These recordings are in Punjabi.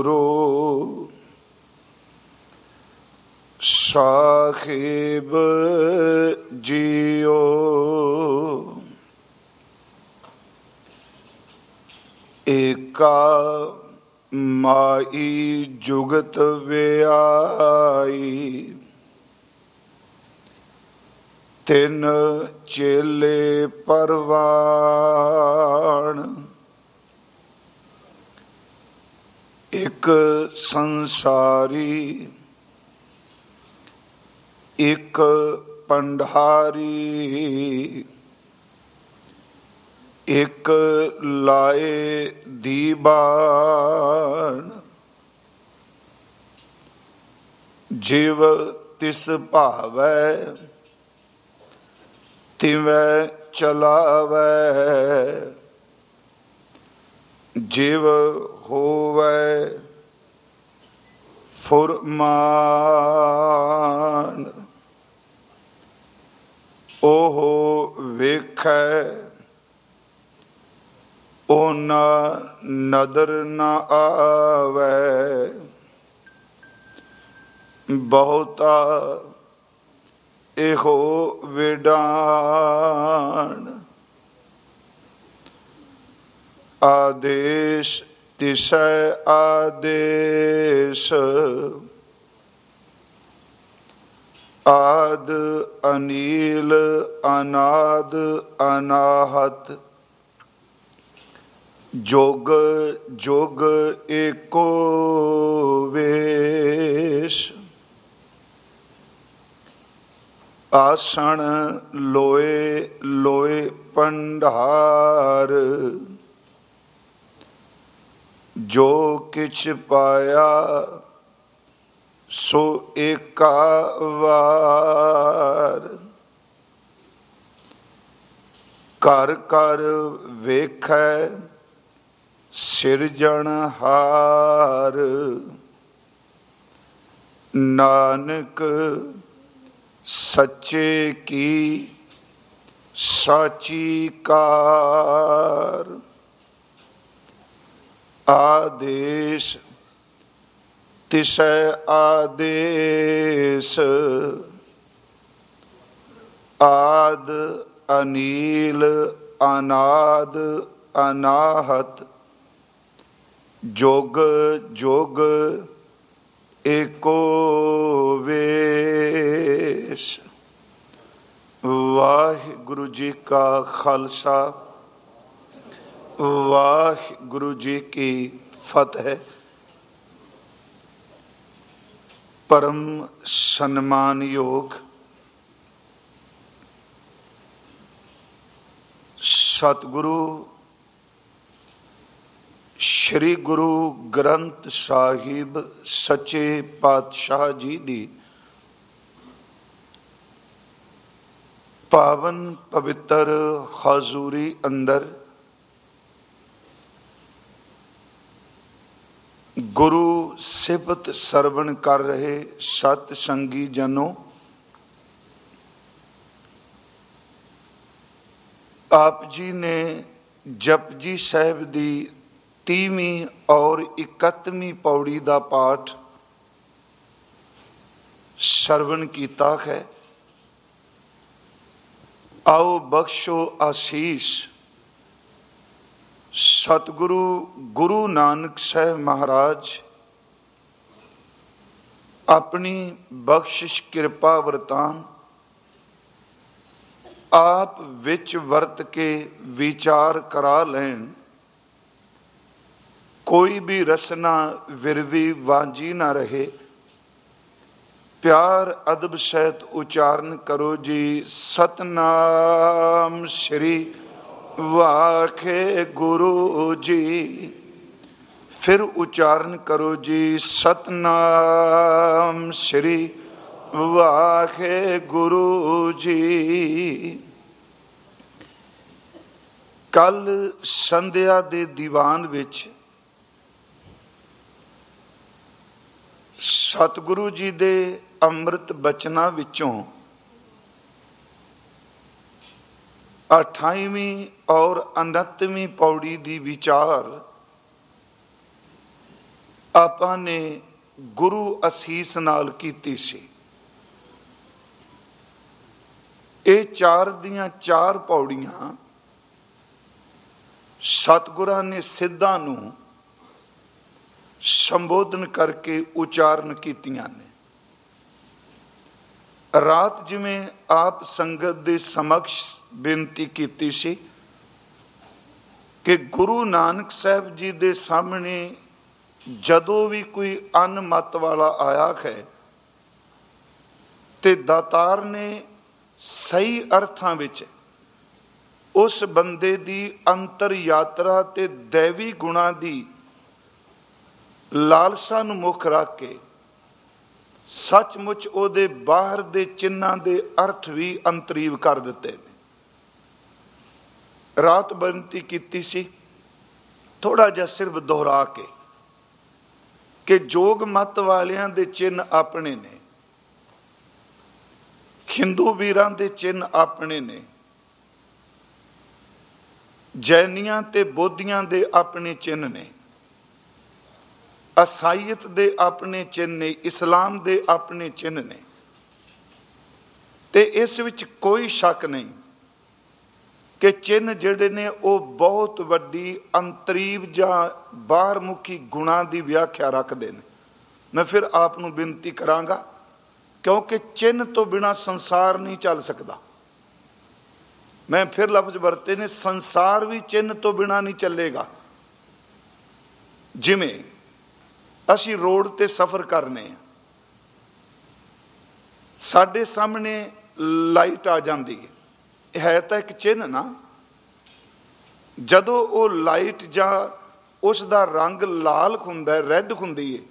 ਗੁਰੂ ਸਾਹਿਬ ਜੀਓ। ਏਕਾ ਮਾਈ ਜੁਗਤ ਵਿਆਈ। ਤਿੰਨ ਚੇਲੇ ਪਰਵਾਣ। ਇੱਕ ਸੰਸਾਰੀ ਇੱਕ ਪੰਡਹਾਰੀ ਇੱਕ ਲਾਏ ਦੀਬਾਨ। ਜੀਵ ਤਿਸ ਭਾਵੈ ਤਿਵੈ ਚਲਾਵੈ। ਜਿਵ ਹੋਵੇ ਫੁਰਮਾਨ ਉਹ ਵੇਖੈ ਉਹ ਨਾ ਨਦਰ ਨਾ ਆਵੇ। ਬਹੁਤਾ ਇਹੋ ਵਿਡਾਨ ਆਦੇਸ਼ ਤਿਸੈ ਆਦੇਸ਼। ਆਦ ਅਨੀਲ, ਅਨਾਦ ਅਨਾਹਤ। ਜੋਗ ਜੋਗ ਏਕੋ ਵੇਸ਼। ਆਸਣ ਲੋਏ ਲੋਏ ਪੰਡਾਰ ਜੋ ਕਿਛ ਪਾਇਆ, ਸੋ ਏਕਾ ਵਾਰ। ਕਰ ਕਰ ਵੇਖੈ ਸਿਰਜਣਹਾਰ ਨਾਨਕ ਸੱਚੇ ਕੀ, ਸਾਚੀ ਕਾਰ। ਆਦੇਸ਼, ਤਿਸੈ ਆਦੇਸ਼। ਆਦ ਅਨੀਲ, ਅਨਾਦ ਅਨਾਹਤ। ਜੋਗ ਜੋਗ ਏਕੋ ਵੇਸ਼। ਵਾਹਿਗੁਰੂ ਜੀ ਕਾ ਖਾਲਸਾ। ਵਾਹਿਗੁਰੂ ਜੀ ਕੀ ਫਤਿਹ। ਪਰਮ ਸਨਮਾਨਯੋਗ ਸਤਿਗੁਰੂ, ਸ੍ਰੀ ਗੁਰੂ ਗ੍ਰੰਥ ਸਾਹਿਬ ਸੱਚੇ ਪਾਤਸ਼ਾਹ ਜੀ ਦੀ ਪਾਵਨ ਪਵਿੱਤਰ ਹਜ਼ੂਰੀ ਅੰਦਰ ਗੁਰੂ ਸਿਫਤ ਸਰਵਣ ਕਰ ਰਹੇ ਸਤ ਸੰਗੀ ਜਨੋ। ਆਪ ਜੀ ਨੇ ਜਪਜੀ ਸਾਹਿਬ ਦੀ 30ਵੀਂ ਔਰ 31ਵੀਂ ਪੌੜੀ ਦਾ ਪਾਠ ਸਰਵਣ ਕੀਤਾ ਹੈ। ਆਓ ਬਖਸ਼ੋ ਆਸੀਸ। ਸਤਿਗੁਰੂ ਗੁਰੂ ਨਾਨਕ ਸਾਹਿਬ ਮਹਾਰਾਜ, ਆਪਣੀ ਬਖਸ਼ਿਸ਼ ਕਿਰਪਾ ਵਰਤਾਨ ਆਪ ਵਿੱਚ ਵਰਤ ਕੇ ਵਿਚਾਰ ਕਰਾ ਲੈਣ। ਕੋਈ ਵੀ ਰਸਨਾ ਵਿਰਵੀ ਵਾਂਝੀ ਨਾ ਰਹੇ। ਪਿਆਰ ਅਦਬ ਸਹਿਤ ਉਚਾਰਨ ਕਰੋ ਜੀ। ਸਤਨਾਮ ਸ੍ਰੀ ਵਾਖੇ ਗੁਰੂ ਜੀ। ਫਿਰ ਉਚਾਰਨ ਕਰੋ ਜੀ ਸਤਨਾਮ ਸ੍ਰੀ ਵਾਖੇ ਗੁਰੂ ਜੀ। ਕੱਲ ਸੰਧਿਆ ਦੇ ਦੀਵਾਨ ਵਿੱਚ ਸਤਿਗੁਰੂ ਜੀ ਦੇ ਅੰਮ੍ਰਿਤ ਬਚਨਾਂ ਵਿੱਚੋਂ 28ਵੀਂ ਔਰ 29ਵੀਂ ਪੌੜੀ ਦੀ ਵਿਚਾਰ ਆਪਾਂ ਨੇ ਗੁਰੂ ਅਸੀਸ ਨਾਲ ਕੀਤੀ ਸੀ। ਇਹ ਚਾਰ ਦੀਆਂ ਚਾਰ ਪੌੜੀਆਂ ਸਤਗੁਰਾਂ ਨੇ ਸਿੱਧਾਂ ਨੂੰ ਸੰਬੋਧਨ ਕਰਕੇ ਉਚਾਰਨ ਕੀਤੀਆਂ ਨੇ। ਰਾਤ ਜਿਵੇਂ ਆਪ ਸੰਗਤ ਦੇ ਸਮਕਸ਼ ਬੇਨਤੀ ਕੀਤੀ ਸੀ ਕਿ ਗੁਰੂ ਨਾਨਕ ਸਾਹਿਬ ਜੀ ਦੇ ਸਾਹਮਣੇ ਜਦੋਂ ਵੀ ਕੋਈ ਅਨਮਤ ਵਾਲਾ ਆਇਆ ਹੈ ਤੇ ਦਾਤਾਰ ਨੇ ਸਹੀ ਅਰਥਾਂ ਵਿੱਚ ਉਸ ਬੰਦੇ ਦੀ ਅੰਤਰ ਯਾਤਰਾ ਤੇ ਦੇਵੀ ਗੁਣਾ ਦੀ ਲਾਲਸਾ ਨੂੰ ਮੁੱਖ ਰੱਖ ਕੇ ਸੱਚਮੁੱਚ ਉਹਦੇ ਬਾਹਰ ਦੇ ਚਿੰਨਾਂ ਦੇ ਅਰਥ ਵੀ ਅੰਤਰੀਵ ਕਰ ਦਿੱਤੇ ਨੇ। ਰਾਤ ਬੇਨਤੀ ਕੀਤੀ ਸੀ ਥੋੜਾ ਜਿਹਾ ਸਿਰਫ ਦੁਹਰਾ ਕੇ ਕਿ ਜੋਗ ਮਤ ਵਾਲਿਆਂ ਦੇ ਚਿੰਨ ਆਪਣੇ ਨੇ, ਹਿੰਦੂ ਵੀਰਾਂ ਦੇ ਚਿੰਨ ਆਪਣੇ ਨੇ, ਜੈਨੀਆਂ ਤੇ ਬੋਧੀਆਂ ਦੇ ਆਪਣੇ ਚਿੰਨ ਨੇ, ਅਸਾਈਅਤ ਦੇ ਆਪਣੇ ਚਿੰਨ ਨੇ, ਇਸਲਾਮ ਦੇ ਆਪਣੇ ਚਿੰਨ ਨੇ, ਤੇ ਇਸ ਵਿੱਚ ਕੋਈ ਸ਼ੱਕ ਨਹੀਂ। ਕਿ ਚਿੰਨ ਜਿਹੜੇ ਨੇ ਉਹ ਬਹੁਤ ਵੱਡੀ ਅੰਤਰੀਬ ਜਾਂ ਬਾਹਰਮੁਖੀ ਗੁਣਾ ਦੀ ਵਿਆਖਿਆ ਰੱਖਦੇ ਨੇ। ਮੈਂ ਫਿਰ ਆਪ ਨੂੰ ਬੇਨਤੀ ਕਰਾਂਗਾ, ਕਿਉਂਕਿ ਚਿੰਨ ਤੋਂ ਬਿਨਾ ਸੰਸਾਰ ਨਹੀਂ ਚੱਲ ਸਕਦਾ। ਮੈਂ ਫਿਰ ਲਫ਼ਜ਼ ਵਰਤੇ ਨੇ, ਸੰਸਾਰ ਵੀ ਚਿੰਨ ਤੋਂ ਬਿਨਾ ਨਹੀਂ ਚੱਲੇਗਾ। ਜਿਵੇਂ ਅਸੀਂ ਰੋਡ ਤੇ ਸਫ਼ਰ ਕਰਨੇ ਆ, ਸਾਡੇ ਸਾਹਮਣੇ ਲਾਈਟ ਆ ਜਾਂਦੀ ਹੈ। ਹੈ ਤਾਂ ਇੱਕ ਚਿੰਨ ਨਾ। ਜਦੋਂ ਉਹ ਲਾਈਟ ਜਾਂ ਉਸ ਦਾ ਰੰਗ ਲਾਲ ਹੁੰਦਾ ਹੈ, ਰੈੱਡ ਹੁੰਦੀ ਹੈ,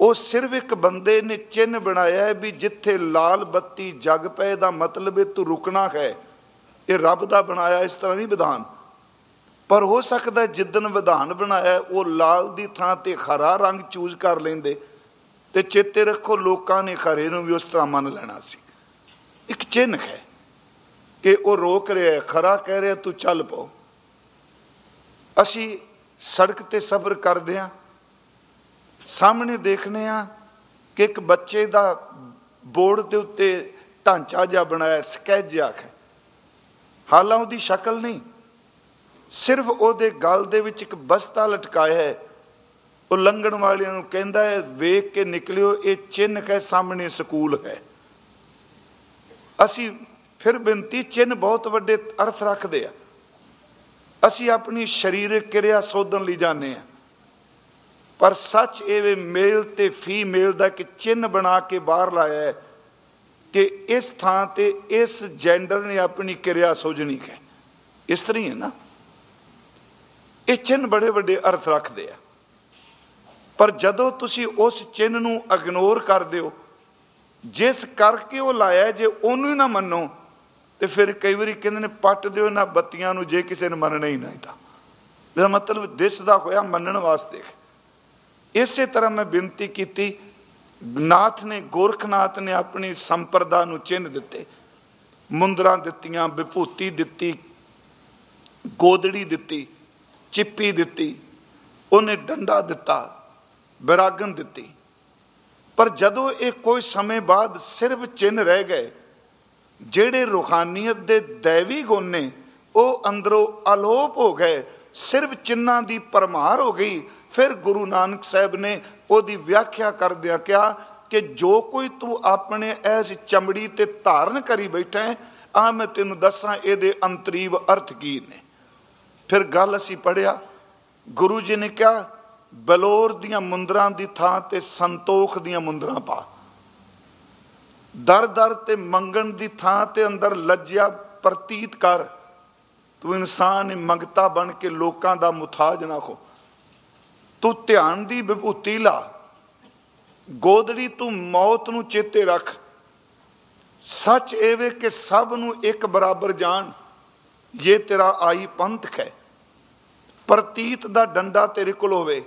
ਉਹ ਸਿਰਫ ਇੱਕ ਬੰਦੇ ਨੇ ਚਿੰਨ ਬਣਾਇਆ ਵੀ ਜਿੱਥੇ ਲਾਲ ਬੱਤੀ ਜਗ ਪਏ, ਦਾ ਮਤਲਬ ਹੈ ਤੂੰ ਰੁਕਣਾ ਹੈ। ਇਹ ਰੱਬ ਦਾ ਬਣਾਇਆ ਇਸ ਤਰ੍ਹਾਂ ਨਹੀਂ ਵਿਧਾਨ। ਪਰ ਹੋ ਸਕਦਾ ਜਿੱਦਨ ਵਿਧਾਨ ਬਣਾਇਆ ਉਹ ਲਾਲ ਦੀ ਥਾਂ ਤੇ ਖਰਾ ਰੰਗ ਚੂਜ਼ ਕਰ ਲੈਂਦੇ ਤੇ ਚੇਤੇ ਰੱਖੋ ਲੋਕਾਂ ਨੇ ਖਰੇ ਨੂੰ ਵੀ ਉਸ ਤਰ੍ਹਾਂ ਮੰਨ ਲੈਣਾ ਸੀ। ਇੱਕ ਚਿੰਨ ਹੈ। ਕਿ ਉਹ ਰੋਕ ਰਿਹਾ ਖਰਾ ਕਹਿ ਰਿਹਾ, ਤੂੰ ਚੱਲ ਪਾਓ। ਅਸੀਂ ਸੜਕ ਤੇ ਸਫ਼ਰ ਕਰਦੇ ਆਂ ਸਾਹਮਣੇ ਦੇਖਨੇ ਆ ਕਿ ਇੱਕ ਬੱਚੇ ਦਾ ਬੋਰਡ ਦੇ ਉੱਤੇ ਢਾਂਚਾ ਜਿਹਾ ਬਣਾਇਆ, ਸਕੈਚ ਜਿਹਾ ਹੈ ਹਾਲਾਂ ਉਹਦੀ ਸ਼ਕਲ ਨਹੀਂ। ਸਿਰਫ ਉਹਦੇ ਗਲ ਦੇ ਵਿੱਚ ਇੱਕ ਬਸਤਾ ਲਟਕਾਇਆ ਹੈ। ਉਹ ਲੰਘਣ ਵਾਲਿਆਂ ਨੂੰ ਕਹਿੰਦਾ ਹੈ, ਵੇਖ ਕੇ ਨਿਕਲਿਓ, ਇਹ ਚਿੰਨ ਹੈ ਸਾਹਮਣੇ ਸਕੂਲ ਹੈ। ਅਸੀਂ ਫਿਰ ਬੇਨਤੀ ਚਿੰਨ ਬਹੁਤ ਵੱਡੇ ਅਰਥ ਰੱਖਦੇ ਆ। ਅਸੀਂ ਆਪਣੀ ਸਰੀਰਕ ਕਿਰਿਆ ਸੋਧਣ ਲਈ ਜਾਂਦੇ ਆ। ਪਰ ਸੱਚ ਇਹ ਮੇਲ ਤੇ ਫੀਮੇਲ ਦਾ ਇੱਕ ਚਿੰਨ ਬਣਾ ਕੇ ਬਾਹਰ ਲਾਇਆ ਹੈ ਕਿ ਇਸ ਥਾਂ ਤੇ ਇਸ ਜੈਂਡਰ ਨੇ ਆਪਣੀ ਕਿਰਿਆ ਸੋਝਣੀ ਹੈ। ਇਸ ਤਰ੍ਹਾਂ ਹੀ ਹੈ ਨਾ? ਇਹ ਚਿੰਨ ਬੜੇ ਵੱਡੇ ਅਰਥ ਰੱਖਦੇ ਆ। ਪਰ ਜਦੋਂ ਤੁਸੀਂ ਉਸ ਚਿੰਨ ਨੂੰ ਇਗਨੋਰ ਕਰਦੇ ਹੋ, ਜਿਸ ਕਰਕੇ ਉਹ ਲਾਇਆ ਜੇ ਉਹਨੂੰ ਹੀ ਨਾ ਮੰਨੋ ਤੇ ਫਿਰ ਕਈ ਵਾਰੀ ਕਹਿੰਦੇ ਨੇ, ਪੱਟ ਦਿਓ ਨਾ ਬੱਤੀਆਂ ਨੂੰ ਜੇ ਕਿਸੇ ਨੇ ਮੰਨਣਾ ਹੀ ਨਹੀਂ ਤਾਂ। ਇਹਦਾ ਮਤਲਬ ਦਿਸਦਾ ਹੋਇਆ ਮੰਨਣ ਵਾਸਤੇ। ਇਸੇ ਤਰ੍ਹਾਂ ਮੈਂ ਬੇਨਤੀ ਕੀਤੀ, ਨਾਥ ਨੇ, ਗੋਰਖਨਾਥ ਨੇ ਆਪਣੀ ਸੰਪਰਦਾ ਨੂੰ ਚਿੰਨ ਦਿੱਤੇ। ਮੁੰਦਰਾਂ ਦਿੱਤੀਆਂ, ਵਿਭੂਤੀ ਦਿੱਤੀ, ਗੋਦੜੀ ਦਿੱਤੀ, ਚਿੱਪੀ ਦਿੱਤੀ, ਉਹਨੇ ਡੰਡਾ ਦਿੱਤਾ ਵਿਰਾਗਨ ਦਿੱਤੀ। ਪਰ ਜਦੋਂ ਇਹ ਕੋਈ ਸਮੇਂ ਬਾਅਦ ਸਿਰਫ ਚਿੰਨ ਰਹਿ ਗਏ ਜਿਹੜੇ ਰੂਹਾਨੀਅਤ ਦੇ ਦੇਵੀ ਗੁਣ ਨੇ, ਉਹ ਅੰਦਰੋਂ ਅਲੋਪ ਹੋ ਗਏ, ਸਿਰਫ ਚਿੰਨਾਂ ਦੀ ਪਰਮਾਰ ਹੋ ਗਈ। ਫਿਰ ਗੁਰੂ ਨਾਨਕ ਸਾਹਿਬ ਨੇ ਉਹਦੀ ਵਿਆਖਿਆ ਕਰਦਿਆਂ ਕਿਹਾ ਕਿ ਜੋ ਕੋਈ ਤੂੰ ਆਪਣੇ ਐਸ ਚਮੜੀ ਤੇ ਧਾਰਨ ਕਰੀ ਬੈਠਾ ਹੈ ਆ ਮੈਂ ਤੈਨੂੰ ਦੱਸਾਂ, ਇਹਦੇ ਅੰਤਰੀਵ ਅਰਥ ਕੀ ਨੇ। ਫਿਰ ਗੱਲ ਅਸੀਂ ਪੜਿਆ ਗੁਰੂ ਜੀ ਨੇ ਕਿਹਾ, ਬਲੌਰ ਦੀਆਂ ਮੁੰਦਰਾਂ ਦੀ ਥਾਂ ਤੇ ਸੰਤੋਖ ਦੀਆਂ ਮੁੰਦਰਾਂ ਪਾ। ਦਰ ਦਰ ਤੇ ਮੰਗਣ ਦੀ ਥਾਂ ਤੇ ਅੰਦਰ ਲੱਜਿਆ ਪ੍ਰਤੀਤ ਕਰ। ਤੂੰ ਇਨਸਾਨ ਮੰਗਤਾ ਬਣ ਕੇ ਲੋਕਾਂ ਦਾ ਮੁਤਾਜ ਨਾ ਹੋ ਤੂੰ ਧਿਆਨ ਦੀ ਵਿਭੂਤੀ ਲਾ। ਗੋਦੜੀ ਤੂੰ ਮੌਤ ਨੂੰ ਚੇਤੇ ਰੱਖ। ਸੱਚ ਇਹ ਕਿ ਸਭ ਨੂੰ ਇੱਕ ਬਰਾਬਰ ਜਾਣ। ਇਹ ਤੇਰਾ ਆਈ ਪੰਥ ਹੈ। ਪ੍ਰਤੀਤ ਦਾ ਡੰਡਾ ਤੇਰੇ ਕੋਲ ਹੋਵੇ।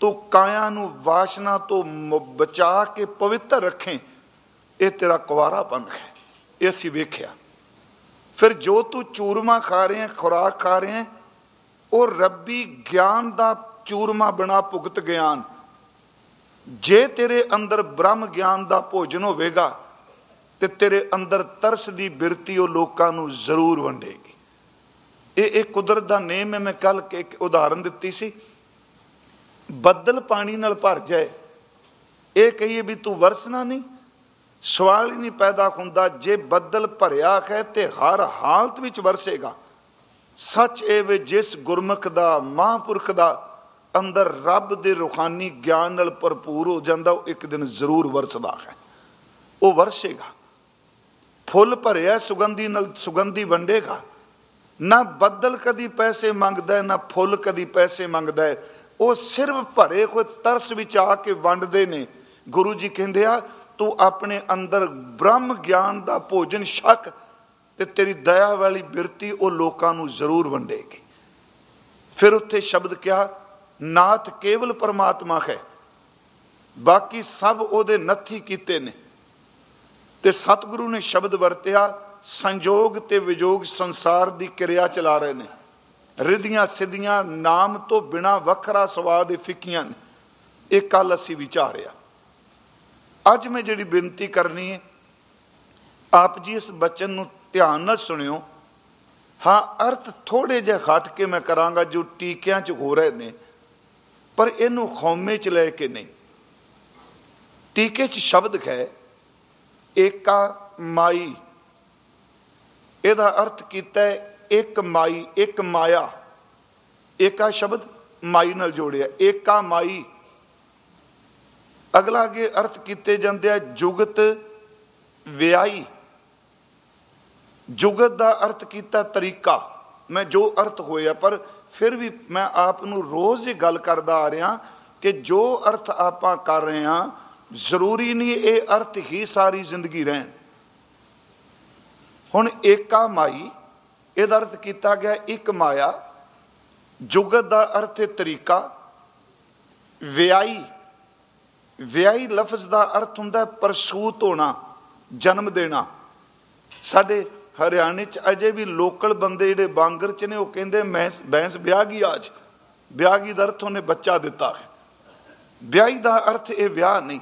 ਤੂੰ ਕਾਇਆ ਨੂੰ ਵਾਸ਼ਨਾ ਤੋਂ ਬਚਾ ਕੇ ਪਵਿੱਤਰ ਰੱਖੇ। ਇਹ ਤੇਰਾ ਕੁਵਾਰਾਪਨ ਹੈ। ਇਹ ਅਸੀਂ ਵੇਖਿਆ। ਫਿਰ ਜੋ ਤੂੰ ਚੂਰਮਾ ਖਾ ਰਹੇ ਹੈ ਖੁਰਾਕ ਖਾ ਰਹੇ ਹੈ ਉਹ ਰੱਬੀ ਗਿਆਨ ਦਾ ਚੂਰਮਾ ਬਣਾ ਭੁਗਤ ਗਿਆਨ। ਜੇ ਤੇਰੇ ਅੰਦਰ ਬ੍ਰਹਮ ਗਿਆਨ ਦਾ ਭੋਜਨ ਹੋਵੇਗਾ, ਤੇ ਤੇਰੇ ਅੰਦਰ ਤਰਸ ਦੀ ਬਿਰਤੀ ਉਹ ਲੋਕਾਂ ਨੂੰ ਜ਼ਰੂਰ ਵੰਡੇਗੀ। ਇਹ ਇਹ ਕੁਦਰਤ ਦਾ ਨੇਮ ਹੈ, ਮੈਂ ਕੱਲ ਇੱਕ ਉਦਾਹਰਨ ਦਿੱਤੀ ਸੀ। ਬੱਦਲ ਪਾਣੀ ਨਾਲ ਭਰ ਜਾਏ। ਇਹ ਕਹੀਏ ਵੀ ਤੂੰ ਵਰਸਣਾ ਨਹੀਂ ਸਵਾਲ ਹੀ ਨਹੀਂ ਪੈਦਾ ਹੁੰਦਾ, ਜੇ ਬੱਦਲ ਭਰਿਆ ਹੈ ਤੇ ਹਰ ਹਾਲਤ ਵਿੱਚ ਵਰਸੇਗਾ। ਸੱਚ ਇਹ ਵੇ ਜਿਸ ਗੁਰਮੁਖ ਦਾ, ਮਹਾਂਪੁਰਖ ਦਾ ਅੰਦਰ ਰੱਬ ਦੇ ਰੂਹਾਨੀ ਗਿਆਨ ਨਾਲ ਭਰਪੂਰ ਹੋ ਜਾਂਦਾ, ਉਹ ਇੱਕ ਦਿਨ ਜ਼ਰੂਰ ਵਰਸਦਾ ਹੈ। ਉਹ ਵਰਸੇਗਾ। ਫੁੱਲ ਭਰਿਆ, ਸੁਗੰਧੀ ਨਾਲ ਸੁਗੰਧੀ ਵੰਡੇਗਾ। ਨਾ ਬੱਦਲ ਕਦੀ ਪੈਸੇ ਮੰਗਦਾ, ਨਾ ਫੁੱਲ ਕਦੀ ਪੈਸੇ ਮੰਗਦਾ। ਉਹ ਸਿਰਫ ਭਰੇ ਕੋਈ ਤਰਸ ਵਿੱਚ ਆ ਕੇ ਵੰਡਦੇ ਨੇ। ਗੁਰੂ ਜੀ ਕਹਿੰਦੇ ਆ ਤੂੰ ਆਪਣੇ ਅੰਦਰ ਬ੍ਰਹਮ ਗਿਆਨ ਦਾ ਭੋਜਨ ਛਕ ਤੇ ਤੇਰੀ ਦਇਆ ਵਾਲੀ ਬਿਰਤੀ ਉਹ ਲੋਕਾਂ ਨੂੰ ਜ਼ਰੂਰ ਵੰਡੇਗੀ। ਫਿਰ ਉੱਥੇ ਸ਼ਬਦ ਕਿਹਾ, ਨਾਥ ਕੇਵਲ ਪਰਮਾਤਮਾ ਹੈ, ਬਾਕੀ ਸਭ ਉਹਦੇ ਨੱਥੀ ਕੀਤੇ ਨੇ। ਤੇ ਸਤਿਗੁਰੂ ਨੇ ਸ਼ਬਦ ਵਰਤਿਆ, ਸੰਜੋਗ ਤੇ ਵਿਜੋਗ ਸੰਸਾਰ ਦੀ ਕਿਰਿਆ ਚਲਾ ਰਹੇ ਨੇ। ਰਿਧੀਆਂ ਸਿੱਧੀਆਂ ਨਾਮ ਤੋਂ ਬਿਨਾ ਵੱਖਰਾ ਸਵਾਦ ਫਿੱਕੀਆਂ ਨੇ। ਇਹ ਕੱਲ ਅਸੀਂ ਵਿਚਾਰਿਆ। ਅੱਜ ਮੈਂ ਜਿਹੜੀ ਬੇਨਤੀ ਕਰਨੀ ਹੈ, ਆਪ ਜੀ ਇਸ ਬਚਨ ਨੂੰ ਧਿਆਨ ਨਾਲ ਸੁਣਿਓ। ਹਾਂ, ਅਰਥ ਥੋੜੇ ਜਿਹਾ ਘਟ ਕੇ ਮੈਂ ਕਰਾਂਗਾ ਜੋ ਟੀਕਿਆਂ 'ਚ ਹੋ ਰਹੇ ਨੇ, ਪਰ ਇਹਨੂੰ ਖੌਮੇ 'ਚ ਲੈ ਕੇ ਨਹੀਂ। ਟੀਕੇ 'ਚ ਸ਼ਬਦ ਹੈ, ਏਕਾ ਮਾਈ। ਇਹਦਾ ਅਰਥ ਕੀਤਾ ਹੈ, ਇੱਕ ਮਾਈ, ਇੱਕ ਮਾਇਆ। ਏਕਾ ਸ਼ਬਦ ਮਾਈ ਨਾਲ ਜੋੜਿਆ, ਏਕਾ ਮਾਈ। ਅਗਲਾ ਅਗੇ ਅਰਥ ਕੀਤੇ ਜਾਂਦੇ ਆ ਜੁਗਤ ਵਿਆਈ ਜੁਗਤ ਦਾ ਅਰਥ ਕੀਤਾ ਤਰੀਕਾ। ਮੈਂ ਜੋ ਅਰਥ ਹੋਇਆ, ਪਰ ਫਿਰ ਵੀ ਮੈਂ ਆਪ ਨੂੰ ਰੋਜ਼ ਇਹ ਗੱਲ ਕਰਦਾ ਆ ਰਿਹਾ ਕਿ ਜੋ ਅਰਥ ਆਪਾਂ ਕਰ ਰਹੇ ਹਾਂ, ਜ਼ਰੂਰੀ ਨਹੀਂ ਇਹ ਅਰਥ ਹੀ ਸਾਰੀ ਜ਼ਿੰਦਗੀ ਰਹਿਣ। ਹੁਣ ਏਕਾ ਮਾਈ, ਇਹਦਾ ਅਰਥ ਕੀਤਾ ਗਿਆ ਇੱਕ ਮਾਇਆ। ਜੁਗਤ ਦਾ ਅਰਥ ਹੈ ਤਰੀਕਾ। ਵਿਆਈ ਵਿਆਹੀ ਲਫ਼ਜ਼ ਦਾ ਅਰਥ ਹੁੰਦਾ ਪ੍ਰਸੂਤ ਹੋਣਾ, ਜਨਮ ਦੇਣਾ। ਸਾਡੇ ਹਰਿਆਣੇ ਚ ਅਜੇ ਵੀ ਲੋਕਲ ਬੰਦੇ ਜਿਹੜੇ ਬਾਂਗਰ ਚ ਨੇ, ਉਹ ਕਹਿੰਦੇ ਮੈਂ ਬੈਂਸ ਵਿਆਹ ਗਈ ਅੱਜ। ਵਿਆਹ ਗਈ ਦਾ ਅਰਥ ਉਹਨੇ ਬੱਚਾ ਦਿੱਤਾ ਵਿਆਹੀ ਦਾ ਅਰਥ ਇਹ ਵਿਆਹ ਨਹੀਂ।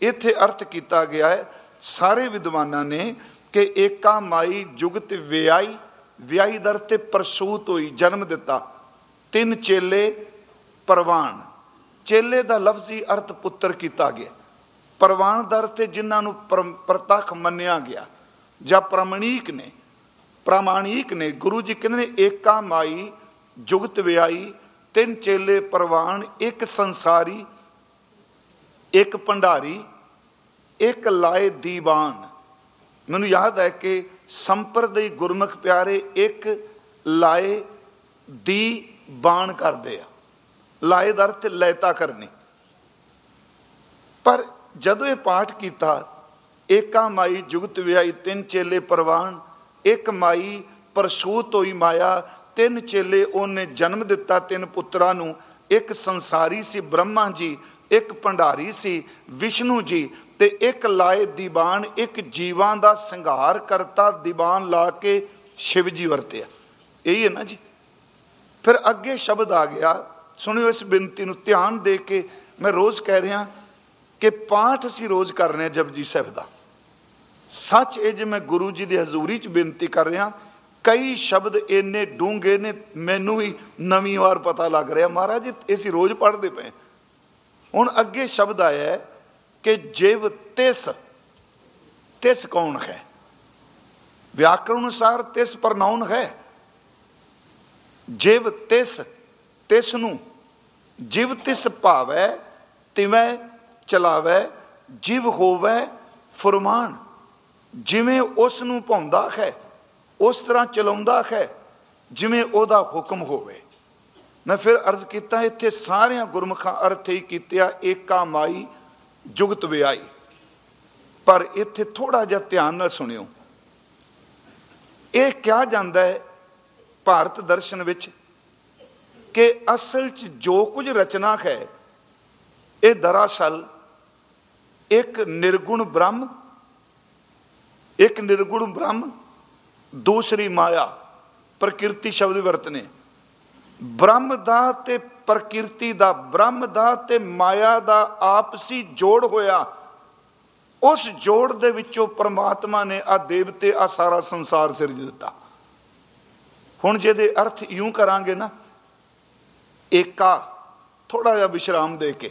ਇੱਥੇ ਅਰਥ ਕੀਤਾ ਗਿਆ ਹੈ, ਸਾਰੇ ਵਿਦਵਾਨਾਂ ਨੇ ਕਿ ਏਕਾ ਮਾਈ ਜੁਗਤ ਵਿਆਹੀ ਵਿਆਹੀ ਦਰ ਤੇ ਪ੍ਰਸੂਤ ਹੋਈ, ਜਨਮ ਦਿੱਤਾ। ਤਿੰਨ ਚੇਲੇ ਪਰਵਾਨ। ਚੇਲੇ ਦਾ ਲਫ਼ਜ਼ੀ ਅਰਥ ਪੁੱਤਰ ਕੀਤਾ ਗਿਆ। ਪਰਵਾਨ ਦਰ ਤੇ ਜਿਨ੍ਹਾਂ ਨੂੰ ਪ੍ਰਤੱਖ ਮੰਨਿਆ ਗਿਆ, ਜਾਂ ਪ੍ਰਮਣੀਕ ਨੇ, ਪ੍ਰਮਾਣਿਕ ਨੇ, ਗੁਰੂ ਜੀ ਕਹਿੰਦੇ ਨੇ, ਏਕਾ ਮਾਈ, ਜੁਗਤ ਵਿਆਈ, ਤਿੰਨ ਚੇਲੇ ਪ੍ਰਵਾਨ, ਇੱਕ ਸੰਸਾਰੀ, ਇੱਕ ਭੰਡਾਰੀ, ਇੱਕ ਲਾਏ ਦੀਵਾਨ। ਮੈਨੂੰ ਯਾਦ ਹੈ ਕਿ ਸੰਪਰਦੇ ਗੁਰਮੁਖ ਪਿਆਰੇ ਇੱਕ ਲਾਏ ਦੀ ਬਾਣ ਕਰਦੇ ਆ। ਲਾਏ ਦਰ ਤੇ ਲੈਤਾ ਕਰਨੀ। ਪਰ ਜਦੋਂ ਇਹ ਪਾਠ ਕੀਤਾ, ਏਕਾ ਮਾਈ ਜੁਗਤ ਵਿਆਈ, ਤਿੰਨ ਚੇਲੇ ਪਰਵਾਨ, ਇੱਕ ਮਾਈ ਪਰਸੂਤ ਹੋਈ ਮਾਇਆ, ਤਿੰਨ ਚੇਲੇ ਉਹਨੇ ਜਨਮ ਦਿੱਤਾ ਤਿੰਨ ਪੁੱਤਰਾਂ ਨੂੰ, ਇੱਕ ਸੰਸਾਰੀ ਸੀ ਬ੍ਰਹਮਾ ਜੀ, ਇੱਕ ਭੰਡਾਰੀ ਸੀ ਵਿਸ਼ਨੂੰ ਜੀ ਤੇ ਇੱਕ ਲਾਏ ਦੀਵਾਨ, ਇੱਕ ਜੀਵਾਂ ਦਾ ਸੰਘਾਰ ਕਰਤਾ, ਦੀਵਾਨ ਲਾ ਕੇ ਸ਼ਿਵ ਜੀ ਵਰਤਿਆ। ਇਹੀ ਹੈ ਨਾ ਜੀ? ਫਿਰ ਅੱਗੇ ਸ਼ਬਦ ਆ ਗਿਆ ਸੁਣਿਓ ਇਸ ਬੇਨਤੀ ਨੂੰ, ਧਿਆਨ ਦੇ ਕੇ ਮੈਂ ਰੋਜ਼ ਕਹਿ ਰਿਹਾ ਕਿ ਪਾਠ ਅਸੀਂ ਰੋਜ਼ ਕਰ ਰਹੇ ਹਾਂ ਜਪਜੀ ਸਾਹਿਬ ਦਾ। ਸੱਚ ਇਹ ਜੇ ਮੈਂ ਗੁਰੂ ਜੀ ਦੀ ਹਜ਼ੂਰੀ 'ਚ ਬੇਨਤੀ ਕਰ ਰਿਹਾ, ਕਈ ਸ਼ਬਦ ਇੰਨੇ ਡੂੰਘੇ ਨੇ, ਮੈਨੂੰ ਵੀ ਨਵੀਂ ਵਾਰ ਪਤਾ ਲੱਗ ਰਿਹਾ। ਮਹਾਰਾਜ ਅਸੀਂ ਰੋਜ਼ ਪੜ੍ਹਦੇ ਪਏ ਹੁਣ ਅੱਗੇ ਸ਼ਬਦ ਆਇਆ ਕਿ ਜਿਵ ਤਿਸ ਤਿਸ ਕੌਣ ਹੈ? ਵਿਆਕਰਣ ਅਨੁਸਾਰ ਤਿਸ ਪ੍ਰਨਾਉਨ ਹੈ। ਜਿਵ ਤਿਸ ਤਿਸ ਨੂੰ ਜਿਵ ਤਿਸ ਭਾਵੈ, ਤਿਵੇਂ ਚਲਾਵੇ, ਜਿਵ ਹੋਵੇ ਫਰਮਾਨ। ਜਿਵੇਂ ਉਸ ਨੂੰ ਪਾਉਂਦਾ ਹੈ, ਉਸ ਤਰ੍ਹਾਂ ਚਲਾਉਂਦਾ ਹੈ, ਜਿਵੇਂ ਉਹਦਾ ਹੁਕਮ ਹੋਵੇ। ਮੈਂ ਫਿਰ ਅਰਜ਼ ਕੀਤਾ, ਇੱਥੇ ਸਾਰਿਆਂ ਗੁਰਮੁਖਾਂ ਅਰਥ ਹੀ ਕੀਤਿਆ, ਏਕਾ ਮਾਈ, ਜੁਗਤ ਵਿਆਈ। ਪਰ ਇੱਥੇ ਥੋੜਾ ਜਿਹਾ ਧਿਆਨ ਨਾਲ ਸੁਣਿਓ। ਇਹ ਕਿਹਾ ਜਾਂਦਾ ਹੈ, ਭਾਰਤ ਦਰਸ਼ਨ ਵਿੱਚ ਕਿ ਅਸਲ 'ਚ ਜੋ ਕੁਝ ਰਚਨਾ ਹੈ, ਇਹ ਦਰਅਸਲ ਇੱਕ ਨਿਰਗੁਣ ਬ੍ਰਹਮ, ਇੱਕ ਨਿਰਗੁਣ ਬ੍ਰਹਮ, ਦੂਸਰੀ ਮਾਇਆ, ਪ੍ਰਕਿਰਤੀ ਸ਼ਬਦ ਵਰਤਨੇ। ਬ੍ਰਹਮ ਦਾ ਤੇ ਪ੍ਰਕਿਰਤੀ ਦਾ, ਬ੍ਰਹਮ ਦਾ ਤੇ ਮਾਇਆ ਦਾ ਆਪਸੀ ਜੋੜ ਹੋਇਆ, ਉਸ ਜੋੜ ਦੇ ਵਿੱਚੋਂ ਪ੍ਰਮਾਤਮਾ ਨੇ ਆ ਦੇਵਤੇ ਆ ਸਾਰਾ ਸੰਸਾਰ ਸਿਰਜ ਦਿੱਤਾ। ਹੁਣ ਜਿਹਦੇ ਅਰਥ ਇਉਂ ਕਰਾਂਗੇ ਨਾ ਏਕਾ ਥੋੜਾ ਜਿਹਾ ਵਿਸ਼ਰਾਮ ਦੇ ਕੇ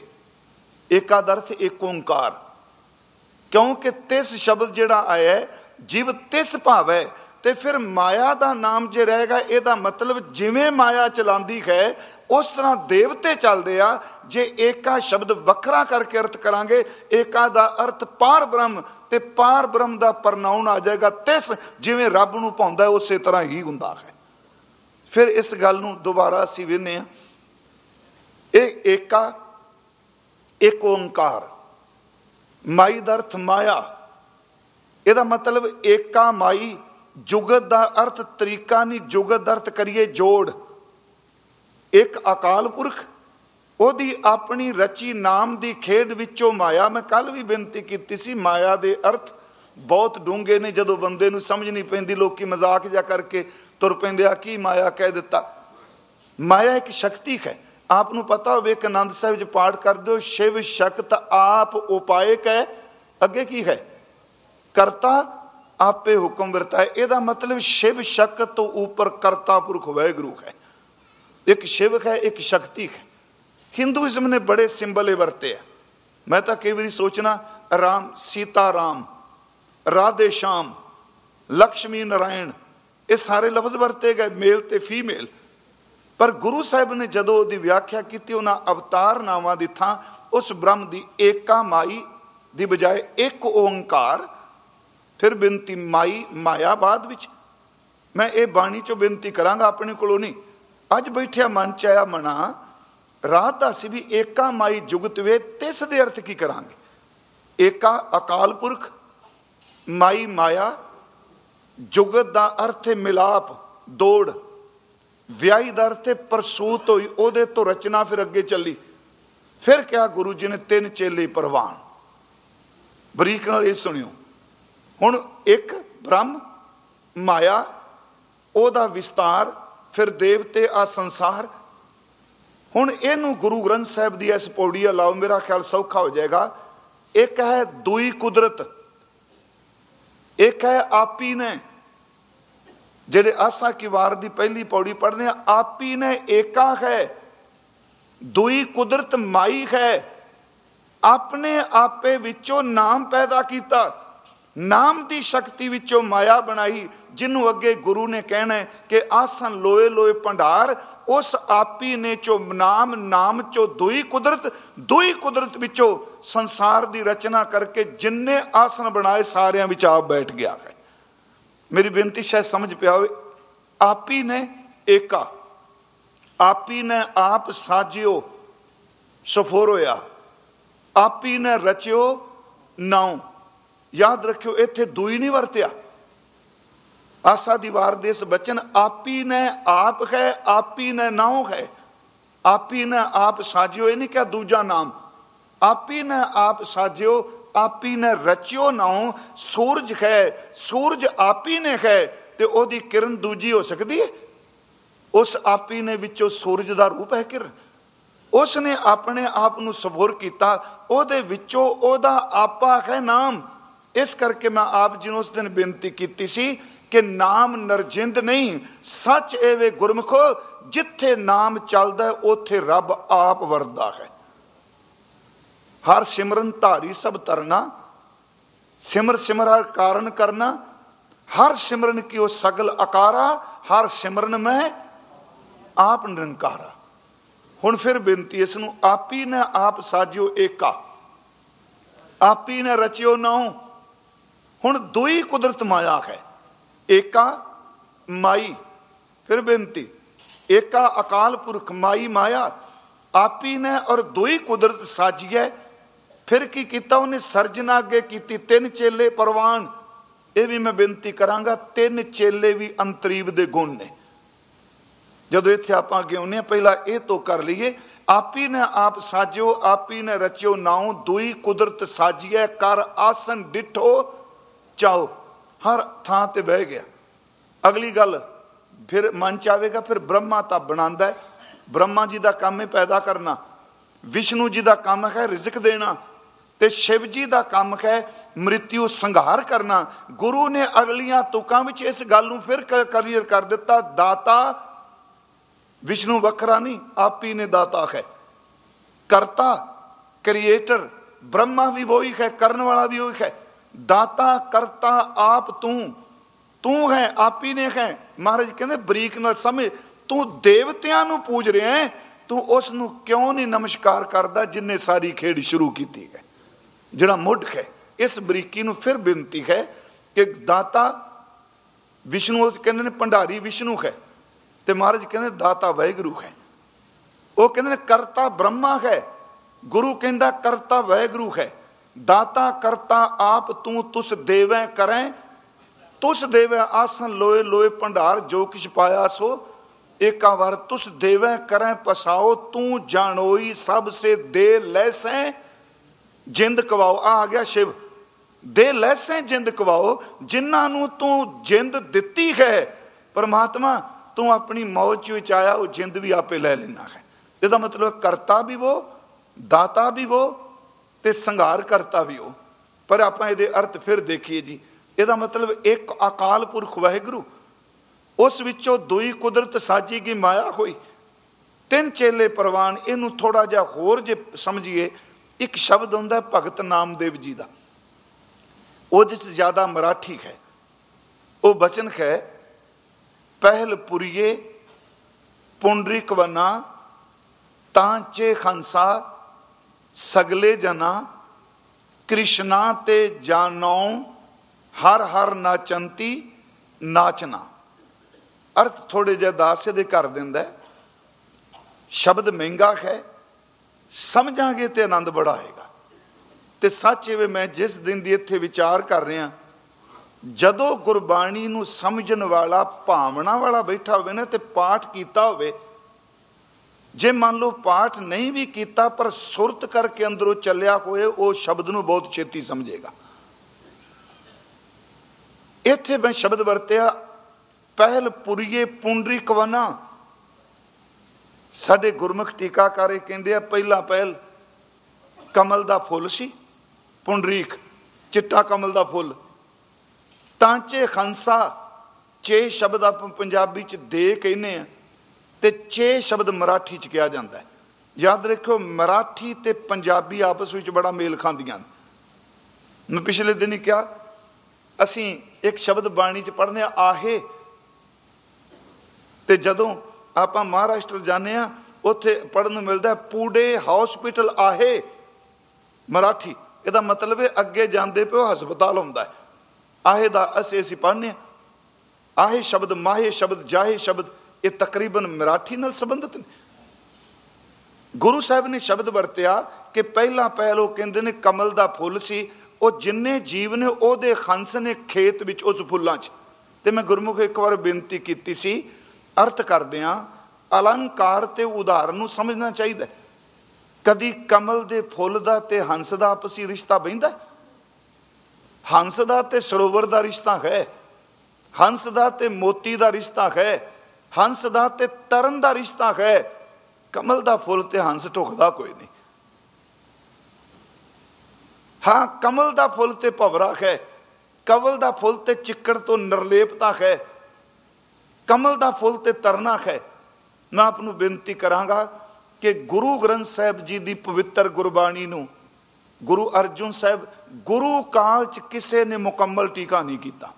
ਏਕਾ ਦਾ ਅਰਥ ਏਕ ਓੰਕਾਰ ਕਿਉਂਕਿ ਤਿਸ ਸ਼ਬਦ ਜਿਹੜਾ ਆਇਆ, ਜੀਵ ਤਿਸ ਭਾਵੈ, ਤੇ ਫਿਰ ਮਾਇਆ ਦਾ ਨਾਮ ਜੇ ਰਹੇਗਾ ਇਹਦਾ ਮਤਲਬ ਜਿਵੇਂ ਮਾਇਆ ਚਲਾਉਂਦੀ ਹੈ, ਉਸ ਤਰ੍ਹਾਂ ਦੇਵਤੇ ਚੱਲਦੇ ਆ, ਜੇ ਏਕਾ ਸ਼ਬਦ ਵੱਖਰਾ ਕਰਕੇ ਅਰਥ ਕਰਾਂਗੇ, ਏਕਾ ਦਾ ਅਰਥ ਪਾਰ ਬ੍ਰਹਮ, ਤੇ ਪਾਰ ਬ੍ਰਹਮ ਦਾ ਪਰਨਾਉਣ ਆ ਜਾਏਗਾ ਤਿਸ, ਜਿਵੇਂ ਰੱਬ ਨੂੰ ਪਾਉਂਦਾ ਉਸੇ ਤਰ੍ਹਾਂ ਹੀ ਹੁੰਦਾ ਹੈ। ਫਿਰ ਇਸ ਗੱਲ ਨੂੰ ਦੁਬਾਰਾ ਅਸੀਂ ਵੇਖਨੇ ਆ ਇਹ ਏਕਾ, ਇੱਕ ਓੰਕਾਰ। ਮਾਈ ਦਾ ਅਰਥ ਮਾਇਆ। ਇਹਦਾ ਮਤਲਬ ਏਕਾ ਮਾਈ, ਜੁਗਤ ਦਾ ਅਰਥ ਤਰੀਕਾ ਨਹੀਂ ਜੁਗਤ ਦਾ ਅਰਥ ਕਰੀਏ ਜੋੜ। ਇੱਕ ਅਕਾਲ ਪੁਰਖ, ਉਹਦੀ ਆਪਣੀ ਰਚੀ ਨਾਮ ਦੀ ਖੇਡ ਵਿੱਚੋਂ ਮਾਇਆ, ਮੈਂ ਕੱਲ ਵੀ ਬੇਨਤੀ ਕੀਤੀ ਸੀ, ਮਾਇਆ ਦੇ ਅਰਥ ਬਹੁਤ ਡੂੰਘੇ ਨੇ, ਜਦੋਂ ਬੰਦੇ ਨੂੰ ਸਮਝ ਨਹੀਂ ਪੈਂਦੀ, ਲੋਕੀ ਮਜ਼ਾਕ ਜਾ ਕਰਕੇ ਤੁਰ ਪੈਂਦੇ ਆ ਕੀ ਮਾਇਆ ਕਹਿ ਦਿੱਤਾ? ਮਾਇਆ ਇੱਕ ਸ਼ਕਤੀ ਹੈ। ਆਪ ਨੂੰ ਪਤਾ ਹੋਵੇ ਕਿ ਆਨੰਦ ਸਾਹਿਬ ਵਿੱਚ ਪਾਠ ਕਰਦੇ ਹੋ, ਸ਼ਿਵ ਸ਼ਕਤ ਆਪ ਉਪਾਇਕ ਹੈ। ਅੱਗੇ ਕੀ ਹੈ? ਕਰਤਾ ਆਪੇ ਹੁਕਮ ਵਰਤਾਏ ਇਹਦਾ ਮਤਲਬ ਸ਼ਿਵ ਸ਼ਕਤ ਤੋਂ ਉੱਪਰ ਕਰਤਾ ਪੁਰਖ ਵੈਗਰੂ ਹੈ। ਇੱਕ ਸ਼ਿਵ ਹੈ, ਇੱਕ ਸ਼ਕਤੀ ਹੈ। ਹਿੰਦੂਇਜ਼ਮ ਨੇ ਬੜੇ ਸਿੰਬਲ ਵਰਤੇ ਆ। ਮੈਂ ਤਾਂ ਕਈ ਵਾਰੀ ਸੋਚਣਾ, ਰਾਮ ਸੀਤਾ ਰਾਮ ਰਾਧੇ ਸ਼ਾਮ ਲక్ష్ਮੀ ਨਾਰਾਇਣ, ਇਹ ਸਾਰੇ ਲਫ਼ਜ਼ ਵਰਤੇ ਗਏ, ਮੇਲ ਤੇ ਫੀਮੇਲ। ਪਰ ਗੁਰੂ ਸਾਹਿਬ ਨੇ ਜਦੋਂ ਉਹਦੀ ਵਿਆਖਿਆ ਕੀਤੀ, ਉਹਨਾਂ ਅਵਤਾਰ ਨਾਵਾਂ ਦੀ ਥਾਂ, ਉਸ ਬ੍ਰਹਮ ਦੀ ਏਕਾ ਮਾਈ ਦੀ ਬਜਾਏ ਇੱਕ ਓੰਕਾਰ, ਫਿਰ ਬੇਨਤੀ ਮਾਈ ਮਾਇਆ ਬਾਦ ਵਿੱਚ। ਮੈਂ ਇਹ ਬਾਣੀ ਚੋਂ ਬੇਨਤੀ ਕਰਾਂਗਾ ਆਪਣੇ ਕੋਲੋਂ ਨਹੀਂ। ਅੱਜ ਬੈਠਿਆ ਮਨ ਚ ਆਇਆ ਮਨਾ, ਰਾਤ ਦਾ ਸੀ ਵੀ ਏਕਾ ਮਾਈ ਜੁਗਤ ਵੇ, ਤਿਸ ਦੇ ਅਰਥ ਕੀ ਕਰਾਂਗੇ? ਏਕਾ ਅਕਾਲ ਪੁਰਖ, ਮਾਈ ਮਾਇਆ, ਜੁਗਤ ਦਾ ਅਰਥ ਹੈ ਮਿਲਾਪ, ਦੌੜ। ਵਿਆਹੀ ਦਰ ਤੇ ਪ੍ਰਸੂਤ ਹੋਈ, ਉਹਦੇ ਤੋਂ ਰਚਨਾ ਫਿਰ ਅੱਗੇ ਚੱਲੀ। ਫਿਰ ਕਿਹਾ, ਗੁਰੂ ਜੀ ਨੇ ਤਿੰਨ ਚੇਲੇ ਪ੍ਰਵਾਨ। ਬਰੀਕ ਨਾਲ ਇਹ ਸੁਣਿਓ। ਹੁਣ ਇੱਕ ਬ੍ਰਹਮ, ਮਾਇਆ, ਉਹਦਾ ਵਿਸਤਾਰ, ਫਿਰ ਦੇਵਤੇ ਆ ਸੰਸਾਰ। ਹੁਣ ਇਹਨੂੰ ਗੁਰੂ ਗ੍ਰੰਥ ਸਾਹਿਬ ਦੀ ਇਸ ਪੌੜੀ ਲਾਓ, ਮੇਰਾ ਖਿਆਲ ਸੌਖਾ ਹੋ ਜਾਏਗਾ। ਇੱਕ ਹੈ ਦੂਈ ਕੁਦਰਤ, ਇੱਕ ਹੈ ਆਪੀ ਨੇ। ਜਿਹੜੇ ਆਸਾ ਕੀ ਵਾਰ ਦੀ ਪਹਿਲੀ ਪੌੜੀ ਪੜ੍ਹਦੇ ਆ, ਆਪੀ ਨੇ ਏਕਾ ਹੈ, ਦੂਈ ਕੁਦਰਤ ਮਾਈ ਹੈ। ਆਪਣੇ ਆਪੇ ਵਿੱਚੋਂ ਨਾਮ ਪੈਦਾ ਕੀਤਾ, ਨਾਮ ਦੀ ਸ਼ਕਤੀ ਵਿੱਚੋਂ ਮਾਇਆ ਬਣਾਈ ਜਿਹਨੂੰ ਅੱਗੇ ਗੁਰੂ ਨੇ ਕਹਿਣਾ ਕਿ ਆਸਨ ਲੋਏ ਲੋਏ ਭੰਡਾਰ, ਉਸ ਆਪੀ ਨੇ ਚੋ ਨਾਮ ਨਾਮ ਚੋ ਦੁਈ ਕੁਦਰਤ ਦੁਈ ਕੁਦਰਤ ਵਿੱਚੋਂ ਸੰਸਾਰ ਦੀ ਰਚਨਾ ਕਰਕੇ ਜਿੰਨੇ ਆਸਨ ਬਣਾਏ, ਸਾਰਿਆਂ ਵਿੱਚ ਆਪ ਬੈਠ ਗਿਆ ਹੈ। ਮੇਰੀ ਬੇਨਤੀ ਸ਼ਾਇਦ ਸਮਝ ਪਿਆ ਹੋਵੇ ਆਪੀ ਨੇ ਏਕਾ ਆਪੀ ਨੇ ਆਪ ਸਾਜਿਓ ਸਫੋਰ ਹੋਇਆ ਆਪੀ ਨੇ ਰਚਿਓ ਨਾਉ ਯਾਦ ਰੱਖਿਓ ਇੱਥੇ ਦੂਈ ਨਹੀਂ ਵਰਤਿਆ ਆਸਾ ਦੀਵਾਰ ਦੇ ਇਸ ਬਚਨ ਆਪੀ ਨੇ ਆਪ ਹੈ ਆਪੀ ਨੇ ਨਾਉ ਹੈ ਆਪੀ ਨੇ ਆਪ ਸਾਜਿਓ ਇਹ ਨਹੀਂ ਕਿਹਾ ਦੂਜਾ ਨਾਮ ਆਪੀ ਨੇ ਆਪ ਸਾਜਿਓ ਆਪੀ ਨੇ ਰਚਿਓ ਨਾਉ, ਸੂਰਜ ਹੈ, ਸੂਰਜ ਆਪੀ ਨੇ ਹੈ, ਤੇ ਉਹਦੀ ਕਿਰਨ ਦੂਜੀ ਹੋ ਸਕਦੀ ਹੈ? ਉਸ ਆਪੀ ਨੇ ਵਿੱਚੋਂ ਸੂਰਜ ਦਾ ਰੂਪ ਹੈ ਕਿਰਨ? ਉਸ ਨੇ ਆਪਣੇ ਆਪ ਨੂੰ ਸਬੁਰ ਕੀਤਾ, ਉਹਦੇ ਵਿੱਚੋਂ ਉਹਦਾ ਆਪਾ ਹੈ ਨਾਮ। ਇਸ ਕਰਕੇ ਮੈਂ ਆਪ ਜੀ ਨੂੰ ਉਸ ਦਿਨ ਬੇਨਤੀ ਕੀਤੀ ਸੀ ਕਿ ਨਾਮ ਨਰਜਿੰਦ ਨਹੀਂ, ਸੱਚ ਐਵੇਂ ਗੁਰਮਖੋ, ਜਿੱਥੇ ਨਾਮ ਚੱਲਦਾ ਉੱਥੇ ਰੱਬ ਆਪ ਵਰਦਾ ਹੈ। ਹਰ ਸਿਮਰਨ ਧਾਰੀ ਸਭ ਤਰਨਾ ਸਿਮਰ ਸਿਮਰਾ ਕਾਰਨ ਕਰਨਾ, ਹਰ ਸਿਮਰਨ ਕੀ ਉਹ ਸਗਲ ਆਕਾਰਾ ਹਰ ਸਿਮਰਨ ਮੈਂ ਆਪ ਨਿਰੰਕਾਰਾ। ਹੁਣ ਫਿਰ ਬੇਨਤੀ, ਇਸ ਨੂੰ ਆਪੀ ਨੇ ਆਪ ਸਾਜਿਓ ਏਕਾ, ਆਪੀ ਨੇ ਰਚਿਓ ਨਾਉ। ਹੁਣ ਦੋਈ ਕੁਦਰਤ ਮਾਇਆ ਹੈ, ਏਕਾ, ਮਾਈ। ਫਿਰ ਬੇਨਤੀ, ਏਕਾ ਅਕਾਲ ਪੁਰਖ, ਮਾਈ, ਮਾਇਆ, ਆਪੀ ਨੇ ਔਰ ਦੋਈ ਕੁਦਰਤ ਸਾਜੀਏ ਫਿਰ ਕੀ ਕੀਤਾ ਉਹਨੇ? ਸਰਜਨਾ ਅੱਗੇ ਕੀਤੀ। ਤਿੰਨ ਚੇਲੇ ਪਰਵਾਨ। ਇਹ ਵੀ ਮੈਂ ਬੇਨਤੀ ਕਰਾਂਗਾ, ਤਿੰਨ ਚੇਲੇ ਵੀ ਅੰਤਰੀਬ ਦੇ ਗੁਣ ਨੇ। ਜਦੋਂ ਇੱਥੇ ਆਪਾਂ ਅੱਗੇ ਆਉਨੇ ਆ ਪਹਿਲਾਂ ਇਹ ਤੋਂ ਕਰ ਲਈਏ। ਆਪੀ ਨੇ ਆਪ ਸਾਜਿਓ, ਆਪੀ ਨੇ ਰਚਿਓ ਨਾਉ, ਦੁਈ ਕੁਦਰਤ ਸਾਜੀਏ ਕਰ ਆਸਨ ਡਿਠੋ, ਚਾਓ। ਹਰ ਥਾਂ ਤੇ ਬਹਿ ਗਿਆ। ਅਗਲੀ ਗੱਲ, ਫਿਰ ਮਨ ਚ ਆਵੇਗਾ, ਫਿਰ ਬ੍ਰਹਮਾ ਤਾਂ ਬਣਾਉਂਦਾ ਹੈ। ਬ੍ਰਹਮਾ ਜੀ ਦਾ ਕੰਮ ਹੈ ਪੈਦਾ ਕਰਨਾ। ਵਿਸ਼ਨੂੰ ਜੀ ਦਾ ਕੰਮ ਹੈ ਰਿਜ਼ਕ ਦੇਣਾ। ਤੇ ਸ਼ਿਵ ਜੀ ਦਾ ਕੰਮ ਹੈ ਮ੍ਰਿਤਿਉ ਸੰਘਾਰ ਕਰਨਾ। ਗੁਰੂ ਨੇ ਅਗਲੀਆਂ ਤੁਕਾਂ ਵਿੱਚ ਇਸ ਗੱਲ ਨੂੰ ਫਿਰ ਕਲੀਅਰ ਕਰ ਦਿੱਤਾ, ਦਾਤਾ ਵਿਸ਼ਨੂੰ ਵੱਖਰਾ ਨਹੀਂ, ਆਪ ਹੀ ਨੇ ਦਾਤਾ ਹੈ। ਕਰਤਾ, ਕ੍ਰੀਏਟਰ, ਬ੍ਰਹਮਾ ਵੀ ਉਹੀ ਹੈ, ਕਰਨ ਵਾਲਾ ਵੀ ਉਹੀ ਹੈ। ਦਾਤਾ, ਕਰਤਾ, ਆਪ ਤੂੰ ਤੂੰ ਹੈ, ਆਪ ਹੀ ਨੇ ਹੈ। ਮਹਾਰਾਜ ਕਹਿੰਦੇ, ਬਰੀਕ ਨਾਲ ਸਮਝ, ਤੂੰ ਦੇਵਤਿਆਂ ਨੂੰ ਪੂਜ ਰਿਹਾ ਹੈ, ਤੂੰ ਉਸ ਨੂੰ ਕਿਉਂ ਨਹੀਂ ਨਮਸਕਾਰ ਕਰਦਾ ਜਿਨਨੇ ਸਾਰੀ ਖੇਡ ਸ਼ੁਰੂ ਕੀਤੀ ਹੈ? ਜਿਹੜਾ ਮੁੱਢ ਹੈ, ਇਸ ਬਰੀਕੀ ਨੂੰ ਫਿਰ ਬੇਨਤੀ ਹੈ ਕਿ ਦਾਤਾ ਵਿਸ਼ਨੂੰ, ਉਹ ਕਹਿੰਦੇ ਨੇ ਭੰਡਾਰੀ ਵਿਸ਼ਨੂੰ ਹੈ ਤੇ ਮਹਾਰਾਜ ਕਹਿੰਦੇ ਦਾਤਾ ਵੈਗਰੂ ਹੈ। ਉਹ ਕਹਿੰਦੇ ਨੇ ਕਰਤਾ ਬ੍ਰਹਮਾ ਹੈ, ਗੁਰੂ ਕਹਿੰਦਾ ਕਰਤਾ ਵੈਗਰੂ ਹੈ। ਦਾਤਾ ਕਰਤਾ ਆਪ ਤੂੰ ਤੁਸ ਦੇਵੈ ਕਰੈ, ਤੁਸ ਦੇਵੈ ਆਸਨ ਲੋਏ ਲੋਏ ਭੰਡਾਰ ਜੋ ਕਿਛ ਪਾਇਆ ਸੋ। ਏਕਾ ਵਾਰ ਤੁਸ ਦੇਵੈ ਕਰੈ, ਪਸਾਓ ਤੂੰ ਜਾਣੋਈ ਸਭ ਸੇ ਦੇ ਲੈਸੈ। ਜਿੰਦ ਕਵਾਓ ਆ ਆ ਗਿਆ ਸ਼ਿਵ। ਦੇ ਲੈਸੇ ਜਿੰਦ ਕਵਾਓ, ਜਿਨ੍ਹਾਂ ਨੂੰ ਤੂੰ ਜਿੰਦ ਦਿੱਤੀ ਹੈ। ਪਰਮਾਤਮਾ, ਤੂੰ ਆਪਣੀ ਮੌਜ ਵਿੱਚ ਆਇਆ, ਉਹ ਜਿੰਦ ਵੀ ਆਪੇ ਲੈ ਲੈਣਾ ਹੈ। ਇਹਦਾ ਮਤਲਬ ਕਰਤਾ ਵੀ ਉਹ ਦਾਤਾ ਵੀ ਉਹ ਤੇ ਸੰਘਾਰ ਕਰਤਾ ਵੀ ਉਹ ਪਰ ਆਪਾਂ ਇਹਦੇ ਅਰਥ ਫਿਰ ਦੇਖੀਏ ਜੀ। ਇਹਦਾ ਮਤਲਬ ਇੱਕ ਅਕਾਲ ਪੁਰਖ ਵਾਹਿਗੁਰੂ, ਉਸ ਵਿੱਚੋਂ ਦੋਈ ਕੁਦਰਤ ਸਾਜੀ ਕੀ ਮਾਇਆ ਹੋਈ। ਤਿੰਨ ਚੇਲੇ ਪ੍ਰਵਾਨ, ਇਹਨੂੰ ਥੋੜਾ ਜਿਹਾ ਹੋਰ ਜੇ ਸਮਝੀਏ ਇੱਕ ਸ਼ਬਦ ਹੁੰਦਾ ਭਗਤ ਨਾਮਦੇਵ ਜੀ ਦਾ। ਉਹਦੇ 'ਚ ਜ਼ਿਆਦਾ ਮਰਾਠੀ ਹੈ, ਉਹ ਬਚਨ ਹੈ, ਪਹਿਲ ਪੁਰੀਏ ਪੁੰਡਰਿਕ ਵਨਾ ਤਾਂਚੇ ਖੰਸਾ, ਸਗਲੇ ਜਨਾ, ਕ੍ਰਿਸ਼ਨਾ ਤੇ ਜਾਨੋ ਹਰ ਹਰ ਨਾਚੰਤੀ ਨਾਚਨਾ। ਅਰਥ ਥੋੜੇ ਜਿਹਾ ਦਾਸੇ ਦੇ ਕਰ ਦਿੰਦਾ ਸ਼ਬਦ ਮਹਿੰਗਾ ਹੈ ਸਮਝਾਂਗੇ ਤੇ ਆਨੰਦ ਬੜਾ ਆਏਗਾ। ਤੇ ਸੱਚ ਇਹ ਮੈਂ ਜਿਸ ਦਿਨ ਦੀ ਇੱਥੇ ਵਿਚਾਰ ਕਰ ਰਿਹਾ, ਜਦੋਂ ਗੁਰਬਾਣੀ ਨੂੰ ਸਮਝਣ ਵਾਲਾ, ਭਾਵਨਾ ਵਾਲਾ ਬੈਠਾ ਹੋਵੇ ਨਾ ਤੇ ਪਾਠ ਕੀਤਾ ਹੋਵੇ, ਜੇ ਮੰਨ ਲਓ ਪਾਠ ਨਹੀਂ ਵੀ ਕੀਤਾ, ਪਰ ਸੁਰਤ ਕਰਕੇ ਅੰਦਰੋਂ ਚੱਲਿਆ ਹੋਏ, ਉਹ ਸ਼ਬਦ ਨੂੰ ਬਹੁਤ ਛੇਤੀ ਸਮਝੇਗਾ। ਇੱਥੇ ਮੈਂ ਸ਼ਬਦ ਵਰਤਿਆ, ਪਹਿਲ ਪੁਰੀਏ ਪੁੰਡਰੀ ਕਵਨਾ ਸਾਡੇ ਗੁਰਮੁਖ ਟੀਕਾਕਾਰ ਇਹ ਕਹਿੰਦੇ ਆ, ਪਹਿਲਾ ਪਹਿਲ ਕਮਲ ਦਾ ਫੁੱਲ ਸੀ, ਪੁੰਡਰੀਕ, ਚਿੱਟਾ ਕਮਲ ਦਾ ਫੁੱਲ। ਤਾਂਚੇ ਖੰਸਾ, ਚੇ ਸ਼ਬਦ ਆਪ ਪੰਜਾਬੀ ਚ ਦੇ ਕਹਿੰਦੇ ਆ, ਤੇ ਚੇ ਸ਼ਬਦ ਮਰਾਠੀ ਚ ਕਿਹਾ ਜਾਂਦਾ ਹੈ। ਯਾਦ ਰੱਖਿਓ, ਮਰਾਠੀ ਤੇ ਪੰਜਾਬੀ ਆਪਸ ਵਿੱਚ ਬੜਾ ਮੇਲ ਖਾਂਦੀਆਂ ਮੈਂ ਪਿਛਲੇ ਦਿਨ ਹੀ ਕਿਹਾ, ਅਸੀਂ ਇੱਕ ਸ਼ਬਦ ਬਾਣੀ ਚ ਪੜ੍ਹਨੇ ਆ ਆਹੇ, ਤੇ ਜਦੋਂ ਆਪਾਂ ਮਹਾਰਾਸ਼ਟਰ ਜਾਂਦੇ ਆ ਉੱਥੇ ਪੜਨ ਨੂੰ ਮਿਲਦਾ ਪੂੜੇ ਹਸਪੀਟਲ ਆਹੇ, ਮਰਾਠੀ। ਇਹਦਾ ਮਤਲਬ ਹੈ ਅੱਗੇ ਜਾਂਦੇ ਪਿਓ ਹਸਪਤਾਲ ਹੁੰਦਾ ਆਹੇ ਦਾ ਅਸੀਂ ਅਸੀਂ ਪੜ੍ਹਨੇ ਆਹੇ ਸ਼ਬਦ ਮਾਹੇ ਸ਼ਬਦ ਜਾਹੇ ਸ਼ਬਦ, ਇਹ ਤਕਰੀਬਨ ਮਰਾਠੀ ਨਾਲ ਸੰਬੰਧਿਤ ਨੇ। ਗੁਰੂ ਸਾਹਿਬ ਨੇ ਸ਼ਬਦ ਵਰਤਿਆ ਕਿ ਪਹਿਲਾ ਪਹਿਲ ਉਹ ਕਹਿੰਦੇ ਨੇ, ਕਮਲ ਦਾ ਫੁੱਲ ਸੀ, ਉਹ ਜਿੰਨੇ ਜੀਵ ਨੇ, ਉਹਦੇ ਖੰਸ ਨੇ ਖੇਤ ਵਿੱਚ ਉਸ ਫੁੱਲਾਂ 'ਚ। ਤੇ ਮੈਂ ਗੁਰਮੁਖ ਇੱਕ ਵਾਰ ਬੇਨਤੀ ਕੀਤੀ ਸੀ ਅਰਥ ਕਰਦੇ ਆ ਅਲੰਕਾਰ ਤੇ ਉਦਾਹਰਨ ਨੂੰ ਸਮਝਣਾ ਚਾਹੀਦਾ ਕਦੀ ਕਮਲ ਦੇ ਫੁੱਲ ਦਾ ਤੇ ਹੰਸ ਦਾ ਆਪਸੀ ਰਿਸ਼ਤਾ ਬੈਂਦਾ ਹੰਸ ਦਾ ਤੇ ਸਰੋਵਰ ਦਾ ਰਿਸ਼ਤਾ ਹੈ। ਹੰਸ ਦਾ ਤੇ ਮੋਤੀ ਦਾ ਰਿਸ਼ਤਾ ਹੈ। ਹੰਸ ਦਾ ਤੇ ਤਰਨ ਦਾ ਰਿਸ਼ਤਾ ਹੈ। ਕਮਲ ਦਾ ਫੁੱਲ ਤੇ ਹੰਸ ਢੁਕਦਾ ਕੋਈ ਨਹੀਂ। ਹਾਂ, ਕਮਲ ਦਾ ਫੁੱਲ ਤੇ ਭਵਰਾ ਹੈ। ਕਵਲ ਦਾ ਫੁੱਲ ਤੇ ਚਿੱਕੜ ਤੋਂ ਨਿਰਲੇਪਤਾ ਹੈ। ਕਮਲ ਦਾ ਫੁੱਲ ਤੇ ਤਰਨਾ ਹੈ ਮੈਂ ਆਪ ਨੂੰ ਬੇਨਤੀ ਕਰਾਂਗਾ ਕਿ ਗੁਰੂ ਗ੍ਰੰਥ ਸਾਹਿਬ ਜੀ ਦੀ ਪਵਿੱਤਰ ਗੁਰਬਾਣੀ ਨੂੰ ਗੁਰੂ ਅਰਜੁਨ ਸਾਹਿਬ ਗੁਰੂ ਕਾਲ ਚ ਕਿਸੇ ਨੇ ਮੁਕੰਮਲ ਟੀਕਾ ਨਹੀਂ ਕੀਤਾ।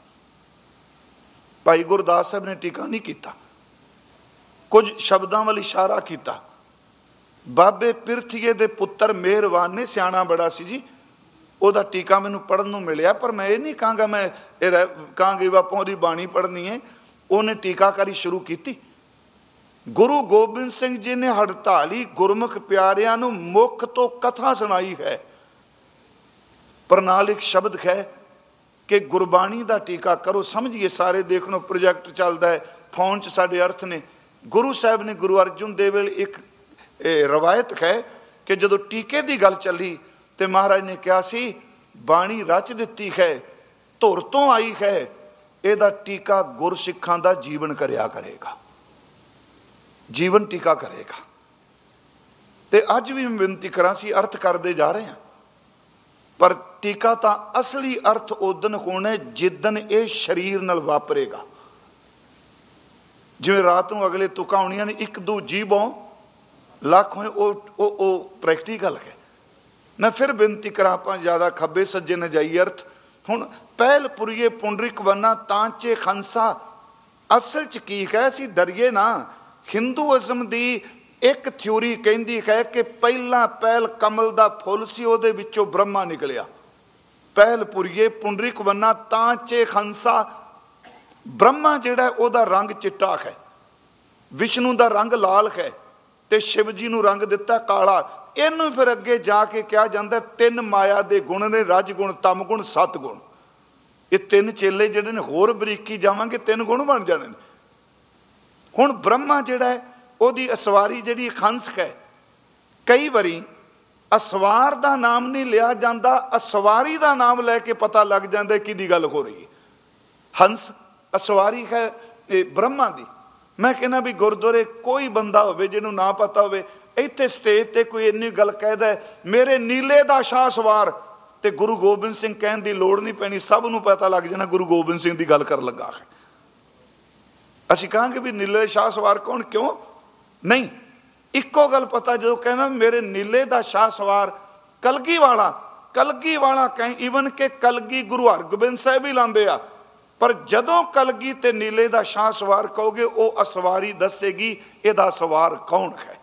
ਭਾਈ ਗੁਰਦਾਸ ਸਾਹਿਬ ਨੇ ਟੀਕਾ ਨਹੀਂ ਕੀਤਾ। ਕੁਝ ਸ਼ਬਦਾਂ ਵੱਲ ਇਸ਼ਾਰਾ ਕੀਤਾ। ਬਾਬੇ ਪਿਰਥੀਏ ਦੇ ਪੁੱਤਰ ਮਿਹਰਵਾਨ ਨੇ, ਸਿਆਣਾ ਬੜਾ ਸੀ ਜੀ, ਉਹਦਾ ਟੀਕਾ ਮੈਨੂੰ ਪੜਨ ਨੂੰ ਮਿਲਿਆ, ਪਰ ਮੈਂ ਇਹ ਨਹੀਂ ਕਹਾਂਗਾ, ਮੈਂ ਇਹ ਕਹਾਂਗੀ ਬਾਪੂ ਦੀ ਬਾਣੀ ਪੜਨੀ ਹੈ। ਉਹਨੇ ਟੀਕਾਕਾਰੀ ਸ਼ੁਰੂ ਕੀਤੀ। ਗੁਰੂ ਗੋਬਿੰਦ ਸਿੰਘ ਜੀ ਨੇ 48 ਗੁਰਮੁਖ ਪਿਆਰਿਆਂ ਨੂੰ ਮੁਖ ਤੋਂ ਕਥਾ ਸੁਣਾਈ ਹੈ। ਪਰ ਨਾਲ ਇੱਕ ਸ਼ਬਦ ਹੈ ਕਿ ਗੁਰਬਾਣੀ ਦਾ ਟੀਕਾ ਕਰੋ। ਸਮਝੀਏ ਸਾਰੇ ਦੇਖਣੋ ਪ੍ਰੋਜੈਕਟ ਚੱਲਦਾ ਹੈ। ਫੋਨ 'ਚ ਸਾਡੇ ਅਰਥ ਨੇ। ਗੁਰੂ ਸਾਹਿਬ ਨੇ ਗੁਰੂ ਅਰਜੁਨ ਦੇਵ ਵੇਲੇ ਇੱਕ ਰਵਾਇਤ ਹੈ ਕਿ ਜਦੋਂ ਟੀਕੇ ਦੀ ਗੱਲ ਚੱਲੀ ਤੇ ਮਹਾਰਾਜ ਨੇ ਕਿਹਾ ਸੀ, ਬਾਣੀ ਰਚ ਦਿੱਤੀ ਹੈ, ਧੁਰ ਤੋਂ ਆਈ ਹੈ ਇਹਦਾ ਟੀਕਾ ਗੁਰਸਿੱਖਾਂ ਦਾ ਜੀਵਨ ਕਰਿਆ ਕਰੇਗਾ। ਜੀਵਨ ਟੀਕਾ ਕਰੇਗਾ। ਤੇ ਅੱਜ ਵੀ ਮੈਂ ਬੇਨਤੀ ਕਰਾਂ ਸੀ ਅਰਥ ਕਰਦੇ ਜਾ ਰਹੇ ਹਾਂ। ਪਰ ਟੀਕਾ ਤਾਂ ਅਸਲੀ ਅਰਥ ਉਦਨ ਹੋਣਾ ਜਿੱਦਨ ਇਹ ਸਰੀਰ ਨਾਲ ਵਾਪਰੇਗਾ। ਜਿਵੇਂ ਰਾਤ ਨੂੰ ਅਗਲੇ ਤੁਕਾਂ ਆਉਣੀਆਂ ਨੇ, ਇੱਕ ਦੋ ਜੀਵੋਂ ਲੱਖ ਹੋਏ, ਉਹ ਉਹ ਉਹ ਪ੍ਰੈਕਟੀਕਲ ਹੈ। ਮੈਂ ਫਿਰ ਬੇਨਤੀ ਕਰਾਂ ਆਪਾਂ ਜ਼ਿਆਦਾ ਖੱਬੇ ਸੱਜੇ ਨ ਜਾਈ ਅਰਥ। ਹੁਣ ਪਹਿਲ ਪੁਰੀਏ ਪੁੰਡਰਿਕ ਵਨਾ ਤਾਂਚੇ ਖੰਸਾ। ਅਸਲ ਚ ਕੀ ਕਹੇ ਸੀ? ਡਰੀਏ ਨਾ। ਹਿੰਦੂਇਜ਼ਮ ਦੀ ਇੱਕ ਥਿਉਰੀ ਕਹਿੰਦੀ ਹੈ ਕਿ ਪਹਿਲਾ ਪਹਿਲ ਕਮਲ ਦਾ ਫੁੱਲ ਸੀ, ਉਹਦੇ ਵਿੱਚੋਂ ਬ੍ਰਹਮਾ ਨਿਕਲਿਆ। ਪਹਿਲ ਪੁਰੀਏ ਪੁੰਡਰਿਕ ਵਨਾ ਤਾਂਚੇ ਖੰਸਾ। ਬ੍ਰਹਮਾ ਜਿਹੜਾ ਉਹਦਾ ਰੰਗ ਚਿੱਟਾ ਹੈ। ਵਿਸ਼ਨੂੰ ਦਾ ਰੰਗ ਲਾਲ ਹੈ ਤੇ ਸ਼ਿਵ ਜੀ ਨੂੰ ਰੰਗ ਦਿੱਤਾ ਕਾਲਾ। ਇਹਨੂੰ ਫਿਰ ਅੱਗੇ ਜਾ ਕੇ ਕਿਹਾ ਜਾਂਦਾ ਤਿੰਨ ਮਾਇਆ ਦੇ ਗੁਣ ਨੇ ਰਜ ਗੁਣ ਤਮ ਗੁਣ ਸਤ ਗੁਣ ਇਹ ਤਿੰਨ ਚੇਲੇ ਜਿਹੜੇ ਨੇ ਹੋਰ ਬਰੀਕੀ ਜਾਵਾਂਗੇ, ਤਿੰਨ ਗੁਣ ਬਣ ਜਾਣੇ ਨੇ। ਹੁਣ ਬ੍ਰਹਮਾ ਜਿਹੜਾ ਹੈ, ਉਹਦੀ ਅਸਵਾਰੀ ਜਿਹੜੀ ਖੰਸ ਹੈ, ਕਈ ਵਾਰੀ ਅਸਵਾਰ ਦਾ ਨਾਮ ਨਹੀਂ ਲਿਆ ਜਾਂਦਾ, ਅਸਵਾਰੀ ਦਾ ਨਾਮ ਲੈ ਕੇ ਪਤਾ ਲੱਗ ਜਾਂਦਾ ਕਿਹਦੀ ਗੱਲ ਹੋ ਰਹੀ ਹੈ। ਹੰਸ ਅਸਵਾਰੀ ਹੈ, ਇਹ ਬ੍ਰਹਮਾ ਦੀ। ਮੈਂ ਕਹਿੰਦਾ ਵੀ ਗੁਰਦੁਆਰੇ ਕੋਈ ਬੰਦਾ ਹੋਵੇ ਜਿਹਨੂੰ ਨਾ ਪਤਾ ਹੋਵੇ, ਇੱਥੇ ਸਟੇਜ ਤੇ ਕੋਈ ਇੰਨੀ ਗੱਲ ਕਹਿਦਾ ਮੇਰੇ ਨੀਲੇ ਦਾ ਸ਼ਾਹ ਸਵਾਰ ਤੇ ਗੁਰੂ ਗੋਬਿੰਦ ਸਿੰਘ ਕਹਿਣ ਦੀ ਲੋੜ ਨਹੀਂ ਪੈਣੀ, ਸਭ ਨੂੰ ਪਤਾ ਲੱਗ ਜਾਣਾ ਗੁਰੂ ਗੋਬਿੰਦ ਸਿੰਘ ਦੀ ਗੱਲ ਕਰਨ ਲੱਗਾ ਹੈ। ਅਸੀਂ ਕਹਾਂਗੇ ਵੀ ਨੀਲੇ ਸ਼ਾਹ ਸਵਾਰ ਕੌਣ, ਕਿਉਂ? ਨਹੀਂ, ਇੱਕੋ ਗੱਲ ਪਤਾ, ਜਦੋਂ ਕਹਿੰਦਾ ਮੇਰੇ ਨੀਲੇ ਦਾ ਸ਼ਾਹ ਸਵਾਰ ਕਲਗੀ ਵਾਲਾ ਕਲਗੀ ਵਾਲਾ ਕਹੀਂ ਈਵਨ ਕਿ ਕਲਗੀ ਗੁਰੂ ਹਰਗੋਬਿੰਦ ਸਾਹਿਬ ਹੀ ਲਾਂਦੇ ਆ। ਪਰ ਜਦੋਂ ਕਲਗੀ ਤੇ ਨੀਲੇ ਦਾ ਸ਼ਾਹ ਸਵਾਰ ਕਹੋਗੇ, ਉਹ ਅਸਵਾਰੀ ਦੱਸੇਗੀ, ਇਹਦਾ ਸਵਾਰ ਕੌਣ ਹੈ?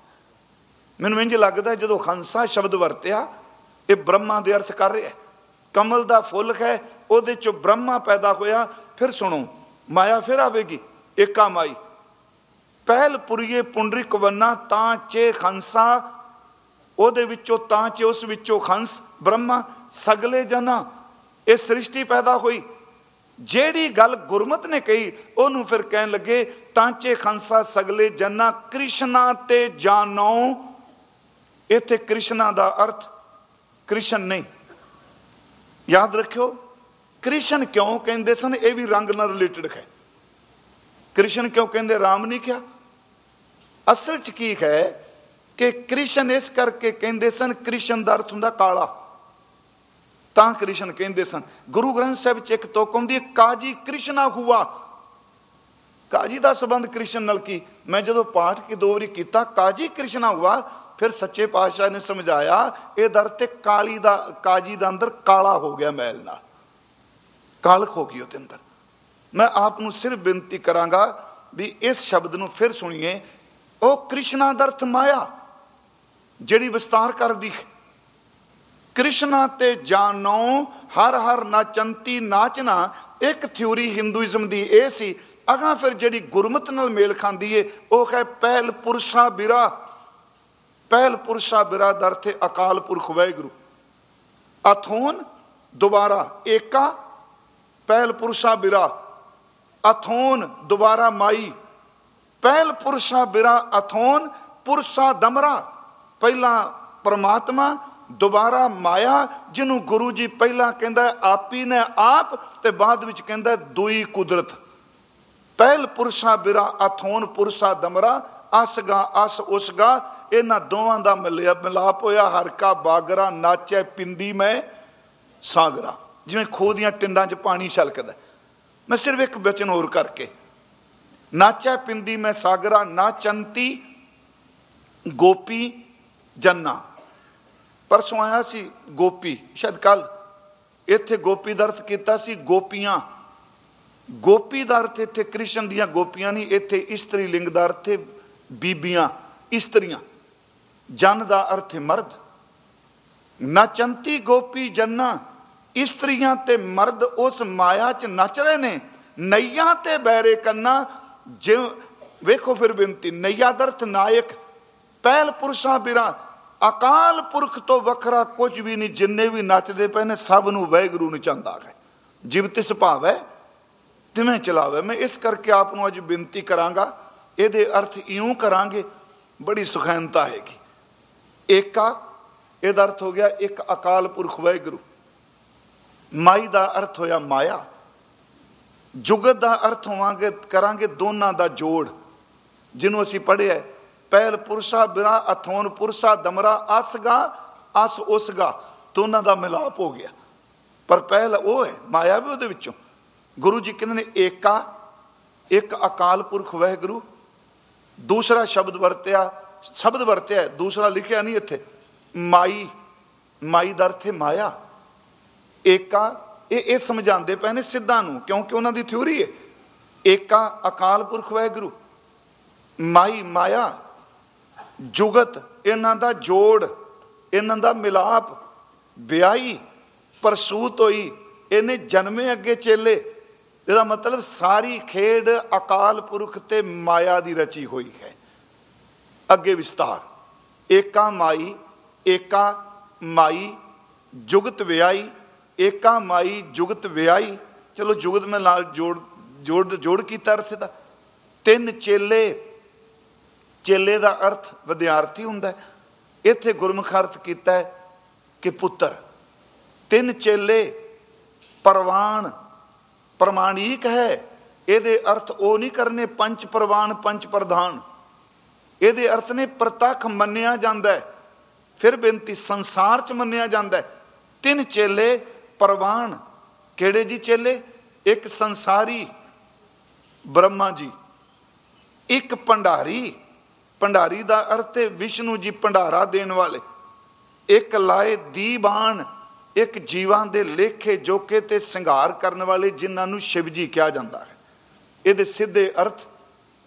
ਮੈਨੂੰ ਇੰਜ ਲੱਗਦਾ ਜਦੋਂ ਖੰਸਾ ਸ਼ਬਦ ਵਰਤਿਆ ਇਹ ਬ੍ਰਹਮਾ ਦੇ ਅਰਥ ਕਰ ਰਿਹਾ ਕਮਲ ਦਾ ਫੁੱਲ ਹੈ, ਉਹਦੇ ਚੋਂ ਬ੍ਰਹਮਾ ਪੈਦਾ ਹੋਇਆ। ਫਿਰ ਸੁਣੋ, ਮਾਇਆ ਫਿਰ ਆਵੇਗੀ, ਏਕਾ ਮਾਈ। ਪਹਿਲ ਪੁਰੀਏ ਪੁੰਡਰੀ ਕਵੰਨਾ, ਤਾਂ ਚੇ ਖੰਸਾ, ਉਹਦੇ ਵਿੱਚੋਂ ਤਾਂ ਚੇ, ਉਸ ਵਿੱਚੋਂ ਖੰਸ, ਬ੍ਰਹਮਾ, ਸਗਲੇ ਜਨਾ, ਇਹ ਸ੍ਰਿਸ਼ਟੀ ਪੈਦਾ ਹੋਈ। ਜਿਹੜੀ ਗੱਲ ਗੁਰਮਤ ਨੇ ਕਹੀ, ਉਹਨੂੰ ਫਿਰ ਕਹਿਣ ਲੱਗੇ ਤਾਂਚੇ ਖੰਸਾ, ਸਗਲੇ ਜਨਾ, ਕ੍ਰਿਸ਼ਨਾ ਤੇ ਜਾਨੋ ਇੱਥੇ ਕ੍ਰਿਸ਼ਨਾ ਦਾ ਅਰਥ ਕ੍ਰਿਸ਼ਨ ਨਹੀਂ। ਯਾਦ ਰੱਖਿਓ, ਕ੍ਰਿਸ਼ਨ ਕਿਉਂ ਕਹਿੰਦੇ ਸਨ? ਇਹ ਵੀ ਰੰਗ ਨਾਲ ਰਿਲੇਟਡ ਹੈ। ਕ੍ਰਿਸ਼ਨ ਕਿਉਂ ਕਹਿੰਦੇ? ਰਾਮ ਨਹੀਂ ਕਿਹਾ। ਅਸਲ ਚ ਕੀ ਹੈ ਕਿ ਕ੍ਰਿਸ਼ਨ ਇਸ ਕਰਕੇ ਕਹਿੰਦੇ ਸਨ, ਕ੍ਰਿਸ਼ਨ ਦਾ ਅਰਥ ਹੁੰਦਾ ਕਾਲਾ। ਤਾਂ ਕ੍ਰਿਸ਼ਨ ਕਹਿੰਦੇ ਸਨ, ਗੁਰੂ ਗ੍ਰੰਥ ਸਾਹਿਬ ਚ ਇੱਕ ਤੋਕ ਹੁੰਦੀ ਹੈ, ਕਾਜੀ ਕ੍ਰਿਸ਼ਨਾ ਹੁਆ। ਕਾਜੀ ਦਾ ਸਬੰਧ ਕ੍ਰਿਸ਼ਨ ਨਾਲ ਕੀ? ਮੈਂ ਜਦੋਂ ਪਾਠ ਕੀ ਦੋ ਵਾਰੀ ਕੀਤਾ, ਕਾਜੀ ਕ੍ਰਿਸ਼ਨਾ ਹੁਆ ਫਿਰ ਸੱਚੇ ਪਾਤਸ਼ਾਹ ਨੇ ਸਮਝਾਇਆ, ਇਹ ਦਰ ਤੇ ਕਾਲੀ ਦਾ, ਕਾਜੀ ਦਾ ਅੰਦਰ ਕਾਲਾ ਹੋ ਗਿਆ ਮੈਲ ਨਾਲ। ਕਾਲਖ ਹੋ ਗਈ ਉਹਦੇ ਅੰਦਰ। ਮੈਂ ਆਪ ਨੂੰ ਸਿਰਫ ਬੇਨਤੀ ਕਰਾਂਗਾ ਵੀ ਇਸ ਸ਼ਬਦ ਨੂੰ ਫਿਰ ਸੁਣੀਏ। ਉਹ ਕ੍ਰਿਸ਼ਨਾ ਦਾ ਅਰਥ ਮਾਇਆ, ਜਿਹੜੀ ਵਿਸਤਾਰ ਕਰਦੀ ਕ੍ਰਿਸ਼ਨਾ ਤੇ ਜਾਨੋ, ਹਰ ਹਰ ਨਾਚੰਤੀ ਨਾਚਨਾ ਇੱਕ ਥਿਉਰੀ ਹਿੰਦੂਇਜ਼ਮ ਦੀ ਇਹ ਸੀ। ਅਗਾ ਫਿਰ ਜਿਹੜੀ ਗੁਰਮਤ ਨਾਲ ਮੇਲ ਖਾਂਦੀ ਏ, ਉਹ ਹੈ ਪਹਿਲ, ਪੁਰਸ਼ਾ, ਬਿਰਾ। ਪਹਿਲ ਪੁਰਸ਼ਾ ਬਿਰਾ ਦਾ ਅਕਾਲ ਪੁਰਖ ਵੈਗੁਰੂ ਅਥੋਨ ਦੁਬਾਰਾ ਏਕਾ, ਪਹਿਲ ਪੁਰਸ਼ਾ ਬਿਰਾ। ਅਥੋਨ ਦੁਬਾਰਾ ਮਾਈ। ਪਹਿਲ ਪੁਰਸ਼ਾ ਬਿਰਾ ਅਥੋਨ ਪੁਰਸ਼ਾ ਦਮਰਾ। ਪਹਿਲਾ ਪਰਮਾਤਮਾ, ਦੁਬਾਰਾ ਮਾਇਆ, ਜਿਹਨੂੰ ਗੁਰੂ ਜੀ ਪਹਿਲਾਂ ਕਹਿੰਦਾ ਆਪੀ ਨੇ ਆਪ, ਤੇ ਬਾਅਦ ਵਿੱਚ ਕਹਿੰਦਾ ਦੁਈ ਕੁਦਰਤ। ਪਹਿਲ ਪੁਰਸ਼ਾ ਬਿਰਾ ਅਥੋਨ ਪੁਰਸ਼ਾ ਦਮਰਾ। ਅਸਗਾ ਅਸ ਉਸਗਾ ਇਹਨਾਂ ਦੋਵਾਂ ਦਾ ਮਿਲਾਪ ਹੋਇਆ। ਹਰਕਾ, ਬਾਗਰਾ, ਨਾਚੈ, ਪਿੰਦੀ ਮੈਂ, ਸਾਗਰਾ। ਜਿਵੇਂ ਖੋਹ ਦੀਆਂ ਟਿੰਡਾਂ 'ਚ ਪਾਣੀ ਛਲਕਦਾ। ਮੈਂ ਸਿਰਫ ਇੱਕ ਬਚਨ ਹੋਰ ਕਰਕੇ। ਨਾਚੈ, ਪਿੰਦੀ ਮੈਂ, ਸਾਗਰਾ ਨਾਚੰਤੀ ਗੋਪੀ, ਜੰਨਾ। ਪਰਸੋਂ ਆਇਆ ਸੀ ਗੋਪੀ। ਸ਼ਾਇਦ ਕੱਲ ਇੱਥੇ ਗੋਪੀ ਦਾ ਅਰਥ ਕੀਤਾ ਸੀ ਗੋਪੀਆਂ। ਗੋਪੀ ਦਾ ਅਰਥ ਇੱਥੇ ਕ੍ਰਿਸ਼ਨ ਦੀਆਂ ਗੋਪੀਆਂ ਨਹੀਂ, ਇੱਥੇ ਇਸਤਰੀ ਲਿੰਗ ਦਾ ਅਰਥ ਹੈ ਬੀਬੀਆਂ, ਇਸਤਰੀਆਂ। ਜਨ ਦਾ ਅਰਥ ਮਰਦ। ਨਚੰਤੀ ਗੋਪੀ ਜੰਨਾ, ਇਸਤਰੀਆਂ ਤੇ ਮਰਦ ਉਸ ਮਾਇਆ 'ਚ ਨੱਚ ਰਹੇ ਨੇ। ਨਈਆਂ ਤੇ ਬੈਰੇ ਕੰਨਾ, ਜਿਉ ਵੇਖੋ ਫਿਰ ਬੇਨਤੀ, ਨਈਆ ਦਰਥ ਨਾਇਕ, ਪਹਿਲ ਪੁਰਸ਼ਾਂ ਬਿਰਾ, ਅਕਾਲ ਪੁਰਖ ਤੋਂ ਵੱਖਰਾ ਕੁਝ ਵੀ ਨਹੀਂ, ਜਿੰਨੇ ਵੀ ਨੱਚਦੇ ਪਏ ਨੇ, ਸਭ ਨੂੰ ਵੈਗਰੂ ਨਚਾਉਂਦਾ ਹੈ ਜਿਵ ਸੁਭਾਵ ਹੈ ਤਿਵੇਂ ਚਲਾਵੇ। ਮੈਂ ਇਸ ਕਰਕੇ ਆਪ ਨੂੰ ਅੱਜ ਬੇਨਤੀ ਕਰਾਂਗਾ, ਇਹਦੇ ਅਰਥ ਇਉਂ ਕਰਾਂਗੇ, ਬੜੀ ਸੁਖੈਨਤਾ ਹੈਗੀ। ਏਕਾ, ਇਹਦਾ ਅਰਥ ਹੋ ਗਿਆ ਇੱਕ ਅਕਾਲ ਪੁਰਖ ਵੈਗਰੂ ਮਾਈ ਦਾ ਅਰਥ ਹੋਇਆ ਮਾਇਆ। ਜੁਗਤ ਦਾ ਅਰਥ ਹੋਵਾਂਗੇ, ਕਰਾਂਗੇ ਦੋਨਾਂ ਦਾ ਜੋੜ, ਜਿਹਨੂੰ ਅਸੀਂ ਪੜ੍ਹਿਆ ਪਹਿਲ ਪੁਰਸ਼ਾ, ਬਿਰਾ, ਅਥੋਨ ਪੁਰਸ਼ਾ, ਦਮਰਾ ਅਸਗਾ ਅਸ ਉਸਗਾ ਦੋਨਾਂ ਦਾ ਮਿਲਾਪ ਹੋ ਗਿਆ। ਪਰ ਪਹਿਲ ਉਹ ਹੈ, ਮਾਇਆ ਵੀ ਉਹਦੇ ਵਿੱਚੋਂ। ਗੁਰੂ ਜੀ ਕਹਿੰਦੇ ਨੇ ਏਕਾ, ਇੱਕ ਅਕਾਲ ਪੁਰਖ ਵਾਹਿਗੁਰੂ। ਦੂਸਰਾ ਸ਼ਬਦ ਵਰਤਿਆ ਸ਼ਬਦ ਵਰਤਿਆ, ਦੂਸਰਾ ਲਿਖਿਆ ਨਹੀਂ ਇੱਥੇ। ਮਾਈ ਮਾਈ ਦਾ ਅਰਥ ਹੈ ਮਾਇਆ। ਏਕਾ, ਇਹ ਇਹ ਸਮਝਾਉਂਦੇ ਪਏ ਨੇ ਸਿੱਧਾਂ ਨੂੰ, ਕਿਉਂਕਿ ਉਹਨਾਂ ਦੀ ਥਿਉਰੀ ਹੈ। ਏਕਾ ਅਕਾਲ ਪੁਰਖ ਵਾਹਿਗੁਰੂ। ਮਾਈ, ਮਾਇਆ, ਜੁਗਤ, ਇਹਨਾਂ ਦਾ ਜੋੜ, ਇਹਨਾਂ ਦਾ ਮਿਲਾਪ, ਵਿਆਹੀ, ਪਰਸੂਤ ਹੋਈ, ਇਹਨੇ ਜਨਮੇ ਅੱਗੇ ਚੇਲੇ। ਇਹਦਾ ਮਤਲਬ ਸਾਰੀ ਖੇਡ ਅਕਾਲ ਪੁਰਖ ਤੇ ਮਾਇਆ ਦੀ ਰਚੀ ਹੋਈ ਹੈ। ਅੱਗੇ ਵਿਸਤਾਰ। ਏਕਾ ਮਾਈ ਏਕਾ ਮਾਈ, ਜੁਗਤ ਵਿਆਈ, ਏਕਾ ਮਾਈ, ਜੁਗਤ ਵਿਆਈ। ਚਲੋ ਜੁਗਤ ਮੈਂ ਨਾਲ ਜੋੜ ਜੋੜ ਜੋੜ ਕੀਤਾ ਅਰਥ ਦਾ ਤਿੰਨ ਚੇਲੇ ਚੇਲੇ ਦਾ ਅਰਥ ਵਿਦਿਆਰਥੀ ਹੁੰਦਾ ਇੱਥੇ ਗੁਰਮੁਖ ਅਰਥ ਕੀਤਾ ਹੈ ਕਿ ਪੁੱਤਰ। ਤਿੰਨ ਚੇਲੇ, ਪਰਵਾਨ, ਪ੍ਰਮਾਣਿਕ ਹੈ। ਇਹਦੇ ਅਰਥ ਉਹ ਨਹੀਂ ਕਰਨੇ, ਪੰਜ ਪ੍ਰਵਾਨ, ਪੰਜ ਪ੍ਰਧਾਨ। ਇਹਦੇ ਅਰਥ ਨੇ ਪ੍ਰਤੱਖ ਮੰਨਿਆ ਜਾਂਦਾ ਹੈ। ਫਿਰ ਬੇਨਤੀ, ਸੰਸਾਰ ਚ ਮੰਨਿਆ ਜਾਂਦਾ ਹੈ। ਤਿੰਨ ਚੇਲੇ, ਪ੍ਰਵਾਨ। ਕਿਹੜੇ ਜੀ ਚੇਲੇ? ਇੱਕ ਸੰਸਾਰੀ, ਬ੍ਰਹਮਾ ਜੀ। ਇੱਕ ਭੰਡਾਰੀ। ਭੰਡਾਰੀ ਦਾ ਅਰਥ ਹੈ ਵਿਸ਼ਨੂੰ ਜੀ ਭੰਡਾਰਾ ਦੇਣ ਵਾਲੇ। ਇੱਕ ਲਾਏ ਦੀਵਾਨ ਇੱਕ ਜੀਵਾਂ ਦੇ ਲੇਖੇ ਜੋਕੇ ਤੇ ਸ਼ਿੰਗਾਰ ਕਰਨ ਵਾਲੇ, ਜਿਨ੍ਹਾਂ ਨੂੰ ਸ਼ਿਵ ਜੀ ਕਿਹਾ ਜਾਂਦਾ ਹੈ। ਇਹਦੇ ਸਿੱਧੇ ਅਰਥ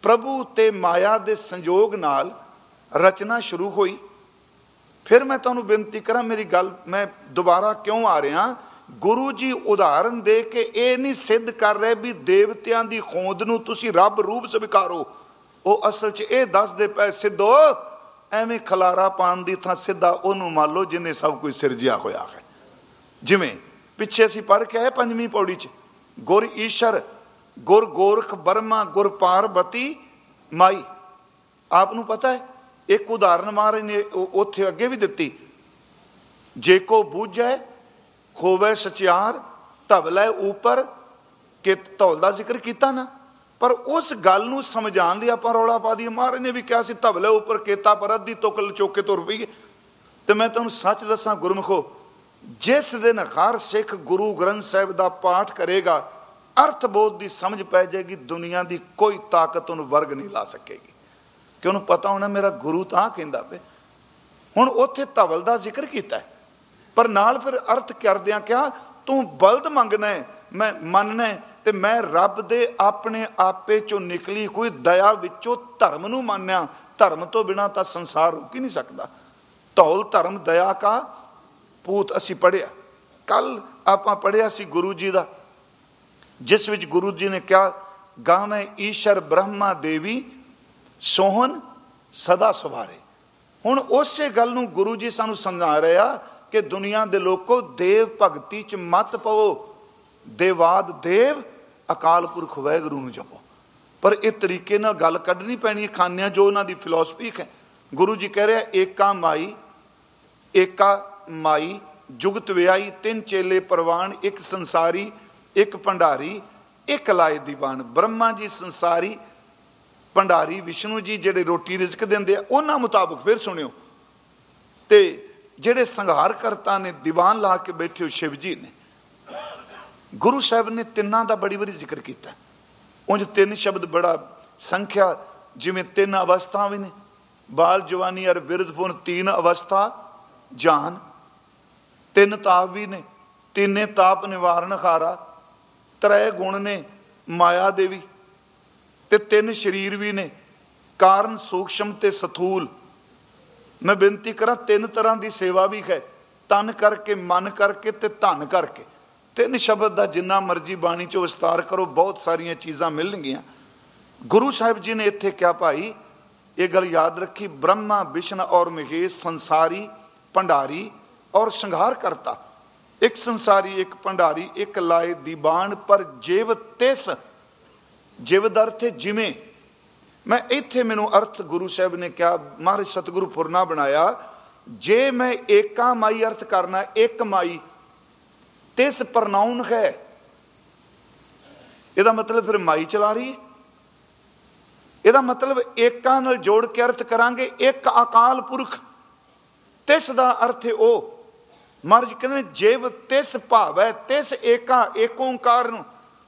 ਪ੍ਰਭੂ ਤੇ ਮਾਇਆ ਦੇ ਸੰਯੋਗ ਨਾਲ ਰਚਨਾ ਸ਼ੁਰੂ ਹੋਈ। ਫਿਰ ਮੈਂ ਤੁਹਾਨੂੰ ਬੇਨਤੀ ਕਰਾਂ, ਮੇਰੀ ਗੱਲ ਮੈਂ ਦੁਬਾਰਾ ਕਿਉਂ ਆ ਰਿਹਾ? ਗੁਰੂ ਜੀ ਉਦਾਹਰਨ ਦੇ ਕੇ ਇਹ ਨਹੀਂ ਸਿੱਧ ਕਰ ਰਹੇ ਵੀ ਦੇਵਤਿਆਂ ਦੀ ਖੋਦ ਨੂੰ ਤੁਸੀਂ ਰੱਬ ਰੂਪ ਸਵੀਕਾਰੋ ਉਹ ਅਸਲ 'ਚ ਇਹ ਦੱਸਦੇ ਪਏ, ਸਿੱਧੋ, ਐਵੇਂ ਖਲਾਰਾ ਪਾਣ ਦੀ ਥਾਂ ਸਿੱਧਾ ਉਹਨੂੰ ਮੰਨ ਲਓ ਜਿਨੇ ਸਭ ਕੁਝ ਸਿਰਜਿਆ ਹੋਇਆ ਹੈ। ਜਿਵੇਂ ਪਿੱਛੇ ਅਸੀਂ ਪੜ੍ਹ ਕੇ ਆਏ ਪੰਜਵੀਂ ਪੌੜੀ 'ਚ, ਗੁਰ ਈਸ਼ਰ ਗੁਰ ਗੋਰਖ ਬਰਮਾ ਗੁਰ ਪਾਰਬਤੀ ਮਾਈ। ਆਪ ਨੂੰ ਪਤਾ ਹੈ, ਇੱਕ ਉਦਾਹਰਨ ਮਹਾਰਾਜ ਨੇ ਉੱਥੇ ਅੱਗੇ ਵੀ ਦਿੱਤੀ। ਜੇ ਕੋ ਬੂਝੈ ਹੋਵੇ ਸਚਿਆਰ, ਧਵਲੇ ਉਪਰ ਕਿ ਧੌਲ ਦਾ ਜ਼ਿਕਰ ਕੀਤਾ ਨਾ। ਪਰ ਉਸ ਗੱਲ ਨੂੰ ਸਮਝਾਉਣ ਲਈ ਆਪਾਂ ਰੌਲਾ ਪਾ ਦਈਏ। ਮਹਾਰਾਜ ਨੇ ਵੀ ਕਿਹਾ ਸੀ, ਧਵਲੇ ਉਪਰ ਕੇਤਾ ਪਰਤ ਦੀ ਤੁਕਲ ਚੋਕੇ ਤੁਰ ਪਈਏ। ਤੇ ਮੈਂ ਤੁਹਾਨੂੰ ਸੱਚ ਦੱਸਾਂ ਗੁਰਮਖੋ, ਜਿਸ ਦਿਨ ਹਰ ਸਿੱਖ ਗੁਰੂ ਗ੍ਰੰਥ ਸਾਹਿਬ ਦਾ ਪਾਠ ਕਰੇਗਾ ਅਰਥ ਬੋਧ ਦੀ ਸਮਝ ਪੈ ਜਾਏਗੀ, ਦੁਨੀਆ ਦੀ ਕੋਈ ਤਾਕਤ ਉਹਨੂੰ ਵਰਗ ਨਹੀਂ ਲਾ ਸਕੇਗੀ। ਕਿ ਉਹਨੂੰ ਪਤਾ ਹੋਣਾ, ਮੇਰਾ ਗੁਰੂ ਤਾਂ ਕਹਿੰਦਾ ਵੇ ਹੁਣ ਉੱਥੇ ਧਵਲ ਦਾ ਜ਼ਿਕਰ ਕੀਤਾ ਪਰ ਨਾਲ ਫਿਰ ਅਰਥ ਕਰਦਿਆਂ ਕਿਹਾ, ਤੂੰ ਬਲਦ ਮੰਗਣਾ ਮੈਂ ਮੰਨਣਾ ਤੇ ਮੈਂ ਰੱਬ ਦੇ ਆਪਣੇ ਆਪੇ ਚੋਂ ਨਿਕਲੀ ਕੋਈ ਦਇਆ ਵਿੱਚੋਂ ਧਰਮ ਨੂੰ ਮੰਨਿਆ। ਧਰਮ ਤੋਂ ਬਿਨਾ ਤਾਂ ਸੰਸਾਰ ਰੁਕ ਹੀ ਨਹੀਂ ਸਕਦਾ। ਧੌਲ, ਧਰਮ, ਦਇਆ ਕਾ ਪੂਤ ਅਸੀਂ ਪੜਿਆ ਕੱਲ ਆਪਾਂ ਪੜਿਆ ਸੀ ਗੁਰੂ ਜੀ ਦਾ। ਜਿਸ ਵਿੱਚ ਗੁਰੂ ਜੀ ਨੇ ਕਿਹਾ, ਗਾਵੇਂ ਈਸ਼ਰ ਬ੍ਰਹਮਾ ਦੇਵੀ, ਸੋਹਣ ਸਦਾ ਸਵਾਰੇ। ਹੁਣ ਉਸੇ ਗੱਲ ਨੂੰ ਗੁਰੂ ਜੀ ਸਾਨੂੰ ਸਮਝਾ ਰਿਹਾ ਕਿ ਦੁਨੀਆ ਦੇ ਲੋਕੋ ਦੇਵ ਭਗਤੀ ਚ ਮਤ ਪਵੋ। ਦੇਵਾਦ ਦੇਵ, ਅਕਾਲ ਪੁਰਖ ਵੈਗੁਰੂ ਨੂੰ ਜਪੋ। ਪਰ ਇਹ ਤਰੀਕੇ ਨਾਲ ਗੱਲ ਕੱਢਣੀ ਪੈਣੀ ਹੈ, ਖਾਨਿਆਂ ਜੋ ਉਹਨਾਂ ਦੀ ਫਿਲਾਸਫੀ ਹੈ। ਗੁਰੂ ਜੀ ਕਹਿ ਰਿਹਾ ਏਕਾ ਮਾਈ ਏਕਾ ਮਾਈ, ਜੁਗਤ ਵਿਆਈ ਤਿੰਨ ਚੇਲੇ ਪ੍ਰਵਾਨ, ਇੱਕ ਸੰਸਾਰੀ ਇੱਕ ਭੰਡਾਰੀ, ਇੱਕ ਲਾਏ ਦੀਵਾਨ। ਬ੍ਰਹਮਾ ਜੀ ਸੰਸਾਰੀ, ਭੰਡਾਰੀ ਵਿਸ਼ਨੂੰ ਜੀ ਜਿਹੜੇ ਰੋਟੀ ਰਿਜ਼ਕ ਦਿੰਦੇ ਆ, ਉਹਨਾਂ ਮੁਤਾਬਕ ਫਿਰ ਸੁਣਿਓ। ਤੇ ਜਿਹੜੇ ਸੰਘਾਰ ਕਰਤਾ ਨੇ ਦੀਵਾਨ ਲਾ ਕੇ ਬੈਠੇ ਹੋ ਸ਼ਿਵ ਜੀ ਨੇ, ਗੁਰੂ ਸਾਹਿਬ ਨੇ ਤਿੰਨਾਂ ਦਾ ਬੜੀ ਬੜੀ ਜ਼ਿਕਰ ਕੀਤਾ। ਉਂਝ ਤਿੰਨ ਸ਼ਬਦ ਬੜਾ ਸੰਖਿਆ, ਜਿਵੇਂ ਤਿੰਨ ਅਵਸਥਾ ਵੀ ਨੇ। ਬਾਲ ਜਵਾਨੀ ਅਰ ਬਿਰਧ ਤਿੰਨ ਅਵਸਥਾ ਜਾਨ। ਤਿੰਨ ਤਾਪ ਵੀ ਨੇ। ਤਿੰਨੇ ਤਾਪ ਨਿਵਾਰਨ ਖਾਰਾ ਤਰੇ ਗੁਣ ਨੇ, ਮਾਇਆ ਦੇ ਵੀ ਤੇ ਤਿੰਨ ਸਰੀਰ ਵੀ ਨੇ। ਕਾਰਨ ਸੂਖਸ਼ਮ ਤੇ ਸਥੂਲ। ਮੈਂ ਬੇਨਤੀ ਕਰਾਂ, ਤਿੰਨ ਤਰ੍ਹਾਂ ਦੀ ਸੇਵਾ ਵੀ ਹੈ। ਤਨ ਕਰਕੇ, ਮਨ ਕਰਕੇ ਤੇ ਧਨ ਕਰਕੇ। ਤਿੰਨ ਸ਼ਬਦ ਦਾ ਜਿੰਨਾ ਮਰਜ਼ੀ ਬਾਣੀ ਚੋਂ ਵਿਸਤਾਰ ਕਰੋ, ਬਹੁਤ ਸਾਰੀਆਂ ਚੀਜ਼ਾਂ ਮਿਲਣਗੀਆਂ। ਗੁਰੂ ਸਾਹਿਬ ਜੀ ਨੇ ਇੱਥੇ ਕਿਹਾ, ਭਾਈ, ਇਹ ਗੱਲ ਯਾਦ ਰੱਖੀ। ਬ੍ਰਹਮਾ ਵਿਸ਼ਨ ਔਰ ਮਹੇਸ਼ ਸੰਸਾਰੀ, ਭੰਡਾਰੀ ਔਰ ਸੰਘਾਰ ਕਰਤਾ। ਇੱਕ ਸੰਸਾਰੀ, ਇੱਕ ਭੰਡਾਰੀ, ਇੱਕ ਲਾਏ ਦੀਵਾਨ ਪਰ ਜੀਵ ਤਿਸ, ਜਿਵ ਦਾ ਅਰਥ ਹੈ ਜਿਵੇਂ। ਮੈਂ ਇੱਥੇ ਮੈਨੂੰ ਅਰਥ ਗੁਰੂ ਸਾਹਿਬ ਨੇ ਕਿਹਾ, ਮਹਾਰਾਜ ਸਤਿਗੁਰੂ ਪੁਰਨਾ ਬਣਾਇਆ, ਜੇ ਮੈਂ ਏਕਾ ਮਾਈ ਅਰਥ ਕਰਨਾ, ਇੱਕ ਮਾਈ, ਤਿਸ ਪ੍ਰਨਾਉਨ ਹੈ। ਇਹਦਾ ਮਤਲਬ ਫਿਰ ਮਾਈ ਚਲਾ ਰਹੀ ਹੈ। ਇਹਦਾ ਮਤਲਬ ਏਕਾਂ ਨਾਲ ਜੋੜ ਕੇ ਅਰਥ ਕਰਾਂਗੇ, ਇੱਕ ਅਕਾਲ ਪੁਰਖ। ਤਿਸ ਦਾ ਅਰਥ ਹੈ ਉਹ ਮਰਜ ਕਹਿੰਦੇ ਜੀਵ ਤਿਸ ਭਾਵੈ, ਤਿਸ ਏਕਾ, ਏਕ ਓੰਕਾਰ ਨੂੰ।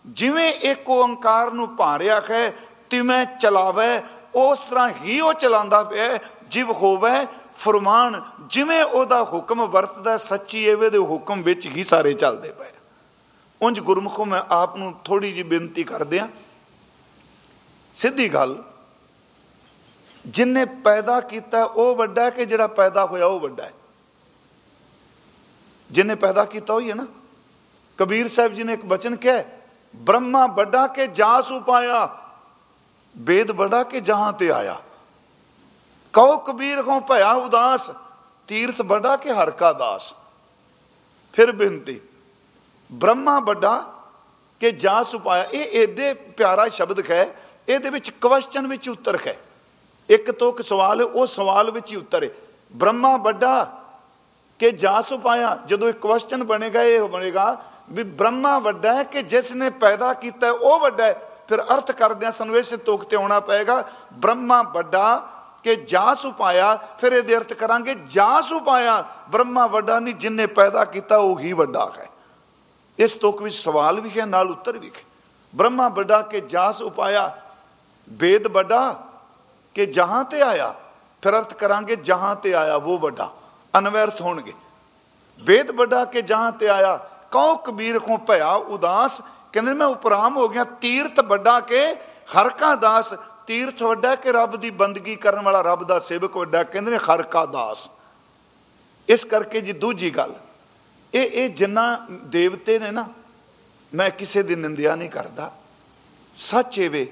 ਜਿਵੇਂ ਏਕ ਓੰਕਾਰ ਨੂੰ ਭਾਰਿਆ ਹੈ, ਤਿਵੇਂ ਚਲਾਵੇ, ਉਸ ਤਰ੍ਹਾਂ ਹੀ ਉਹ ਚਲਾਉਂਦਾ ਪਿਆ ਜਿਵ ਹੋਵੇ ਫਰਮਾਨ, ਜਿਵੇਂ ਉਹਦਾ ਹੁਕਮ ਵਰਤਦਾ ਸੱਚੀ ਐਵੇਂ ਦੇ ਹੁਕਮ ਵਿੱਚ ਹੀ ਸਾਰੇ ਚੱਲਦੇ ਪਏ ਉੰਜ ਗੁਰਮੁਖੋਂ, ਮੈਂ ਆਪ ਨੂੰ ਥੋੜੀ ਜੀ ਬੇਨਤੀ ਕਰਦੇ ਆ ਸਿੱਧੀ ਗੱਲ ਜਿਨਨੇ ਪੈਦਾ ਕੀਤਾ, ਉਹ ਵੱਡਾ ਕਿ ਜਿਹੜਾ ਪੈਦਾ ਹੋਇਆ, ਉਹ ਵੱਡਾ ਹੈ? ਜਿਹਨੇ ਪੈਦਾ ਕੀਤਾ ਹੋਈ ਹੈ ਨਾ। ਕਬੀਰ ਸਾਹਿਬ ਜੀ ਨੇ ਇੱਕ ਬਚਨ ਕਿਹਾ ਬ੍ਰਹਮਾ ਵੱਡਾ ਕੇ ਜਾਸ ਉਪਾਇਆ ਵੇਦ ਵੱਡਾ ਕੇ ਜਹਾਂ ਤੇ ਆਇਆ। ਕਉ ਕਬੀਰ ਕੋ ਭਇਆ ਉਦਾਸ, ਤੀਰਥ ਵੱਡਾ ਕੇ ਹਰ ਕਾ ਦਾਸ। ਫਿਰ ਬੇਨਤੀ, ਬ੍ਰਹਮਾ ਵੱਡਾ ਕਿ ਜਾ ਉਪਾਇਆ, ਇਹ ਇਹਦੇ ਪਿਆਰਾ ਸ਼ਬਦ ਹੈ ਇਹਦੇ ਵਿੱਚ ਕੁਐਸਚਨ ਵਿੱਚ ਉੱਤਰ ਹੈ ਇੱਕ ਤੋਂ ਇੱਕ ਸਵਾਲ, ਉਹ ਸਵਾਲ ਵਿੱਚ ਹੀ ਉੱਤਰ ਹੈ। ਬ੍ਰਹਮਾ ਵੱਡਾ ਕਿ ਜਾਸ ਉਪਾਇਆ ਜਦੋਂ ਇੱਕ ਕੁਐਸਚਨ ਬਣੇਗਾ, ਇਹ ਬਣੇਗਾ ਵੀ ਬ੍ਰਹਮਾ ਵੱਡਾ ਹੈ ਕਿ ਜਿਸ ਨੇ ਪੈਦਾ ਕੀਤਾ ਉਹ ਵੱਡਾ ਹੈ। ਫਿਰ ਅਰਥ ਕਰਦਿਆਂ ਸਾਨੂੰ ਇਸੇ ਤੁਕ ਤੇ ਆਉਣਾ ਪਏਗਾ, ਬ੍ਰਹਮਾ ਵੱਡਾ ਕਿ ਜਾਸ ਉਪਾਇਆ ਫਿਰ ਇਹਦੇ ਅਰਥ ਕਰਾਂਗੇ, ਜਾਸ ਉਪਾਇਆ ਬ੍ਰਹਮਾ ਵੱਡਾ ਨਹੀਂ ਜਿਨਨੇ ਪੈਦਾ ਕੀਤਾ, ਉਹ ਹੀ ਵੱਡਾ ਹੈ। ਇਸ ਤੁਕ ਵਿੱਚ ਸਵਾਲ ਵੀ ਹੈ, ਨਾਲ ਉੱਤਰ ਵੀ ਹੈ। ਬ੍ਰਹਮਾ ਵੱਡਾ ਕਿ ਜਾਸ ਉਪਾਇਆ ਵੇਦ ਵੱਡਾ ਕਿ ਜਹਾਂ ਤੇ ਆਇਆ, ਫਿਰ ਅਰਥ ਕਰਾਂਗੇ, ਜਹਾਂ ਤੇ ਆਇਆ, ਉਹ ਵੱਡਾ। ਅਨਵਰਥ ਹੋਣਗੇ। ਵੇਦ ਵੱਡਾ ਕੇ ਜਹਾਂ ਤੇ ਆਇਆ ਕਉ ਕਬੀਰ ਕੋ ਭਇਆ ਉਦਾਸ? ਕਹਿੰਦੇ ਮੈਂ ਉਪਰਾਮ ਹੋ ਗਿਆ, ਤੀਰਥ ਵੱਡਾ ਕੇ ਹਰ ਕਾ ਦਾਸ। ਤੀਰਥ ਵੱਡਾ ਕਿ ਰੱਬ ਦੀ ਬੰਦਗੀ ਕਰਨ ਵਾਲਾ ਰੱਬ ਦਾ ਸੇਵਕ ਵੱਡਾ। ਕਹਿੰਦੇ ਨੇ ਹਰ ਕਾ ਦਾਸ। ਇਸ ਕਰਕੇ ਜੀ ਦੂਜੀ ਗੱਲ, ਇਹ ਇਹ ਜਿੰਨਾ ਦੇਵਤੇ ਨੇ ਨਾ, ਮੈਂ ਕਿਸੇ ਦੀ ਨਿੰਦਿਆ ਨਹੀਂ ਕਰਦਾ। ਸੱਚ ਏਵੇ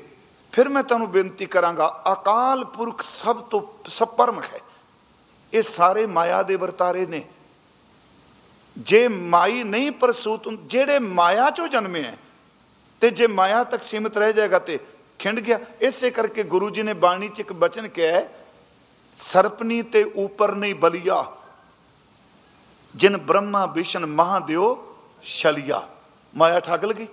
ਫਿਰ ਮੈਂ ਤੁਹਾਨੂੰ ਬੇਨਤੀ ਕਰਾਂਗਾ, ਅਕਾਲ ਪੁਰਖ ਸਭ ਤੋਂ ਸਪਰਮ ਹੈ। ਇਹ ਸਾਰੇ ਮਾਇਆ ਦੇ ਵਰਤਾਰੇ ਨੇ। ਜੇ ਮਾਈ ਨਹੀਂ ਪ੍ਰਸੂਤ ਜਿਹੜੇ ਮਾਇਆ ਚੋਂ ਜਨਮੇ ਹੈ ਤੇ ਜੇ ਮਾਇਆ ਤੱਕ ਸੀਮਤ ਰਹਿ ਜਾਏਗਾ ਤੇ ਖਿੰਡ ਗਿਆ। ਇਸੇ ਕਰਕੇ ਗੁਰੂ ਜੀ ਨੇ ਬਾਣੀ ਚ ਇੱਕ ਬਚਨ ਕਿਹਾ ਸਰਪਨੀ ਤੇ ਉਪਰ ਨਹੀਂ ਬਲਿਆ, ਜਿਨ ਬ੍ਰਹਮਾ ਵਿਸ਼ਨ ਮਹਾਦੇਵ ਛਲਿਆ। ਮਾਇਆ ਠੱਗ ਲਗੀ?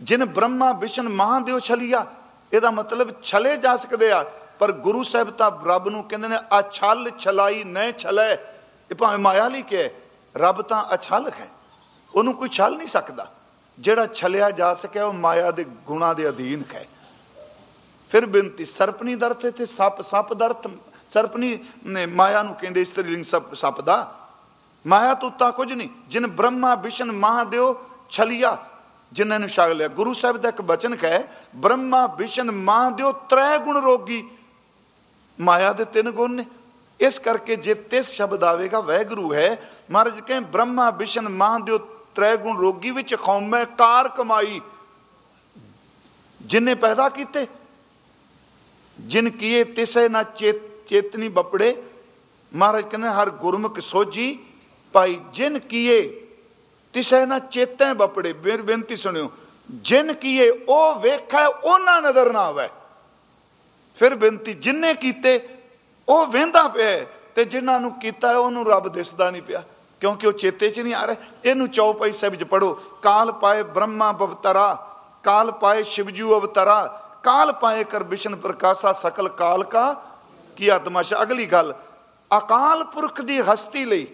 ਜਿਨ ਬ੍ਰਹਮਾ ਵਿਸ਼ਨ ਮਹਾਦੇਵ ਛਲਿਆ, ਇਹਦਾ ਮਤਲਬ ਛਲੇ ਜਾ ਸਕਦੇ ਆ। ਪਰ ਗੁਰੂ ਸਾਹਿਬ ਤਾਂ ਰੱਬ ਨੂੰ ਕਹਿੰਦੇ ਨੇ ਅਛਲ ਛਲਾਈ ਨੈ ਛਲੈ। ਇਹ ਭਾਵੇਂ ਮਾਇਆ ਲਈ ਕਿ ਰੱਬ ਤਾਂ ਅਛਲ ਹੈ। ਉਹਨੂੰ ਕੋਈ ਛਲ ਨਹੀਂ ਸਕਦਾ। ਜਿਹੜਾ ਛਲਿਆ ਜਾ ਸਕਿਆ, ਉਹ ਮਾਇਆ ਦੇ ਗੁਣਾ ਦੇ ਅਧੀਨ ਹੈ। ਫਿਰ ਬੇਨਤੀ ਸਰਪਨੀ ਦਰਥ ਤੇ ਸੱਪ ਸੱਪ ਦਰਥ ਸਰਪਨੀ ਨੇ ਮਾਇਆ ਨੂੰ ਕਹਿੰਦੇ ਇਸਤਰੀਲਿੰਗ ਸੱਪ ਸੱਪ ਦਾ। ਮਾਇਆ ਤੁੱਤਾ ਕੁਝ ਨਹੀਂ। ਜਿਨ ਬ੍ਰਹਮਾ ਵਿਸ਼ਨ ਮਹਾਦੇਵ ਛਲਿਆ। ਜਿਨ੍ਹਾਂ ਨੂੰ ਛਾਗ ਲਿਆ। ਗੁਰੂ ਸਾਹਿਬ ਦਾ ਇੱਕ ਬਚਨ ਹੈ, ਬ੍ਰਹਮਾ ਵਿਸ਼ਨ ਮਹਾਦੇਵ ਤ੍ਰੈ ਗੁਣ ਰੋਗੀ। ਮਾਇਆ ਦੇ ਤਿੰਨ ਗੁਣ ਨੇ। ਇਸ ਕਰਕੇ ਜੇ ਤਿਸ ਸ਼ਬਦ ਆਵੇਗਾ, ਵੈਗਰੂ ਹੈ, ਮਹਾਰਾਜ ਕਹਿੰਦੇ, ਬ੍ਰਹਮਾ, ਵਿਸ਼ਨ ਮਹਾਦੇਵ ਤ੍ਰੈ ਗੁਣ ਰੋਗੀ ਵਿੱਚ ਖੌਮੈ, ਕਾਰ ਕਮਾਈ। ਜਿਨੇ ਪੈਦਾ ਕੀਤੇ, ਜਿਨ ਕੀਏ ਤਿਸੇ ਨਾ ਚੇਤ, ਚੇਤਨੀ ਬਪੜੇ, ਮਹਾਰਾਜ ਕਹਿੰਦੇ, ਹਰ ਗੁਰਮੁਖ ਸੋਜੀ ਭਾਈ ਜਿਨ ਕੀਏ ਤਿਸੇ ਨਾ ਚੇਤੈ ਬਪੜੇ। ਬੇਨਤੀ ਸੁਣਿਓ, ਜਿਨ ਕੀਏ ਉਹ ਵੇਖੈ, ਉਹਨਾਂ ਨਜ਼ਰ ਨਾ ਆਵੇ। ਫਿਰ ਬੇਨਤੀ ਜਿਨਨੇ ਕੀਤੇ, ਉਹ ਵੇਂਦਾ ਪਿਆ ਤੇ ਜਿਨ੍ਹਾਂ ਨੂੰ ਕੀਤਾ ਉਹਨੂੰ ਰੱਬ ਦਿਸਦਾ ਨਹੀਂ ਪਿਆ, ਕਿਉਂਕਿ ਉਹ ਚੇਤੇ 'ਚ ਨਹੀਂ ਆ ਰਿਹਾ। ਇਹਨੂੰ ਚੌਪਈ ਸਾਹਿਬ 'ਚ ਪੜੋ ਕਾਲ ਪਾਏ ਬ੍ਰਹਮਾ ਬਵਤਰਾ ਕਾਲ ਪਾਏ ਸ਼ਿਵਜੂ ਅਵਤਰਾ, ਕਾਲ ਪਾਏ ਕਰ ਵਿਸ਼ਨ ਪ੍ਰਕਾਸ਼ਾ, ਸਕਲ ਕਾਲ ਕਾ, ਕੀ ਆਤਮਾਸ਼ਾ ਅਗਲੀ ਗੱਲ, ਅਕਾਲ ਪੁਰਖ ਦੀ ਹਸਤੀ ਲਈ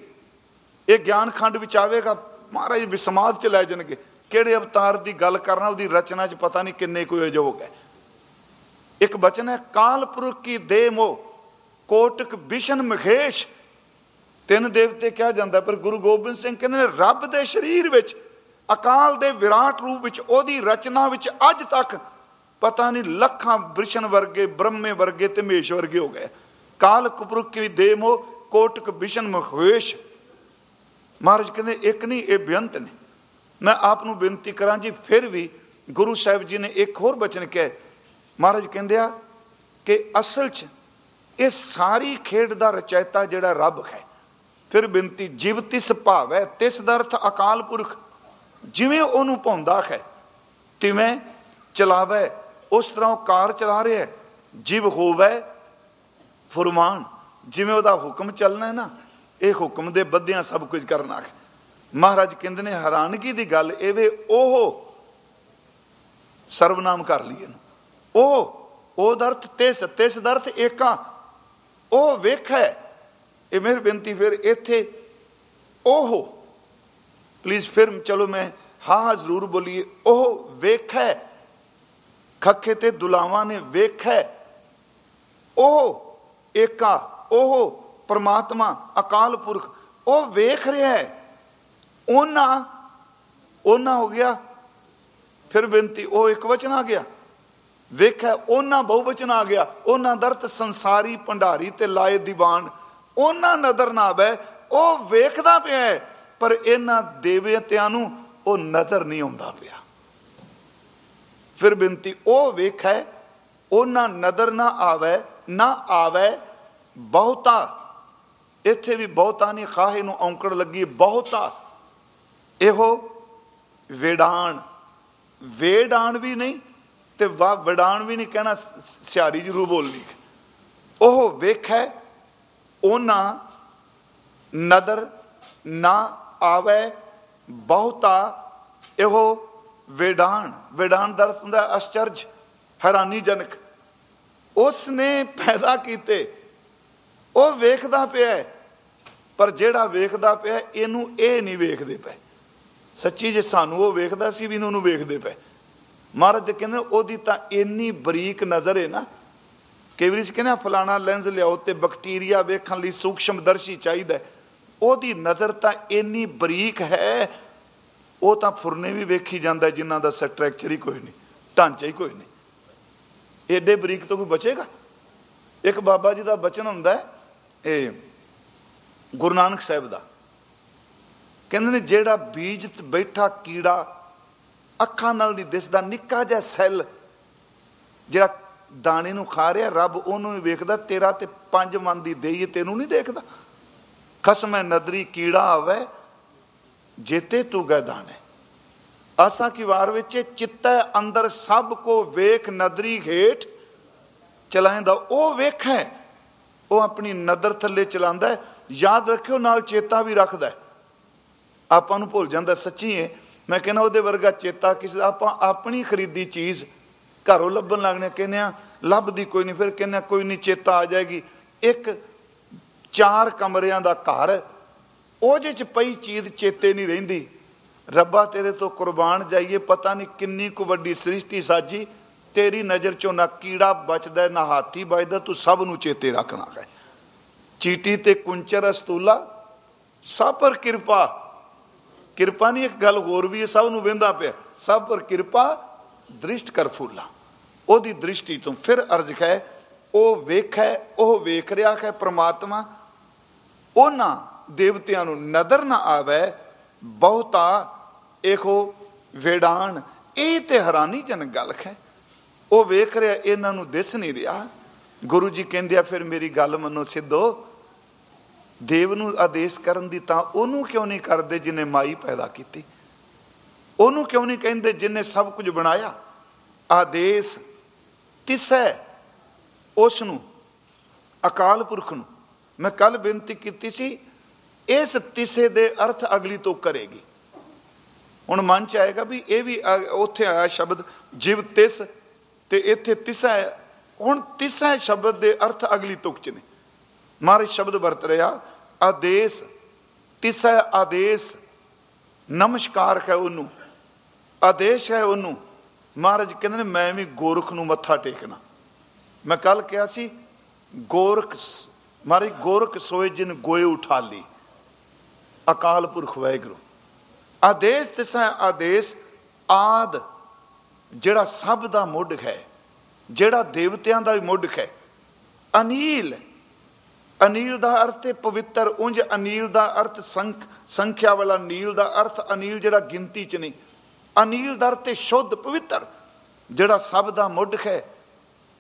ਇਹ ਗਿਆਨ ਖੰਡ ਵਿੱਚ ਆਵੇਗਾ, ਮਹਾਰਾਜ ਵਿਸਮਾਦ ਚ ਲੈ ਜਾਣਗੇ। ਕਿਹੜੇ ਅਵਤਾਰ ਦੀ ਗੱਲ ਕਰਨਾ, ਉਹਦੀ ਰਚਨਾ ਚ ਪਤਾ ਨਹੀਂ ਕਿੰਨੇ ਕੋਈ ਅਜੋਗ ਹੈ। ਇੱਕ ਬਚਨ ਹੈ, ਕਾਲ ਪੁਰਖ ਕੀ ਦੇ ਮੋ ਕੋਟਕ ਬਿਸ਼ਨ ਮਖੇਸ਼। ਤਿੰਨ ਦੇਵਤੇ ਕਿਹਾ ਜਾਂਦਾ, ਪਰ ਗੁਰੂ ਗੋਬਿੰਦ ਸਿੰਘ ਕਹਿੰਦੇ ਨੇ, ਰੱਬ ਦੇ ਸਰੀਰ ਵਿੱਚ, ਅਕਾਲ ਦੇ ਵਿਰਾਟ ਰੂਪ ਵਿੱਚ, ਉਹਦੀ ਰਚਨਾ ਵਿੱਚ ਅੱਜ ਤੱਕ ਪਤਾ ਨਹੀਂ ਲੱਖਾਂ ਬ੍ਰਿਸ਼ਨ ਵਰਗੇ, ਬ੍ਰਹਮੇ ਵਰਗੇ ਤੇ ਮੇਸ਼ ਵਰਗੇ ਹੋ ਗਏ। ਕਾਲ ਕੁਪਰੁਕ ਕੀ ਦੇਮੋ ਕੋਟਕ ਬਿਸ਼ਨ ਮਖਵੇਸ਼ ਮਹਾਰਾਜ ਕਹਿੰਦੇ, ਇੱਕ ਨਹੀਂ, ਇਹ ਬੇਅੰਤ ਨੇ। ਮੈਂ ਆਪ ਨੂੰ ਬੇਨਤੀ ਕਰਾਂ ਜੀ, ਫਿਰ ਵੀ ਗੁਰੂ ਸਾਹਿਬ ਜੀ ਨੇ ਇੱਕ ਹੋਰ ਬਚਨ ਕਿਹਾ ਮਹਾਰਾਜ ਕਹਿੰਦੇ ਆ ਕਿ ਅਸਲ 'ਚ ਇਹ ਸਾਰੀ ਖੇਡ ਦਾ ਰਚੈਤਾ ਜਿਹੜਾ ਰੱਬ ਹੈ। ਫਿਰ ਬੇਨਤੀ, ਜਿਵ ਤਿਸ ਭਾਵੈ, ਤਿਸ ਦਾ ਅਰਥ ਅਕਾਲ ਪੁਰਖ, ਜਿਵੇਂ ਉਹਨੂੰ ਪਾਉਂਦਾ ਹੈ, ਤਿਵੇਂ ਚਲਾਵੇ, ਉਸ ਤਰ੍ਹਾਂ ਉਹ ਕਾਰ ਚਲਾ ਰਿਹਾ ਹੈ। ਜਿਵ ਹੋਵੇ ਫਰਮਾਨ, ਜਿਵੇਂ ਉਹਦਾ ਹੁਕਮ ਚੱਲਣਾ ਹੈ ਨਾ, ਇਹ ਹੁਕਮ ਦੇ ਬੱਧਿਆਂ ਸਭ ਕੁਝ ਕਰਨਾ ਹੈ। ਮਹਾਰਾਜ ਕਹਿੰਦੇ ਨੇ, ਹੈਰਾਨਗੀ ਦੀ ਗੱਲ ਇਹ ਵੇ ਉਹ ਸਰਵਨਾਮ ਕਰ ਲਈਏ ਉਹ ਉਹ ਅਰਥ ਤਿਸ ਤਿਸ ਦਰਥ ਅਰਥ ਏਕਾ। ਉਹ ਵੇਖੈ, ਇਹ ਮੇਰ ਬੇਨਤੀ ਫਿਰ ਇੱਥੇ, ਉਹ। ਪਲੀਜ਼ ਫਿਰ ਚਲੋ ਮੈਂ ਹਾਂ ਹਾਂ ਜ਼ਰੂਰ ਬੋਲੀਏ। ਉਹ ਵੇਖੈ, ਖੱਖੇ ਤੇ ਦੁਲਾਵਾਂ ਨੇ ਵੇਖੈ। ਉਹ ਏਕਾ, ਉਹ ਪਰਮਾਤਮਾ, ਅਕਾਲ ਪੁਰਖ, ਉਹ ਵੇਖ ਰਿਹਾ ਹੈ। ਉਹਨਾਂ ਉਹਨਾਂ ਹੋ ਗਿਆ। ਫਿਰ ਬੇਨਤੀ, ਉਹ ਇੱਕ ਵਚਨ ਆ ਗਿਆ। ਵੇਖੈ ਉਹਨਾਂ ਬਹੁਵਚਨ ਆ ਗਿਆ, ਉਹਨਾਂ ਦਰਤ ਸੰਸਾਰੀ ਭੰਡਾਰੀ ਤੇ ਲਾਏ ਦੀਵਾਨ। ਉਹਨਾਂ ਨਜ਼ਰ ਨਾ ਆਵੇ ਉਹ ਵੇਖਦਾ ਪਿਆ ਹੈ, ਪਰ ਇਹਨਾਂ ਦੇਵਤਿਆਂ ਨੂੰ ਉਹ ਨਜ਼ਰ ਨਹੀਂ ਆਉਂਦਾ ਪਿਆ। ਫਿਰ ਬੇਨਤੀ, ਉਹ ਵੇਖੈ ਉਹਨਾਂ ਨਜ਼ਰ ਨਾ ਆਵੇ ਨਾ ਆਵੇ, ਬਹੁਤਾ। ਇੱਥੇ ਵੀ ਬਹੁਤਾ ਨਹੀਂ, ਖਾਹੇ ਨੂੰ ਔਂਕੜ ਲੱਗੀ ਬਹੁਤਾ। ਇਹੋ ਵਿਡਾਣ ਵੇਡਾਣ ਵੀ ਨਹੀਂ ਤੇ ਵਾ ਵਿਡਾਣ ਵੀ ਨਹੀਂ ਕਹਿਣਾ ਸਿਆਰੀ ਜਰੂਰ ਬੋਲਣੀ। ਉਹ ਵੇਖੈ ਉਹਨਾਂ ਨਦਰ ਨਾ ਆਵੇ, ਬਹੁਤਾ ਇਹੋ ਵੇਡਾਣ ਵੇਡਾਣ ਦਾ ਅਰਥ ਹੁੰਦਾ ਅਚਰਜ ਹੈਰਾਨੀਜਨਕ। ਉਸ ਨੇ ਪੈਦਾ ਕੀਤੇ। ਉਹ ਵੇਖਦਾ ਪਿਆ ਪਰ ਜਿਹੜਾ ਵੇਖਦਾ ਪਿਆ ਇਹਨੂੰ ਇਹ ਨਹੀਂ ਵੇਖਦੇ ਪਏ। ਸੱਚੀ ਜੇ ਸਾਨੂੰ ਉਹ ਵੇਖਦਾ ਸੀ ਵੀ ਉਹਨੂੰ ਵੇਖਦੇ ਪਏ। ਮਹਾਰਾਜ ਕਹਿੰਦੇ ਉਹਦੀ ਤਾਂ ਇੰਨੀ ਬਰੀਕ ਨਜ਼ਰ ਹੈ ਨਾ। ਕਈ ਵਾਰੀ ਕਹਿੰਦੇ ਫਲਾਣਾ ਲੈਂਸ ਲਿਆਓ ਤੇ ਬੈਕਟੀਰੀਆ ਵੇਖਣ ਲਈ ਸੂਖਸ਼ਮਦਰਸ਼ੀ ਚਾਹੀਦਾ ਉਹਦੀ ਨਜ਼ਰ ਤਾਂ ਇੰਨੀ ਬਰੀਕ ਹੈ, ਉਹ ਤਾਂ ਫੁਰਨੇ ਵੀ ਵੇਖੀ ਜਾਂਦਾ ਜਿਨ੍ਹਾਂ ਦਾ ਸਟਰਕਚਰ ਹੀ ਕੋਈ ਨਹੀਂ, ਢਾਂਚਾ ਹੀ ਕੋਈ ਨਹੀਂ। ਐਡੇ ਬਰੀਕ ਤੋਂ ਕੋਈ ਬਚੇਗਾ? ਇੱਕ ਬਾਬਾ ਜੀ ਦਾ ਬਚਨ ਹੁੰਦਾ ਇਹ ਗੁਰੂ ਨਾਨਕ ਸਾਹਿਬ ਦਾ। ਕਹਿੰਦੇ ਨੇ, ਜਿਹੜਾ ਬੀਜ ਬੈਠਾ ਕੀੜਾ ਅੱਖਾਂ ਨਾਲ ਨਹੀਂ ਦਿਸਦਾ, ਨਿੱਕਾ ਜਿਹਾ ਸੈੱਲ ਜਿਹੜਾ ਦਾਣੇ ਨੂੰ ਖਾ ਰਿਹਾ, ਰੱਬ ਉਹਨੂੰ ਵੀ ਵੇਖਦਾ, ਤੇਰਾ ਤੇ ਪੰਜ ਮਨ ਦੀ ਦੇਈ ਤੈਨੂੰ ਨਹੀਂ ਦੇਖਦਾ। ਖਸਮੈ ਨਦਰੀ ਕੀੜਾ ਆਵੇ, ਜੇਤੇ ਤੂੰ ਗਏ ਦਾਣੇ। ਆਸਾ ਕੀ ਵਾਰ ਵਿੱਚ ਚਿੱਤੈ ਅੰਦਰ ਸਭ ਕੋ ਵੇਖ ਨਦਰੀ ਹੇਠ ਚਲਾਉਂਦਾ ਉਹ ਵੇਖੈ, ਉਹ ਆਪਣੀ ਨਦਰ ਥੱਲੇ ਚਲਾਉਂਦਾ ਯਾਦ ਰੱਖਿਓ, ਨਾਲ ਚੇਤਾ ਵੀ ਰੱਖਦਾ ਆਪਾਂ ਨੂੰ ਭੁੱਲ ਜਾਂਦਾ, ਸੱਚੀ ਹੈ ਮੈਂ ਕਹਿੰਦਾ ਉਹਦੇ ਵਰਗਾ ਚੇਤਾ ਕਿਸੇ ਦਾ। ਆਪਾਂ ਆਪਣੀ ਖਰੀਦੀ ਚੀਜ਼ ਘਰੋਂ ਲੱਭਣ ਲੱਗਨੇ ਕਹਿੰਦੇ ਆ ਲੱਭਦੀ ਕੋਈ ਨਹੀਂ, ਫਿਰ ਕਹਿੰਦੇ ਕੋਈ ਨਹੀਂ, ਚੇਤਾ ਆ ਜਾਏਗੀ। ਇੱਕ ਚਾਰ ਕਮਰਿਆਂ ਦਾ ਘਰ ਉਹਦੇ ਚ ਪਈ ਚੀਜ਼ ਚੇਤੇ ਨਹੀਂ ਰਹਿੰਦੀ। ਰੱਬਾ ਤੇਰੇ ਤੋਂ ਕੁਰਬਾਨ ਜਾਈਏ, ਪਤਾ ਨਹੀਂ ਕਿੰਨੀ ਕੁ ਵੱਡੀ ਸ੍ਰਿਸ਼ਟੀ ਸਾਜੀ। ਤੇਰੀ ਨਜ਼ਰ ਚੋਂ ਨਾ ਕੀੜਾ ਬਚਦਾ, ਨਾ ਹਾਥੀ ਬਚਦਾ ਤੂੰ ਸਭ ਨੂੰ ਚੇਤੇ ਰੱਖਣਾ ਹੈ। ਚੀਟੀ ਤੇ ਕੁੰਚਰ ਅਸਤੂਲਾ, ਸਭ ਕਿਰਪਾ। ਕਿਰਪਾ ਨਹੀਂ, ਇੱਕ ਗੱਲ ਹੋਰ ਵੀ ਹੈ ਸਭ ਨੂੰ ਵੇਂਦਾ ਪਿਆ। ਸਭ ਪਰ ਕਿਰਪਾ, ਦ੍ਰਿਸ਼ਟ ਕਰ ਫੂਲਾ। ਉਹਦੀ ਦ੍ਰਿਸ਼ਟੀ ਤੋਂ ਫਿਰ ਅਰਜ ਹੈ ਉਹ ਵੇਖੈ, ਉਹ ਵੇਖ ਰਿਹਾ ਹੈ ਪ੍ਰਮਾਤਮਾ। ਉਹਨਾਂ ਦੇਵਤਿਆਂ ਨੂੰ ਨਦਰ ਨਾ ਆਵੇ, ਬਹੁਤਾ ਇਹੋ ਵੇਡਾਨ ਇਹ ਤੇ ਹੈਰਾਨੀਜਨਕ ਗੱਲ ਹੈ ਉਹ ਵੇਖ ਰਿਹਾ, ਇਹਨਾਂ ਨੂੰ ਦਿਸ ਨਹੀਂ ਰਿਹਾ। ਗੁਰੂ ਜੀ ਕਹਿੰਦੇ ਆ, ਫਿਰ ਮੇਰੀ ਗੱਲ ਮੰਨੋ ਸਿੱਧੋ। ਦੇਵ ਨੂੰ ਆਦੇਸ਼ ਕਰਨ ਦੀ ਤਾਂ ਉਹਨੂੰ ਕਿਉਂ ਨਹੀਂ ਕਰਦੇ ਜਿਨੇ ਮਾਈ ਪੈਦਾ ਕੀਤੀ? ਉਹਨੂੰ ਕਿਉਂ ਨਹੀਂ ਕਹਿੰਦੇ ਜਿਨੇ ਸਭ ਕੁਝ ਬਣਾਇਆ? ਆਦੇਸ਼ ਤਿਸੈ ਉਸ ਨੂੰ, ਅਕਾਲ ਪੁਰਖ ਨੂੰ। ਮੈਂ ਕੱਲ ਬੇਨਤੀ ਕੀਤੀ ਸੀ, ਇਸ ਤਿਸੇ ਦੇ ਅਰਥ ਅਗਲੀ ਤੋਂ ਕਰੇਗੀ। ਹੁਣ ਮਨ ਚ ਆਏਗਾ ਵੀ ਇਹ ਵੀ ਉੱਥੇ ਆਇਆ ਸ਼ਬਦ, ਜਿਵ ਤਿਸ, ਤੇ ਇੱਥੇ ਤਿਸਾ, ਹੁਣ ਤਿਸਾ ਸ਼ਬਦ ਦੇ ਅਰਥ ਅਗਲੀ ਤੁਕ ਚ ਨੇ। ਮਹਾਰਾਜ ਸ਼ਬਦ ਵਰਤ ਰਿਹਾ, ਆਦੇਸ਼, ਤਿਸਾ ਆਦੇਸ਼, ਨਮਸਕਾਰ ਹੈ ਉਹਨੂੰ, ਆਦੇਸ਼ ਹੈ ਉਹਨੂੰ। ਮਹਾਰਾਜ ਕਹਿੰਦੇ ਨੇ, ਮੈਂ ਵੀ ਗੋਰਖ ਨੂੰ ਮੱਥਾ ਟੇਕਣਾ। ਮੈਂ ਕੱਲ ਕਿਹਾ ਸੀ, ਗੋਰਖ ਮਹਾਰਾਜ ਗੋਰਖ ਸੋਏ ਜਿਨ ਗੋਏ ਉਠਾ ਲਈ ਅਕਾਲ ਪੁਰਖ ਵੈਗਰੂ ਆਦੇਸ਼, ਤਿਸਾ ਆਦੇਸ਼, ਆਦ, ਜਿਹੜਾ ਸਭ ਦਾ ਮੁੱਢ ਹੈ, ਜਿਹੜਾ ਦੇਵਤਿਆਂ ਦਾ ਵੀ ਮੁੱਢ ਹੈ, ਅਨੀਲ। ਅਨੀਲ ਦਾ ਅਰਥ ਹੈ ਪਵਿੱਤਰ ਉਂਝ ਅਨੀਲ ਦਾ ਅਰਥ ਸੰਖ, ਸੰਖਿਆ ਵਾਲਾ ਨੀਲ ਦਾ ਅਰਥ ਅਨੀਲ ਜਿਹੜਾ ਗਿਣਤੀ ਚ ਨਹੀਂ। ਅਨੀਲ ਦਾ ਅਰਥ ਸ਼ੁੱਧ ਪਵਿੱਤਰ, ਜਿਹੜਾ ਸਭ ਦਾ ਮੁੱਢ ਹੈ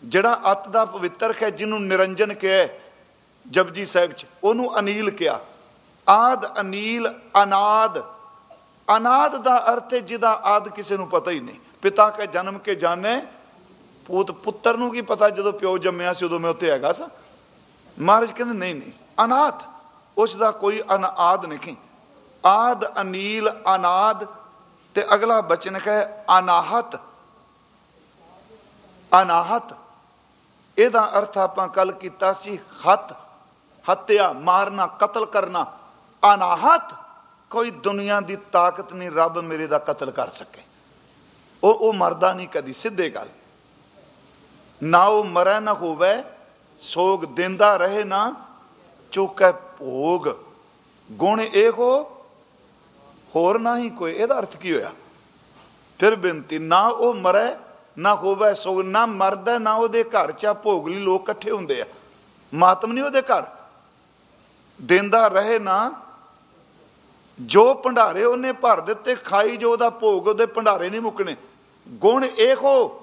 ਜਿਹੜਾ ਅਤ ਦਾ ਪਵਿੱਤਰ ਹੈ ਜਿਹਨੂੰ ਨਿਰੰਜਨ ਕਿਹਾ ਜਪਜੀ ਸਾਹਿਬ ਚ, ਉਹਨੂੰ ਅਨੀਲ ਕਿਹਾ। ਆਦ ਅਨੀਲ ਅਨਾਦ ਅਨਾਦ ਦਾ ਅਰਥ ਹੈ ਜਿਹਦਾ ਆਦ ਕਿਸੇ ਨੂੰ ਪਤਾ ਹੀ ਨਹੀਂ। ਪਿਤਾ ਕੇ ਜਨਮ ਕੇ ਜਾਣੇ ਪੁੱਤ ਪੁੱਤਰ ਨੂੰ ਕੀ ਪਤਾ ਜਦੋਂ ਪਿਓ ਜੰਮਿਆ ਸੀ ਉਦੋਂ ਮੈਂ ਉੱਥੇ ਹੈਗਾ ਸਾਂ। ਮਹਾਰਾਜ ਕਹਿੰਦੇ, ਨਹੀਂ ਨਹੀਂ, ਅਨਾਥ ਉਸ ਦਾ ਕੋਈ ਅਨਾਦ ਨਹੀਂ। ਆਦ, ਅਨੀਲ, ਅਨਾਦ ਤੇ ਅਗਲਾ ਬਚਨ ਹੈ ਅਨਾਹਤ। ਅਨਾਹਤ, ਇਹਦਾ ਅਰਥ ਆਪਾਂ ਕੱਲ ਕੀਤਾ ਸੀ ਹੱਤ ਹੱਤਿਆ, ਮਾਰਨਾ, ਕਤਲ ਕਰਨਾ। ਅਨਾਹਤ, ਕੋਈ ਦੁਨੀਆ ਦੀ ਤਾਕਤ ਨਹੀਂ ਰੱਬ ਮੇਰੇ ਦਾ ਕਤਲ ਕਰ ਸਕੇ। ਉਹ ਉਹ ਮਰਦਾ ਨਹੀਂ ਕਦੀ, ਸਿੱਧੇ ਗੱਲ। ਨਾ ਉਹ ਮਰੇ ਨਾ ਹੋਵੇ ਸੋਗ ਦਿੰਦਾ ਰਹੇ ਨਾ, ਚੁੱਕੈ ਭੋਗ। ਗੁਣ ਇਹੋ, ਹੋਰ ਨਾ ਹੀ ਕੋਈ। ਇਹਦਾ ਅਰਥ ਕੀ ਹੋਇਆ? ਫਿਰ ਬੇਨਤੀ, ਨਾ ਉਹ ਮਰੇ, ਨਾ ਹੋਵੇ ਸੋਗ, ਨਾ ਮਰਦਾ, ਨਾ ਉਹਦੇ ਘਰ ਚ ਭੋਗਲੀ ਲੋਕ ਇਕੱਠੇ ਹੁੰਦੇ ਆ। ਮਾਤਮ ਨਹੀਂ ਉਹਦੇ ਘਰ। ਦਿੰਦਾ ਰਹੇ ਨਾ, ਜੋ ਭੰਡਾਰੇ ਉਹਨੇ ਭਰ ਦਿੱਤੇ, ਖਾਈ ਜੋ ਉਹਦਾ ਭੋਗ, ਉਹਦੇ ਭੰਡਾਰੇ ਨਹੀਂ ਮੁੱਕਣੇ। ਗੁਣ ਇਹੋ,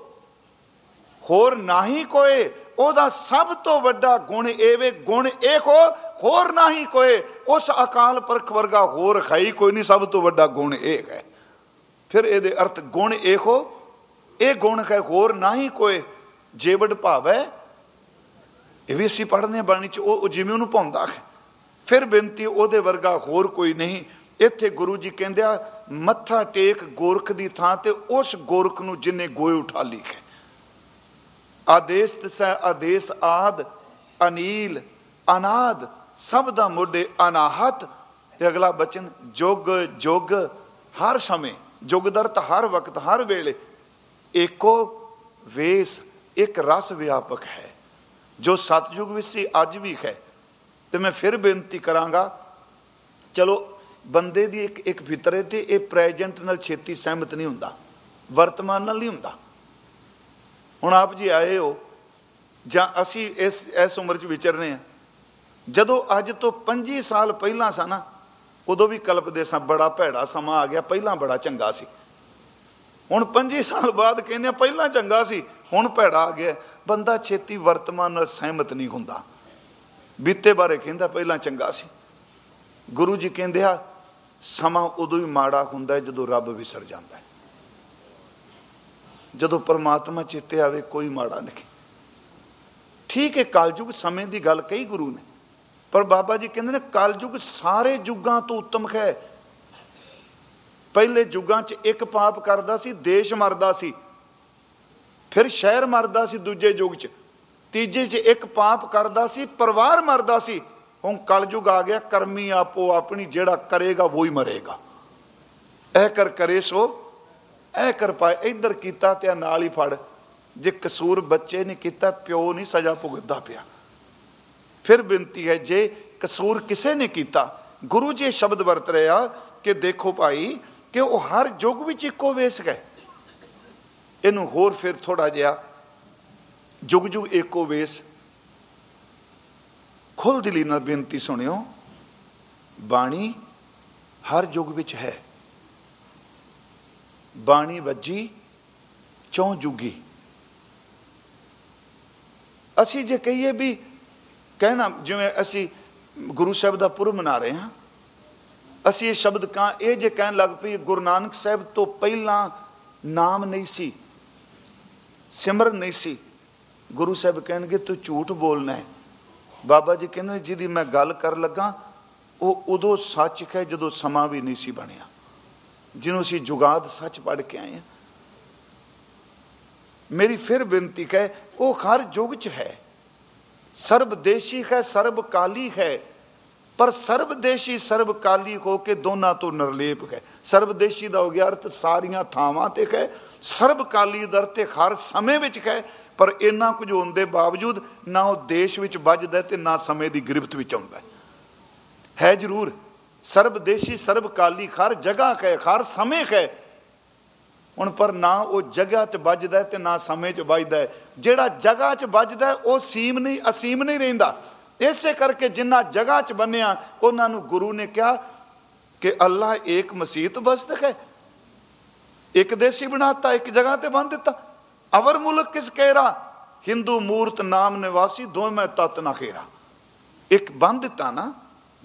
ਹੋਰ ਨਹੀਂ ਕੋਈ। ਉਹਦਾ ਸਭ ਤੋਂ ਵੱਡਾ ਗੁਣ ਏਵੇਂ ਗੁਣ ਇਹੋ ਹੋਰ ਨਹੀਂ ਕੋਈ ਉਸ ਅਕਾਲ ਪੁਰਖ ਵਰਗਾ ਹੋਰ ਖਾਈ ਕੋਈ ਨਹੀਂ, ਸਭ ਤੋਂ ਵੱਡਾ ਗੁਣ ਇਹ ਹੈ। ਫਿਰ ਇਹਦੇ ਅਰਥ ਗੁਣ ਇਹੋ ਇਹ ਗੁਣ ਹੈ ਹੋਰ ਨਹੀਂ ਕੋਈ ਜੇਵੜ ਭਾਵੈ, ਇਹ ਵੀ ਅਸੀਂ ਪੜ੍ਹਨੇ ਬਾਣੀ ਚ, ਉਹ ਜਿਵੇਂ ਉਹਨੂੰ ਪਾਉਂਦਾ ਹੈ। ਫਿਰ ਬੇਨਤੀ ਉਹਦੇ ਵਰਗਾ ਹੋਰ ਕੋਈ ਨਹੀਂ। ਇੱਥੇ ਗੁਰੂ ਜੀ ਕਹਿੰਦੇ ਆ, ਮੱਥਾ ਟੇਕ ਗੋਰਖ ਦੀ ਥਾਂ ਤੇ, ਉਸ ਗੋਰਖ ਨੂੰ ਜਿਨੇ ਗੋਏ ਉਠਾ ਲਈ ਹੈ ਆਦੇਸ ਤਸੈ ਆਦੇਸ ਆਦ, ਅਨੀਲ, ਅਨਾਦ, ਸਭ ਦਾ ਮੋਢੇ ਅਨਾਹਤ। ਤੇ ਅਗਲਾ ਬਚਨ, ਜੁਗ ਜੁਗ, ਹਰ ਸਮੇਂ, ਜੁਗਦਰਤ ਹਰ ਵਕਤ, ਹਰ ਵੇਲੇ। ਏਕੋ ਵੇਸ, ਇੱਕ ਰਸ ਵਿਆਪਕ ਹੈ। ਜੋ ਸਤਜੁਗ ਵਿੱਚ ਸੀ, ਅੱਜ ਵੀ ਹੈ। ਤੇ ਮੈਂ ਫਿਰ ਬੇਨਤੀ ਕਰਾਂਗਾ, ਚਲੋ, ਬੰਦੇ ਦੀ ਇੱਕ ਇੱਕ ਫਿਤਰੇ ਤੇ ਇਹ ਪ੍ਰੈਜੈਂਟ ਨਾਲ ਛੇਤੀ ਸਹਿਮਤ ਨਹੀਂ ਹੁੰਦਾ। ਵਰਤਮਾਨ ਨਾਲ ਨਹੀਂ ਹੁੰਦਾ। ਹੁਣ ਆਪ ਜੀ ਆਏ ਹੋ, ਜਾਂ ਅਸੀਂ ਇਸ ਇਸ ਉਮਰ 'ਚ ਵਿਚਰਨੇ ਆ। ਜਦੋਂ ਅੱਜ ਤੋਂ 25 ਸਾਲ ਪਹਿਲਾਂ ਸਾ ਨਾ, ਉਦੋਂ ਵੀ ਕਲਪਦੇ ਸਾਂ ਬੜਾ ਭੈੜਾ ਸਮਾਂ ਆ ਗਿਆ, ਪਹਿਲਾਂ ਬੜਾ ਚੰਗਾ ਸੀ। ਹੁਣ 25 ਸਾਲ ਬਾਅਦ ਕਹਿੰਦੇ ਆ, ਪਹਿਲਾਂ ਚੰਗਾ ਸੀ, ਹੁਣ ਭੈੜਾ ਆ ਗਿਆ। ਬੰਦਾ ਛੇਤੀ ਵਰਤਮਾਨ ਨਾਲ ਸਹਿਮਤ ਨਹੀਂ ਹੁੰਦਾ। ਬੀਤੇ ਬਾਰੇ ਕਹਿੰਦਾ, ਪਹਿਲਾਂ ਚੰਗਾ ਸੀ। ਗੁਰੂ ਜੀ ਕਹਿੰਦੇ ਆ, ਸਮਾਂ ਉਦੋਂ ਹੀ ਮਾੜਾ ਹੁੰਦਾ ਜਦੋਂ ਰੱਬ ਵਿਸਰ ਜਾਂਦਾ ਹੈ। ਜਦੋਂ ਪਰਮਾਤਮਾ ਚੇਤੇ ਆਵੇ ਕੋਈ ਮਾੜਾ ਨਹੀਂ। ਠੀਕ ਹੈ, ਕਲਯੁਗ ਸਮੇਂ ਦੀ ਗੱਲ ਕਹੀ ਗੁਰੂ ਨੇ, ਪਰ ਬਾਬਾ ਜੀ ਕਹਿੰਦੇ ਨੇ ਕਲਯੁਗ ਸਾਰੇ ਯੁੱਗਾਂ ਤੋਂ ਉੱਤਮ ਹੈ। ਪਹਿਲੇ ਯੁੱਗਾਂ 'ਚ ਇੱਕ ਪਾਪ ਕਰਦਾ ਸੀ, ਦੇਸ਼ ਮਰਦਾ ਸੀ, ਫਿਰ ਸ਼ਹਿਰ ਮਰਦਾ ਸੀ ਦੂਜੇ ਯੁੱਗ 'ਚ, ਤੀਜੇ 'ਚ ਇੱਕ ਪਾਪ ਕਰਦਾ ਸੀ, ਪਰਿਵਾਰ ਮਰਦਾ ਸੀ, ਹੁਣ ਕਲਯੁਗ ਆ ਗਿਆ, ਕਰਮੀ ਆਪੋ ਆਪਣੀ ਜਿਹੜਾ ਕਰੇਗਾ ਉਹ ਹੀ ਮਰੇਗਾ। ਇਹ ਕਰ ਕਰੇ ਸੋ ਇਹ ਕਰ ਇੱਧਰ ਕੀਤਾ ਤੇ ਨਾਲ ਹੀ ਫੜ। ਜੇ ਕਸੂਰ ਬੱਚੇ ਨੇ ਕੀਤਾ, ਪਿਓ ਨਹੀਂ ਸਜ਼ਾ ਭੁਗਤਦਾ ਪਿਆ। ਫਿਰ ਬੇਨਤੀ ਹੈ, ਜੇ ਕਸੂਰ ਕਿਸੇ ਨੇ ਕੀਤਾ, ਗੁਰੂ ਜੀ ਸ਼ਬਦ ਵਰਤ ਰਿਹਾ ਕਿ ਦੇਖੋ ਭਾਈ, ਕਿ ਉਹ ਹਰ ਯੁੱਗ ਵਿੱਚ ਇੱਕੋ ਵੇਸ ਗਏ ਇਹਨੂੰ ਹੋਰ ਫਿਰ ਥੋੜਾ ਜਿਹਾ ਜੁਗ ਜੁਗ ਇੱਕੋ ਵੇਸ। ਖੁੱਲ ਦਿਲੀ ਨਾਲ ਬੇਨਤੀ ਸੁਣਿਓ, ਬਾਣੀ ਹਰ ਯੁੱਗ ਵਿੱਚ ਹੈ। ਬਾਣੀ ਵੱਜੀ, ਚੌਂ ਜੁਗੀ। ਅਸੀਂ ਜੇ ਕਹੀਏ ਵੀ ਕਹਿਣਾ, ਜਿਵੇਂ ਅਸੀਂ ਗੁਰੂ ਸਾਹਿਬ ਦਾ ਪੁਰਬ ਮਨਾ ਰਹੇ ਹਾਂ, ਅਸੀਂ ਇਹ ਸ਼ਬਦ ਕਾਂ, ਇਹ ਜੇ ਕਹਿਣ ਲੱਗ ਪਈ, ਗੁਰੂ ਨਾਨਕ ਸਾਹਿਬ ਤੋਂ ਪਹਿਲਾਂ ਨਾਮ ਨਹੀਂ ਸੀ, ਸਿਮਰਨ ਨਹੀਂ ਸੀ, ਗੁਰੂ ਸਾਹਿਬ ਕਹਿਣਗੇ, ਤੂੰ ਝੂਠ ਬੋਲਣਾ ਹੈ। ਬਾਬਾ ਜੀ ਕਹਿੰਦੇ ਜਿਹਦੀ ਮੈਂ ਗੱਲ ਕਰਨ ਲੱਗਾ, ਉਹ ਉਦੋਂ ਸੱਚ ਹੈ, ਜਦੋਂ ਸਮਾਂ ਵੀ ਨਹੀਂ ਸੀ ਬਣਿਆ। ਜਿਹਨੂੰ ਅਸੀਂ ਜੁਗਾਦ ਸੱਚ ਪੜ ਕੇ ਆਏ ਹਾਂ। ਮੇਰੀ ਫਿਰ ਬੇਨਤੀ ਹੈ ਉਹ ਹਰ ਯੁੱਗ ਚ ਹੈ। ਸਰਬ ਦੇਸ਼ੀ ਹੈ, ਸਰਬ ਕਾਲੀ ਹੈ। ਪਰ ਸਰਬ ਦੇਸ਼ੀ, ਸਰਬ ਕਾਲੀ ਹੋ ਕੇ ਦੋਨਾਂ ਤੋਂ ਨਿਰਲੇਪ ਹੈ। ਸਰਬ ਦੇਸ਼ੀ ਦਾ ਹੋ ਗਿਆ ਅਰਥ ਸਾਰੀਆਂ ਥਾਵਾਂ ਤੇ ਹੈ। ਸਰਬ ਕਾਲੀ ਦਰ ਤੇ ਹਰ ਸਮੇਂ ਵਿੱਚ ਹੈ। ਪਰ ਇੰਨਾ ਕੁਝ ਹੋਣ ਦੇ ਬਾਵਜੂਦ ਨਾ ਉਹ ਦੇਸ਼ ਵਿੱਚ ਵੱਜਦਾ ਤੇ ਨਾ ਸਮੇਂ ਦੀ ਗ੍ਰਿਫਤ ਵਿੱਚ ਆਉਂਦਾ। ਹੈ ਜ਼ਰੂਰ। ਸਰਬ ਦੇਸ਼ੀ, ਸਰਬ ਕਾਲੀ ਜਗ੍ਹਾ ਹੈ ਖਰ ਸਮੇਂ ਹੈ ਹੁਣ ਪਰ ਨਾ ਉਹ ਜਗ੍ਹਾ 'ਚ ਵੱਜਦਾ ਤੇ ਨਾ ਸਮੇਂ 'ਚ ਵੱਜਦਾ। ਜਿਹੜਾ ਜਗ੍ਹਾ 'ਚ ਵੱਜਦਾ, ਉਹ ਸੀਮ ਨਹੀਂ, ਅਸੀਮ ਨਹੀਂ ਰਹਿੰਦਾ। ਇਸੇ ਕਰਕੇ ਜਿੰਨਾ ਜਗ੍ਹਾ 'ਚ ਬੰਨਿਆ, ਉਹਨਾਂ ਨੂੰ ਗੁਰੂ ਨੇ ਕਿਹਾ ਕਿ ਅੱਲਾ ਏਕ ਮਸੀਤ ਬਸਤ ਹੈ ਇੱਕ ਦੇਸੀ ਬਣਾਤਾ, ਇੱਕ ਜਗ੍ਹਾ ਤੇ ਬੰਨ ਦਿੱਤਾ। ਅਵਰ ਮੁਲਕ ਕਿਸ ਕਹਿਰਾ ਹਿੰਦੂ ਮੂਰਤ ਨਾਮ ਨਿਵਾਸੀ, ਦੋਵੇਂ ਤਤ ਨਾ ਖੇਰਾ ਇੱਕ ਬੰਨ ਦਿੱਤਾ ਨਾ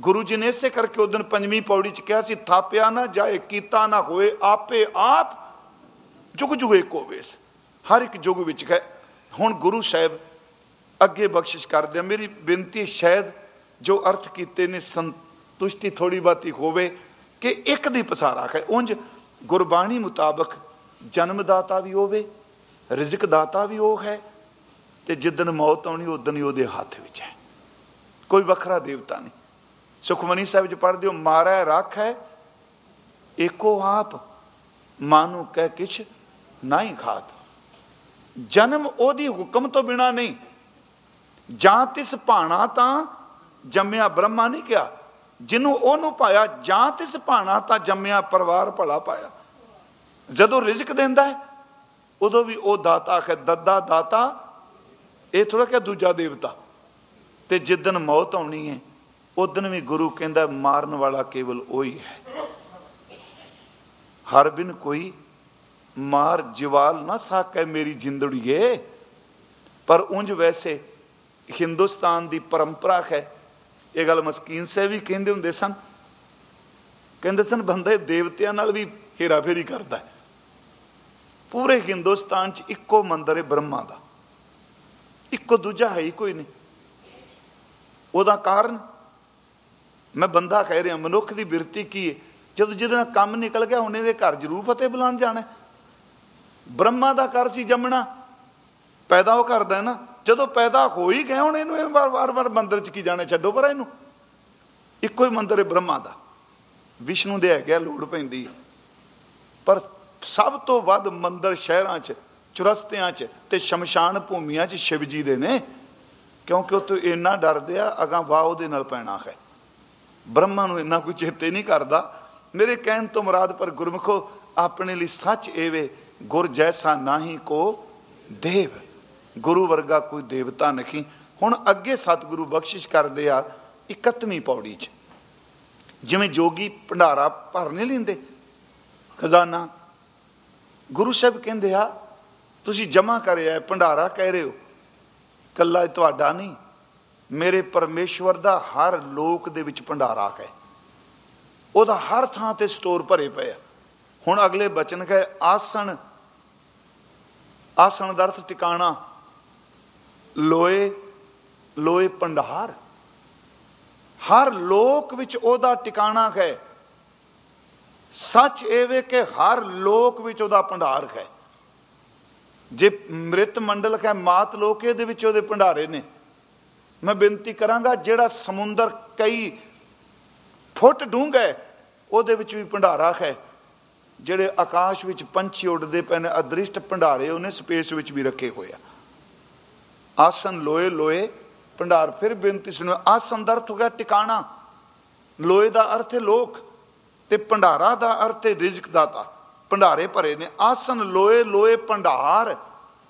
ਗੁਰੂ ਜੀ ਨੇ ਇਸੇ ਕਰਕੇ ਉਹ ਦਿਨ ਪੰਜਵੀਂ ਪੌੜੀ ਚ ਕਿਹਾ ਸੀ, ਥਾਪਿਆ ਨਾ ਜਾਏ, ਕੀਤਾ ਨਾ ਹੋਏ, ਆਪੇ ਆਪ ਜੁਗ ਜੁਗ ਇੱਕੋ ਵੇਸ ਹਰ ਇੱਕ ਜੁਗ ਵਿੱਚ ਹੈ। ਹੁਣ ਗੁਰੂ ਸਾਹਿਬ ਅੱਗੇ ਬਖਸ਼ਿਸ਼ ਕਰਦੇ ਮੇਰੀ ਬੇਨਤੀ ਸ਼ਾਇਦ ਜੋ ਅਰਥ ਕੀਤੇ ਨੇ, ਸੰਤੁਸ਼ਟੀ ਥੋੜੀ ਬਾਤੀ ਹੋਵੇ ਕਿ ਇੱਕ ਦੀ ਪਸਾਰਾ ਹੈ। ਉੰਜ ਗੁਰਬਾਣੀ ਮੁਤਾਬਕ ਜਨਮਦਾਤਾ ਵੀ ਹੋਵੇ ਰਿਜ਼ਕ ਦਾਤਾ ਵੀ ਉਹ ਹੈ ਤੇ ਜਿੱਦਨ ਮੌਤ ਆਉਣੀ ਉਦੋਂ ਹੀ ਉਹਦੇ ਹੱਥ ਵਿੱਚ ਹੈ। ਕੋਈ ਵੱਖਰਾ ਦੇਵਤਾ ਨਹੀਂ। ਸੁਖਮਨੀ ਸਾਹਿਬ ਚ ਪੜ੍ਹਦੇ ਹੋ, ਮਾਰੈ ਰੱਖ ਹੈ। ਏਕੋ ਆਪ, ਮਾਨੂ ਕਹਿ ਕਿਛ ਨਹੀਂ ਖਾਤ। ਜਨਮ ਉਹਦੀ ਹੁਕਮ ਤੋਂ ਬਿਨਾ ਨਹੀਂ। ਜਾਂ ਤਿਸ ਭਾਣਾ ਤਾਂ ਜੰਮਿਆ ਬ੍ਰਹਮਾ ਨਹੀਂ ਕਿਹਾ। ਜਿਹਨੂੰ ਉਹਨੂੰ ਪਾਇਆ, ਜਾਂ ਤਿਸ ਭਾਣਾ ਤਾਂ ਜੰਮਿਆ ਪਰਿਵਾਰ ਭਲਾ ਪਾਇਆ। ਜਦੋਂ ਰਿਜ਼ਕ ਦਿੰਦਾ ਹੈ, ਉਦੋਂ ਵੀ ਉਹ ਦਾਤਾ ਹੈ ਦੱਦਾ ਦਾਤਾ, ਇਹ ਥੋੜਾ ਕਿ ਦੂਜਾ ਦੇਵਤਾ। ਤੇ ਜਿੱਦਨ ਮੌਤ ਆਉਣੀ ਹੈ ਉਦੋਂ ਵੀ ਗੁਰੂ ਕਹਿੰਦਾ, ਮਾਰਨ ਵਾਲਾ ਕੇਵਲ ਉਹੀ ਹੈ। ਹਰ ਬਿਨ ਕੋਈ ਮਾਰ ਜਵਾਲ ਨਾ ਸਾਕੈ ਮੇਰੀ ਜਿੰਦੜੀਏ। ਪਰ ਉਂਝ ਵੈਸੇ ਹਿੰਦੁਸਤਾਨ ਦੀ ਪਰੰਪਰਾ ਹੈ। ਇਹ ਗੱਲ ਮਸਕੀਨ ਸੇ ਵੀ ਕਹਿੰਦੇ ਹੁੰਦੇ ਸਨ। ਕਹਿੰਦੇ ਸਨ, ਬੰਦੇ ਦੇਵਤਿਆਂ ਨਾਲ ਵੀ ਹੇਰਾ ਫੇਰੀ ਕਰਦਾ ਹੈ। ਪੂਰੇ ਹਿੰਦੁਸਤਾਨ 'ਚ ਇੱਕੋ ਮੰਦਰ ਹੈ ਬ੍ਰਹਮਾ ਦਾ। ਇੱਕੋ ਦੂਜਾ ਹੈ ਹੀ ਕੋਈ ਨਹੀਂ। ਉਹਦਾ ਕਾਰਨ ਮੈਂ ਬੰਦਾ ਕਹਿ ਰਿਹਾ, ਮਨੁੱਖ ਦੀ ਬਿਰਤੀ ਕੀ ਹੈ ਜਦੋਂ ਜਿਹਦੇ ਨਾਲ ਕੰਮ ਨਿਕਲ ਗਿਆ ਉਹਨੇ ਦੇ ਘਰ ਜ਼ਰੂਰ ਫਤਿਹ ਬੁਲਾਣ ਜਾਣਾ ਬ੍ਰਹਮਾ ਦਾ ਕਰ ਸੀ ਜੰਮਣਾ, ਪੈਦਾ ਉਹ ਕਰਦਾ ਨਾ। ਜਦੋਂ ਪੈਦਾ ਹੋ ਹੀ ਗਏ ਹੁਣ ਇਹਨੂੰ ਵਾਰ-ਵਾਰ ਮੰਦਰ 'ਚ ਕੀ ਜਾਣਾ, ਛੱਡੋ ਪਰ ਇਹਨੂੰ। ਇੱਕੋ ਹੀ ਮੰਦਰ ਹੈ ਬ੍ਰਹਮਾ ਦਾ। ਵਿਸ਼ਨੂੰ ਦੇ ਹੈਗਾ ਲੋੜ ਪੈਂਦੀ ਪਰ ਸਭ ਤੋਂ ਵੱਧ ਮੰਦਰ ਸ਼ਹਿਰਾਂ 'ਚ, ਚੁਰਸਤਿਆਂ 'ਚ ਤੇ ਸ਼ਮਸ਼ਾਨ ਭੂਮੀਆਂ 'ਚ ਸ਼ਿਵ ਜੀ ਦੇ ਨੇ। ਕਿਉਂਕਿ ਉਹ ਤੋਂ ਇੰਨਾ ਡਰਦੇ ਆ ਅਗਾ ਵਾਹ ਉਹਦੇ ਨਾਲ ਪੈਣਾ ਹੈ। ਬ੍ਰਹਮਾ ਨੂੰ ਇੰਨਾ ਕੋਈ ਚੇਤੇ ਨਹੀਂ ਕਰਦਾ। ਮੇਰੇ ਕਹਿਣ ਤੋਂ ਮੁਰਾਦ ਪਰ ਗੁਰਮਖੋ, ਆਪਣੇ ਲਈ ਸੱਚ ਏਵੇ, ਗੁਰ ਜੈਸਾ ਨਾਹੀ ਕੋ ਦੇਵ। ਗੁਰੂ ਵਰਗਾ ਕੋਈ ਦੇਵਤਾ ਨਹੀਂ। ਹੁਣ ਅੱਗੇ ਸਤਿਗੁਰੂ ਬਖਸ਼ਿਸ਼ ਕਰਦੇ ਆ 31ਵੀਂ ਪੌੜੀ 'ਚ। ਜਿਵੇਂ ਜੋਗੀ ਭੰਡਾਰਾ ਭਰ ਨਹੀਂ ਲੈਂਦੇ। ਖਜ਼ਾਨਾ। ਗੁਰੂ ਸਾਹਿਬ ਕਹਿੰਦੇ ਆ, ਤੁਸੀਂ ਜਮਾ ਕਰਿਆ ਭੰਡਾਰਾ ਕਹਿ ਰਹੇ ਹੋ। ਕੱਲਾ ਤੁਹਾਡਾ ਨਹੀਂ। ਮੇਰੇ ਪਰਮੇਸ਼ਵਰ ਦਾ ਹਰ ਲੋਕ ਦੇ ਵਿੱਚ ਭੰਡਾਰਾ ਹੈ ਉਹਦਾ ਹਰ ਥਾਂ ਤੇ ਸਟੋਰ ਭਰੇ ਪਏ ਆ। ਹੁਣ ਅਗਲੇ ਬਚਨ ਕਹੇ, ਆਸਣ ਆਸਣ ਦਾ ਅਰਥ ਟਿਕਾਣਾ। ਲੋਏ ਲੋਏ ਭੰਡਾਰ। ਹਰ ਲੋਕ ਵਿੱਚ ਉਹਦਾ ਟਿਕਾਣਾ ਹੈ ਸੱਚ ਇਹ ਵੇ ਕਿ ਹਰ ਲੋਕ ਵਿੱਚ ਉਹਦਾ ਭੰਡਾਰ ਹੈ ਜੇ ਮ੍ਰਿਤ ਮੰਡਲ ਹੈ ਮਾਤ ਲੋਕ ਇਹਦੇ ਵਿੱਚ ਉਹਦੇ ਭੰਡਾਰੇ ਨੇ। ਮੈਂ ਬੇਨਤੀ ਕਰਾਂਗਾ, ਜਿਹੜਾ ਸਮੁੰਦਰ ਕਈ ਫੁੱਟ ਡੂੰਘਾ ਹੈ, ਉਹਦੇ ਵਿੱਚ ਵੀ ਭੰਡਾਰਾ ਹੈ। ਜਿਹੜੇ ਆਕਾਸ਼ ਵਿੱਚ ਪੰਛੀ ਉੱਡਦੇ ਪਏ ਨੇ, ਅਦ੍ਰਿਸ਼ਟ ਭੰਡਾਰੇ ਉਹਨੇ ਸਪੇਸ ਵਿੱਚ ਵੀ ਰੱਖੇ ਹੋਏ ਆਸਨ ਲੋਏ ਲੋਏ, ਭੰਡਾਰ ਫਿਰ ਬੇਨਤੀ ਸੁਣੋ, ਆਸਨ ਦਾ ਅਰਥ ਹੋ ਗਿਆ ਟਿਕਾਣਾ। ਲੋਏ ਦਾ ਅਰਥ ਹੈ ਲੋਕ ਤੇ ਭੰਡਾਰਾ ਦਾ ਅਰਥ ਹੈ ਰਿਜ਼ਕ ਦਾਤਾ। ਭੰਡਾਰੇ ਭਰੇ ਨੇ, ਆਸਨ ਲੋਏ ਲੋਏ, ਭੰਡਾਰ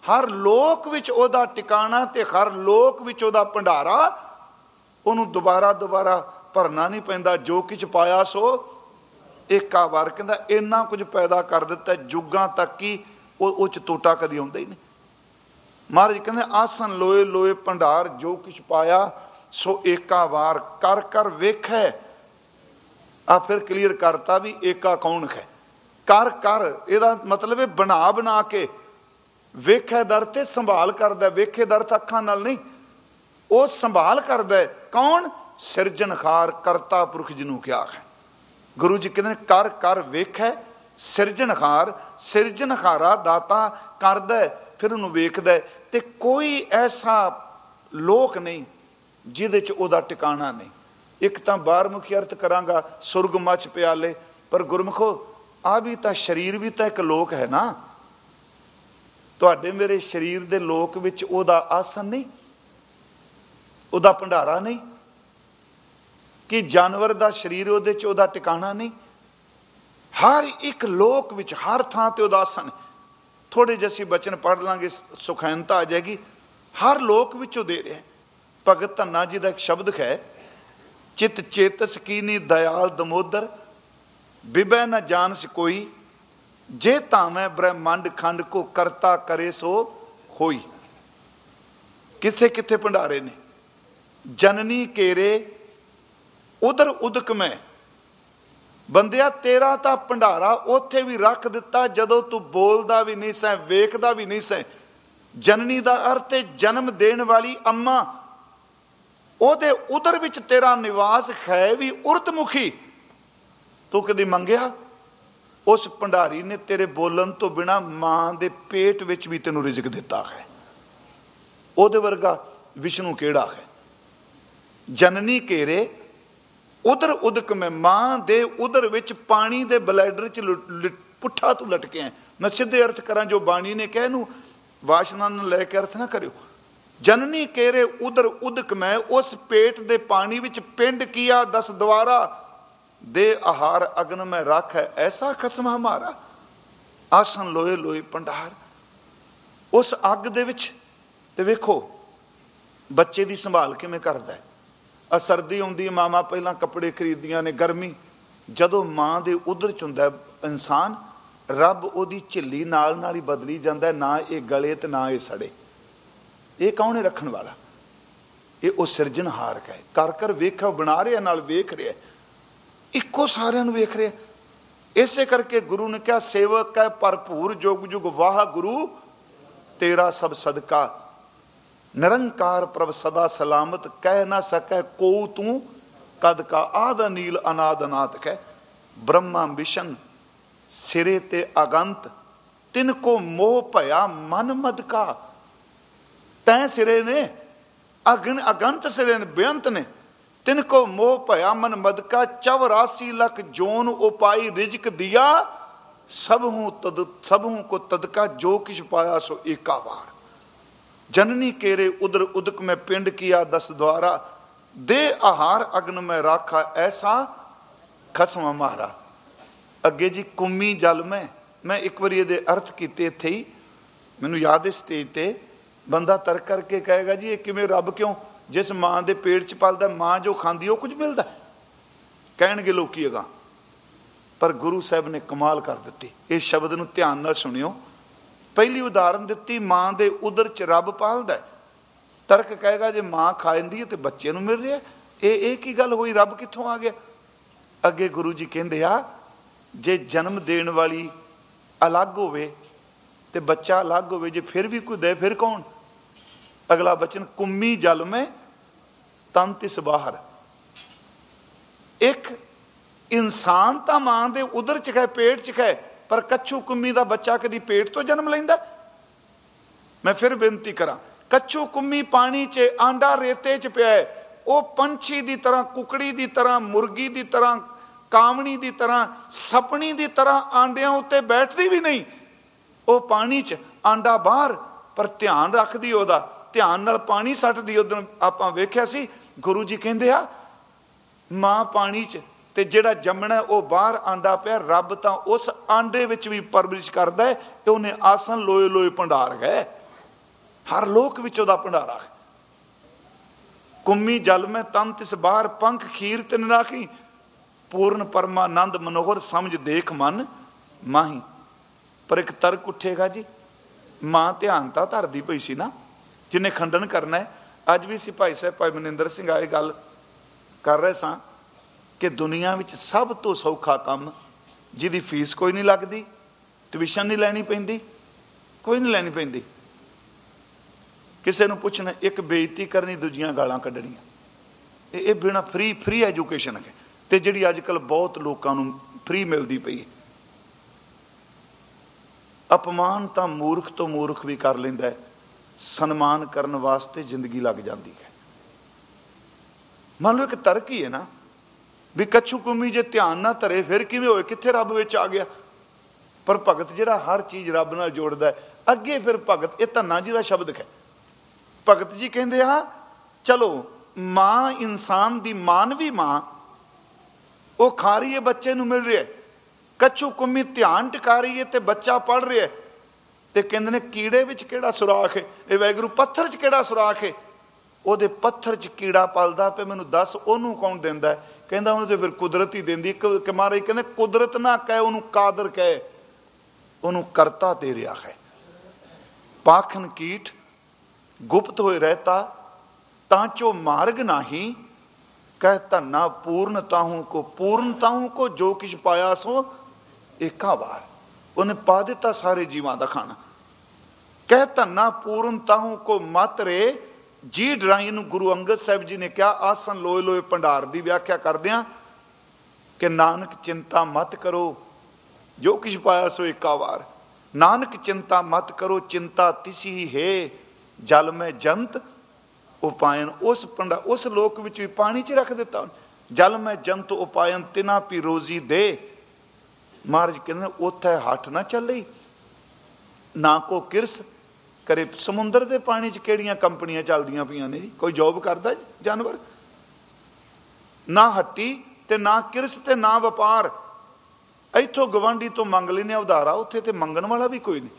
ਹਰ ਲੋਕ ਵਿੱਚ ਉਹਦਾ ਟਿਕਾਣਾ ਤੇ ਹਰ ਲੋਕ ਵਿੱਚ ਉਹਦਾ ਭੰਡਾਰਾ, ਉਹਨੂੰ ਦੁਬਾਰਾ ਦੁਬਾਰਾ ਭਰਨਾ ਨਹੀਂ ਪੈਂਦਾ। ਜੋ ਕੁਝ ਪਾਇਆ ਸੋ, ਏਕਾ ਵਾਰ ਕਹਿੰਦਾ, ਇੰਨਾ ਕੁਝ ਪੈਦਾ ਕਰ ਦਿੱਤਾ, ਜੁਗਾਂ ਤੱਕ ਹੀ ਉਹ ਉਹ ਚ ਟੋਟਾ ਕਦੀ ਆਉਂਦਾ ਹੀ ਨਹੀਂ। ਮਹਾਰਾਜ ਕਹਿੰਦੇ, ਆਸਨ ਲੋਏ ਲੋਏ ਭੰਡਾਰ, ਜੋ ਕੁਛ ਪਾਇਆ ਸੋ ਏਕਾ ਵਾਰ। ਕਰ ਕਰ ਵੇਖੈ, ਆ ਫਿਰ ਕਲੀਅਰ ਕਰਤਾ ਵੀ ਏਕਾ ਕੌਣ ਹੈ? ਕਰ ਕਰ, ਇਹਦਾ ਮਤਲਬ ਹੈ ਬਣਾ ਬਣਾ ਕੇ ਵੇਖੇ ਦਰ ਤੇ ਸੰਭਾਲ ਕਰਦਾ, ਵੇਖੇ ਦਰ ਅੱਖਾਂ ਨਾਲ ਨਹੀਂ। ਉਹ ਸੰਭਾਲ ਕਰਦਾ ਕੌਣ? ਸਿਰਜਣਹਾਰ ਕਰਤਾ ਪੁਰਖ ਜਿਹਨੂੰ ਕਿਹਾ ਹੈ। ਗੁਰੂ ਜੀ ਕਹਿੰਦੇ ਨੇ, ਕਰ ਕਰ ਵੇਖੈ ਸਿਰਜਣਹਾਰ ਸਿਰਜਣਹਾਰਾ ਦਾਤਾ ਕਰਦਾ ਫਿਰ ਉਹਨੂੰ ਵੇਖਦਾ ਤੇ ਕੋਈ ਐਸਾ ਲੋਕ ਨਹੀਂ ਜਿਹਦੇ ਚ ਉਹਦਾ ਟਿਕਾਣਾ ਨਹੀਂ। ਇੱਕ ਤਾਂ ਬਾਹਰਮੁਖੀ ਅਰਥ ਕਰਾਂਗਾ, ਸੁਰਗ ਮੱਚ ਪਿਆਲੇ, ਪਰ ਗੁਰਮਖੋ, ਆ ਵੀ ਤਾਂ ਸਰੀਰ ਵੀ ਤਾਂ ਇੱਕ ਲੋਕ ਹੈ ਨਾ। ਤੁਹਾਡੇ ਮੇਰੇ ਸਰੀਰ ਦੇ ਲੋਕ ਵਿੱਚ ਉਹਦਾ ਆਸਨ ਨਹੀਂ, ਉਹਦਾ ਭੰਡਾਰਾ ਨਹੀਂ, ਕਿ ਜਾਨਵਰ ਦਾ ਸਰੀਰ ਉਹਦੇ ਚ ਉਹਦਾ ਟਿਕਾਣਾ ਨਹੀਂ? ਹਰ ਇੱਕ ਲੋਕ ਵਿੱਚ, ਹਰ ਥਾਂ ਤੇ ਉਹਦਾ ਆਸਨ ਥੋੜੇ ਜਿਹੇ ਬਚਨ ਪੜ ਲਾਂਗੇ ਸੁਖੈਨਤਾ ਆ ਜਾਏਗੀ। ਹਰ ਲੋਕ ਵਿੱਚੋਂ ਦੇ ਰਿਹਾ ਭਗਤ ਧੰਨਾ ਜੀ ਦਾ ਇੱਕ ਸ਼ਬਦ ਹੈ, ਚਿਤ ਚੇਤਸ ਕੀਨੀ ਦਇਆਲ ਦਮੋਦਰ, ਬਿਬੈ ਨਾ ਜਾਣਸ ਕੋਈ ਜੇ ਤਾਵੇਂ ਬ੍ਰਹਮੰਡ ਖੰਡ ਕੋ ਕਰਤਾ ਕਰੇ ਸੋ ਹੋਈ। ਕਿੱਥੇ ਕਿੱਥੇ ਭੰਡਾਰੇ ਨੇ? ਜਨਨੀ ਕੇਰੇ, ਉਧਰ ਉਦਕ ਮੈਂ। ਬੰਦਿਆ, ਤੇਰਾ ਤਾਂ ਭੰਡਾਰਾ ਉੱਥੇ ਵੀ ਰੱਖ ਦਿੱਤਾ, ਜਦੋਂ ਤੂੰ ਬੋਲਦਾ ਵੀ ਨਹੀਂ ਸੈਂ, ਵੇਖਦਾ ਵੀ ਨਹੀਂ ਸੈਂ। ਜਨਨੀ ਦਾ ਅਰਥ ਹੈ ਜਨਮ ਦੇਣ ਵਾਲੀ ਅੰਮਾ। ਉਹਦੇ ਉਧਰ ਵਿੱਚ ਤੇਰਾ ਨਿਵਾਸ ਹੈ ਵੀ ਉਰਤਮੁਖੀ। ਤੂੰ ਕਦੀ ਮੰਗਿਆ? ਉਸ ਭੰਡਾਰੀ ਨੇ ਤੇਰੇ ਬੋਲਣ ਤੋਂ ਬਿਨਾ ਮਾਂ ਦੇ ਪੇਟ ਵਿੱਚ ਵੀ ਤੈਨੂੰ ਰਿਜ਼ਕ ਦਿੱਤਾ ਹੈ। ਉਹਦੇ ਵਰਗਾ ਵਿਸ਼ਨੂੰ ਕਿਹੜਾ ਹੈ? ਜਨਨੀ ਕੇਰੇ, ਉਧਰ ਉਦਕ ਮੈਂ ਮਾਂ ਦੇ ਉਧਰ ਵਿੱਚ ਪਾਣੀ ਦੇ ਬਲੈਡਰ ਚ ਪੁੱਠਾ ਤੂੰ ਲਟਕਿਆ ਮੈਂ ਸਿੱਧੇ ਅਰਥ ਕਰਾਂ ਜੋ ਬਾਣੀ ਨੇ ਕਹਿ ਨੂੰ ਵਾਸ਼ਨਾ ਨੂੰ ਲੈ ਕੇ ਅਰਥ ਨਾ ਕਰਿਓ। ਜਨਨੀ ਕੇਰੇ, ਉਧਰ ਉਦਕ ਮੈਂ, ਉਸ ਪੇਟ ਦੇ ਪਾਣੀ ਵਿੱਚ ਪਿੰਡ ਕੀਆ, ਦਸ ਦੁਆਰਾ ਦੇ ਆਹਾਰ ਅਗਨ ਮੈਂ ਰੱਖ ਹੈ ਐਸਾ ਖਸਮ ਹਮਾਰਾ। ਆਸਨ ਲੋਏ ਲੋਏ ਪੰਡਾਰ ਉਸ ਅੱਗ ਦੇ ਵਿੱਚ, ਤੇ ਵੇਖੋ, ਬੱਚੇ ਦੀ ਸੰਭਾਲ ਕਿਵੇਂ ਕਰਦਾ ਹੈ। ਆ ਸਰਦੀ ਆਉਂਦੀ ਮਾਮਾ ਪਹਿਲਾਂ ਕੱਪੜੇ ਖਰੀਦਦੀਆਂ ਨੇ, ਗਰਮੀ। ਜਦੋਂ ਮਾਂ ਦੇ ਉਧਰ ਚ ਹੁੰਦਾ ਇਨਸਾਨ, ਰੱਬ ਉਹਦੀ ਝਿੱਲੀ ਨਾਲ ਨਾਲ ਹੀ ਬਦਲੀ ਜਾਂਦਾ ਨਾ ਇਹ ਗਲੇ ਤੇ ਨਾ ਇਹ ਸੜੇ। ਇਹ ਕੌਣ ਹੈ ਰੱਖਣ ਵਾਲਾ? ਇਹ ਉਹ ਸਿਰਜਣਹਾਰ ਹੈ। ਕਰ ਕਰ ਵੇਖਾ ਬਣਾ ਰਿਹਾ, ਨਾਲ ਵੇਖ ਰਿਹਾ ਇੱਕੋ ਸਾਰਿਆਂ ਨੂੰ ਵੇਖ ਰਿਹਾ। ਇਸੇ ਕਰਕੇ ਗੁਰੂ ਨੇ ਕਿਹਾ, ਸੇਵਕ ਹੈ ਭਰਪੂਰ, ਜੁਗ ਜੁਗ ਵਾਹ ਗੁਰੂ, ਤੇਰਾ ਸਭ ਸਦਕਾ। ਨਿਰੰਕਾਰ ਪ੍ਰਭ ਸਦਾ ਸਲਾਮਤ, ਕਹਿ ਨਾ ਸਕੈ ਕੋ ਤੂੰ, ਕਦ ਕਾ ਆਦ ਨੀਲ ਅਨਾਦ ਅਨਾਦ ਕਹਿ ਬ੍ਰਹਮਾ ਵਿਸ਼ਨ, ਸਿਰੇ ਤੇ ਅਗੰਤ, ਤਿਨ ਕੋ ਮੋਹ ਭਇਆ ਮਨ ਮਦ ਕਾ। ਤੈ ਸਿਰੇ ਨੇ, ਅਗਨ ਅਗੰਤ ਸਿਰੇ ਨੇ, ਬੇਅੰਤ ਨੇ। ਤਿਨ ਕੋ ਮੋਹ ਭਇਆ ਮਨ ਮਦ 84 ਲੱਖ ਜੋਨ ਉਪਾਈ ਰਿਜਕ ਦਿਆ। ਸਭ ਹੂੰ ਤਦ ਸਭ ਹੂੰ ਕੋ ਤਦਕਾ, ਜੋ ਕਿਛ ਪਾਇਆ ਸੋ ਏਕਾ ਵਾਰ। ਜਨਨੀ ਕੇਰੇ ਉਦਰ ਉਦਕ ਮੈਂ ਪਿੰਡ ਕੀਆ ਦਸ ਦਵਾਰਾ ਦੇ ਆਹਾਰ ਅਗਨ ਮੈਂ ਰਾਖਾ ਐਸਾ ਖਸਮ ਮਾਰਾ। ਅੱਗੇ ਜੀ ਕੁੰਮੀ ਜਲ ਮੈਂ ਮੈਂ ਇੱਕ ਵਾਰੀ ਇਹਦੇ ਅਰਥ ਕੀਤੇ ਇੱਥੇ ਹੀ। ਮੈਨੂੰ ਯਾਦ ਹੈ ਸਟੇਜ ਤੇ। ਬੰਦਾ ਤਰਕ ਕਰਕੇ ਕਹੇਗਾ ਜੀ, ਇਹ ਕਿਵੇਂ ਰੱਬ ਕਿਉਂ ਜਿਸ ਮਾਂ ਦੇ ਪੇਟ 'ਚ ਪਲਦਾ, ਮਾਂ ਜੋ ਖਾਂਦੀ, ਉਹ ਕੁਝ ਮਿਲਦਾ? ਕਹਿਣਗੇ ਲੋਕੀ ਅਗਾ ਪਰ ਗੁਰੂ ਸਾਹਿਬ ਨੇ ਕਮਾਲ ਕਰ ਦਿੱਤੀ। ਇਸ ਸ਼ਬਦ ਨੂੰ ਧਿਆਨ ਨਾਲ ਸੁਣਿਓ। ਪਹਿਲੀ ਉਦਾਹਰਨ ਦਿੱਤੀ, ਮਾਂ ਦੇ ਉਦਰ 'ਚ ਰੱਬ ਪਾਲਦਾ ਤਰਕ ਕਹੇਗਾ, ਜੇ ਮਾਂ ਖਾਂਦੀ ਹੈ ਤੇ ਬੱਚੇ ਨੂੰ ਮਿਲ ਰਿਹਾ ਇਹ ਇਹ ਕੀ ਗੱਲ ਹੋਈ? ਰੱਬ ਕਿੱਥੋਂ ਆ ਗਿਆ? ਅੱਗੇ ਗੁਰੂ ਜੀ ਕਹਿੰਦੇ ਆ, ਜੇ ਜਨਮ ਦੇਣ ਵਾਲੀ ਅਲੱਗ ਹੋਵੇ ਤੇ ਬੱਚਾ ਅਲੱਗ ਹੋਵੇ, ਜੇ ਫਿਰ ਵੀ ਕੋਈ ਦੇ, ਫਿਰ ਕੌਣ? ਅਗਲਾ ਬਚਨ, ਕੁੰਮੀ ਜਲ ਮੈਂ ਤਨ ਤਿਸ ਬਾਹਰ। ਇੱਕ ਇਨਸਾਨ ਤਾਂ ਮਾਂ ਦੇ ਉਦਰ ਚ ਹੈ, ਪੇਟ ਚ ਹੈ, ਪਰ ਕੱਛੂ ਕੁੰਮੀ ਦਾ ਬੱਚਾ ਕਦੀ ਪੇਟ ਤੋਂ ਜਨਮ ਲੈਂਦਾ ਮੈਂ ਫਿਰ ਬੇਨਤੀ ਕਰਾਂ, ਕੱਛੂ ਕੁੰਮੀ ਪਾਣੀ 'ਚ, ਆਂਡਾ ਰੇਤੇ 'ਚ ਪਿਆ ਉਹ ਪੰਛੀ ਦੀ ਤਰ੍ਹਾਂ, ਕੁਕੜੀ ਦੀ ਤਰ੍ਹਾਂ, ਮੁਰਗੀ ਦੀ ਤਰ੍ਹਾਂ, ਕਾਮਣੀ ਦੀ ਤਰ੍ਹਾਂ, ਸਪਣੀ ਦੀ ਤਰ੍ਹਾਂ ਆਂਡਿਆਂ ਉੱਤੇ ਬੈਠਦੀ ਵੀ ਨਹੀਂ। ਉਹ ਪਾਣੀ 'ਚ, ਆਂਡਾ ਬਾਹਰ, ਪਰ ਧਿਆਨ ਰੱਖਦੀ ਉਹਦਾ। ਧਿਆਨ ਨਾਲ ਪਾਣੀ ਸੱਟਦੀ ਉਦੋਂ ਆਪਾਂ ਵੇਖਿਆ ਸੀ, ਗੁਰੂ ਜੀ ਕਹਿੰਦੇ ਆ, ਮਾਂ ਪਾਣੀ 'ਚ ਤੇ ਜਿਹੜਾ ਜੰਮਣਾ, ਉਹ ਬਾਹਰ ਆਂਡਾ ਪਿਆ। ਰੱਬ ਤਾਂ ਉਸ ਆਂਡੇ ਵਿੱਚ ਵੀ ਪਰਵਰਿਸ਼ ਕਰਦਾ ਹੈ ਕਿ ਉਹਨੇ ਆਸਨ ਲੋਏ ਲੋਏ ਭੰਡਾਰ ਗਏ ਹਰ ਲੋਕ ਵਿੱਚ ਉਹਦਾ ਭੰਡਾਰਾ ਹੈ। ਕੁੰਮੀ ਜਲ ਮੈਂ ਤਨ ਤਿਸ ਬਾਹਰ, ਪੰਖ ਖੀਰ ਤਿਨ ਰਾਖੀ ਪੂਰਨ ਪਰਮਾਨੰਦ ਮਨੋਹਰ ਸਮਝ ਦੇਖ ਮਨ ਮਾਹੀ। ਪਰ ਇੱਕ ਤਰਕ ਉੱਠੇਗਾ ਜੀ। ਮਾਂ ਧਿਆਨ ਤਾਂ ਧਰਦੀ ਪਈ ਸੀ ਨਾ। ਜਿਨੇ ਖੰਡਨ ਕਰਨਾ ਹੈ। ਅੱਜ ਵੀ ਸੀ ਭਾਈ ਸਾਹਿਬ, ਭਾਈ ਮਨਿੰਦਰ ਸਿੰਘ ਆਏ ਗੱਲ ਕਰ ਰਹੇ ਸਾਂ ਕਿ ਦੁਨੀਆ ਵਿੱਚ ਸਭ ਤੋਂ ਸੌਖਾ ਕੰਮ ਜਿਹਦੀ ਫੀਸ ਕੋਈ ਨਹੀਂ ਲੱਗਦੀ, ਟਿਊਸ਼ਨ ਨਹੀਂ ਲੈਣੀ ਪੈਂਦੀ, ਕੋਈ ਨਹੀਂ ਲੈਣੀ ਪੈਂਦੀ। ਕਿਸੇ ਨੂੰ ਪੁੱਛਣਾ, ਇੱਕ ਬੇਇੱਜ਼ਤੀ ਕਰਨੀ, ਦੂਜੀਆਂ ਗਾਲਾਂ ਕੱਢਣੀਆਂ। ਇਹ ਇਹ ਬਿਨਾ ਫ੍ਰੀ ਫ੍ਰੀ ਐਜੂਕੇਸ਼ਨ ਹੈ ਤੇ ਜਿਹੜੀ ਅੱਜ ਕੱਲ ਬਹੁਤ ਲੋਕਾਂ ਨੂੰ ਫ੍ਰੀ ਮਿਲਦੀ ਪਈ ਹੈ। ਅਪਮਾਨ ਤਾਂ ਮੂਰਖ ਤੋਂ ਮੂਰਖ ਵੀ ਕਰ ਲੈਂਦਾ ਹੈ। ਸਨਮਾਨ ਕਰਨ ਵਾਸਤੇ ਜ਼ਿੰਦਗੀ ਲੱਗ ਜਾਂਦੀ ਹੈ। ਮੰਨ ਲਓ ਇੱਕ ਤਰਕ ਹੀ ਹੈ ਨਾ, ਵੀ ਕੱਛੂ ਕੁੰਮੀ ਜੇ ਧਿਆਨ ਨਾ ਧਰੇ, ਫਿਰ ਕਿਵੇਂ ਹੋਏ? ਕਿੱਥੇ ਰੱਬ ਵਿੱਚ ਆ ਗਿਆ? ਪਰ ਭਗਤ ਜਿਹੜਾ ਹਰ ਚੀਜ਼ ਰੱਬ ਨਾਲ ਜੋੜਦਾ ਹੈ, ਅੱਗੇ ਫਿਰ ਭਗਤ, ਇਹ ਧੰਨਾ ਜੀ ਦਾ ਸ਼ਬਦ ਹੈ। ਭਗਤ ਜੀ ਕਹਿੰਦੇ ਆ, ਚਲੋ, ਮਾਂ ਇਨਸਾਨ ਦੀ ਮਾਨਵੀ ਮਾਂ, ਉਹ ਖਾ ਰਹੀ ਹੈ ਬੱਚੇ ਨੂੰ ਮਿਲ ਰਿਹਾ ਕੱਛੂ ਕੁੰਮੀ ਧਿਆਨ ਟਿਕਾ ਰਹੀ ਹੈ ਤੇ ਬੱਚਾ ਪੜ ਰਿਹਾ ਤੇ ਕਹਿੰਦੇ ਨੇ, ਕੀੜੇ ਵਿੱਚ ਕਿਹੜਾ ਸੁਰਾਖ ਹੈ? ਇਹ ਵੈਗਰੂ ਪੱਥਰ 'ਚ ਕਿਹੜਾ ਸੁਰਾਖ ਹੈ? ਉਹਦੇ ਪੱਥਰ 'ਚ ਕੀੜਾ ਪਲਦਾ ਪਏ ਮੈਨੂੰ ਦੱਸ, ਉਹਨੂੰ ਕੌਣ ਦਿੰਦਾ ਕਹਿੰਦਾ ਉਹਨੂੰ ਤੇ ਫਿਰ ਕੁਦਰਤ ਹੀ ਦਿੰਦੀ। ਕਿ ਮਾਰੇ ਕਹਿੰਦੇ, ਕੁਦਰਤ ਨਾ ਕਹੇ, ਉਹਨੂੰ ਕਾਦਰ ਕਹੇ। ਉਹਨੂੰ ਕਰਤਾ ਦੇ ਰਿਹਾ ਹੈ। ਪਾਖਨ ਕੀਟ ਗੁਪਤ ਹੋਏ ਰਹਤਾ, ਤਾਂ ਚੋ ਮਾਰਗ ਨਹੀਂ। ਕਹਿ ਧੰਨਾ ਪੂਰਨ ਪੂਰਨਤਾਹੂ ਕੋ, ਪੂਰਨ ਪੂਰਨਤਾਹੂ ਕੋ ਜੋ ਕਿਛ ਪਾਇਆ ਸੋ, ਏਕਾ ਵਾਰ। ਉਹਨੇ ਪਾ ਦਿੱਤਾ ਸਾਰੇ ਜੀਵਾਂ ਦਾ ਖਾਣਾ। ਕਹਿ ਧੰਨਾ ਪੂਰਨ ਪੂਰਨਤਾਹੂ ਕੋ ਮਤਰੇ ਜੀ ਡਰਾਈ ਨੂੰ ਗੁਰੂ ਅੰਗਦ ਸਾਹਿਬ ਜੀ ਨੇ ਕਿਹਾ, ਆਸਨ ਲੋਏ ਲੋਏ ਭੰਡਾਰ ਦੀ ਵਿਆਖਿਆ ਕਰਦਿਆਂ ਕਿ ਨਾਨਕ ਚਿੰਤਾ ਮਤ ਕਰੋ, ਜੋ ਕਿਛ ਪਾਇਆ ਸੋ ਏਕਾ ਵਾਰ ਨਾਨਕ ਚਿੰਤਾ ਮਤ ਕਰੋ, ਚਿੰਤਾ ਤਿਸੀ ਹੈ, ਜਲ ਮੈਂ ਜੰਤ, ਉਪਾਇਨ ਉਸ ਪੰਡਾ ਉਸ ਲੋਕ ਵਿੱਚ ਵੀ ਪਾਣੀ 'ਚ ਰੱਖ ਦਿੱਤਾ। ਜਲ ਮੈਂ ਜੰਤ, ਉਪਾਇਨ ਤਿਨਾ ਪੀ ਰੋਜ਼ੀ ਦੇ। ਮਹਾਰਾਜ ਕਹਿੰਦੇ, ਉੱਥੇ ਹੱਠ ਨਾ ਚੱਲੀ। ਨਾ ਕੋ ਕਿਰਸ ਕਰੇ ਸਮੁੰਦਰ ਦੇ ਪਾਣੀ 'ਚ ਕਿਹੜੀਆਂ ਕੰਪਨੀਆਂ ਚੱਲਦੀਆਂ ਪਈਆਂ ਨੇ ਜੀ? ਕੋਈ ਜੌਬ ਕਰਦਾ ਜਾਨਵਰ? ਨਾ ਹੱਟੀ ਤੇ ਨਾ ਕਿਰਸ ਤੇ ਨਾ ਵਪਾਰ। ਇੱਥੋਂ ਗਵਾਂਢੀ ਤੋਂ ਮੰਗ ਲੈਨੇ ਉਧਾਰਾ ਉੱਥੇ ਤੇ ਮੰਗਣ ਵਾਲਾ ਵੀ ਕੋਈ ਨਹੀਂ।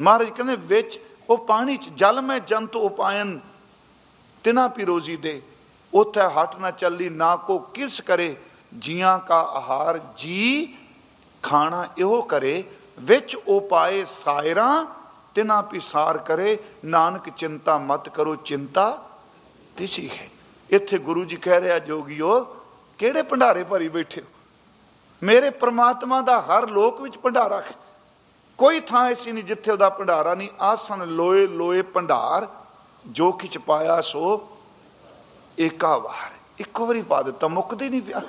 ਮਹਾਰਾਜ ਕਹਿੰਦੇ, ਵਿੱਚ ਉਹ ਪਾਣੀ 'ਚ ਜਲ ਮੈਂ ਜੰਤ ਉਪਾਇਨ, ਤਿਨਾ ਪਿਰੋਜੀ ਦੇ। ਉੱਥੇ ਹੱਟ ਨਾ ਚੱਲੀ, ਨਾ ਕੋ ਕਿਰਸ ਕਰੇ। ਜੀਆਂ ਕਾ ਆਹਾਰ ਜੀ, ਖਾਣਾ ਇਹੋ ਕਰੇ, ਵਿੱਚ ਉਪਾਏ ਸਾਇਰਾਂ, ਤਿਨਾ ਪਿਸਾਰ ਕਰੇ, ਨਾਨਕ ਚਿੰਤਾ ਮਤ ਕਰੋ, ਚਿੰਤਾ ਤਿਸੀ ਹੈ। ਇੱਥੇ ਗੁਰੂ ਜੀ ਕਹਿ ਰਿਹਾ ਜੋਗੀਓ, ਕਿਹੜੇ ਭੰਡਾਰੇ ਭਰੀ ਬੈਠੇ ਹੋ? ਮੇਰੇ ਪ੍ਰਮਾਤਮਾ ਦਾ ਹਰ ਲੋਕ ਵਿੱਚ ਭੰਡਾਰਾ ਹੈ। ਕੋਈ ਥਾਂ ਐਸੀ ਨਹੀਂ ਜਿੱਥੇ ਉਹਦਾ ਭੰਡਾਰਾ ਨਹੀਂ। ਆਸਣ ਲੋਏ ਲੋਏ ਭੰਡਾਰ, ਜੋ ਕਿਛ ਪਾਇਆ ਸੋ ਏਕਾ ਵਾਰ। ਇੱਕੋ ਵਾਰੀ ਪਾ ਦਿੱਤਾ, ਮੁੱਕਦੇ ਨਹੀਂ ਪਿਆ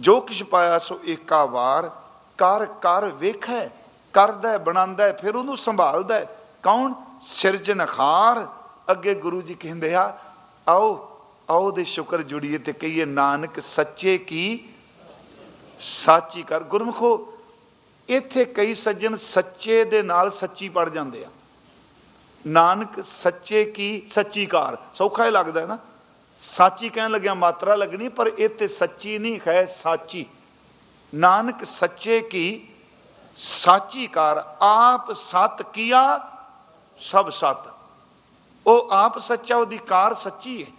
ਜੋ ਕਿਛ ਪਾਇਆ ਸੋ ਏਕਾ ਵਾਰ, ਕਰ ਕਰ ਵੇਖੈ, ਕਰਦਾ, ਬਣਾਉਂਦਾ, ਫਿਰ ਉਹਨੂੰ ਸੰਭਾਲਦਾ। ਕੌਣ? ਸਿਰਜਣਹਾਰ ਅੱਗੇ ਗੁਰੂ ਜੀ ਕਹਿੰਦੇ ਆ, ਆਓ ਆਓ ਦੇ ਸ਼ੁਕਰ ਜੁੜੀਏ ਤੇ ਕਹੀਏ, ਨਾਨਕ ਸੱਚੇ ਕੀ? ਸਾਚੀ ਕਰ। ਗੁਰਮਖੋ, ਇੱਥੇ ਕਈ ਸੱਜਣ ਸੱਚੇ ਦੇ ਨਾਲ ਸੱਚੀ ਪੜ ਜਾਂਦੇ ਆ। ਨਾਨਕ ਸੱਚੇ ਕੀ? ਸੱਚੀ ਕਾਰ ਸੌਖਾ ਹੀ ਲੱਗਦਾ ਹੈ ਨਾ। ਸਾਚੀ ਕਹਿਣ ਲੱਗਿਆ ਮਾਤਰਾ ਲੱਗਣੀ, ਪਰ ਇਹ ਇੱਥੇ ਸੱਚੀ ਨਹੀਂ ਹੈ ਸਾਚੀ। ਨਾਨਕ ਸੱਚੇ ਕੀ? ਸਾਚੀ ਕਾਰ ਆਪ ਸਤ ਕੀਆ, ਸਭ ਸਤ। ਉਹ ਆਪ ਸੱਚਾ, ਉਹਦੀ ਕਾਰ ਸੱਚੀ ਹੈ।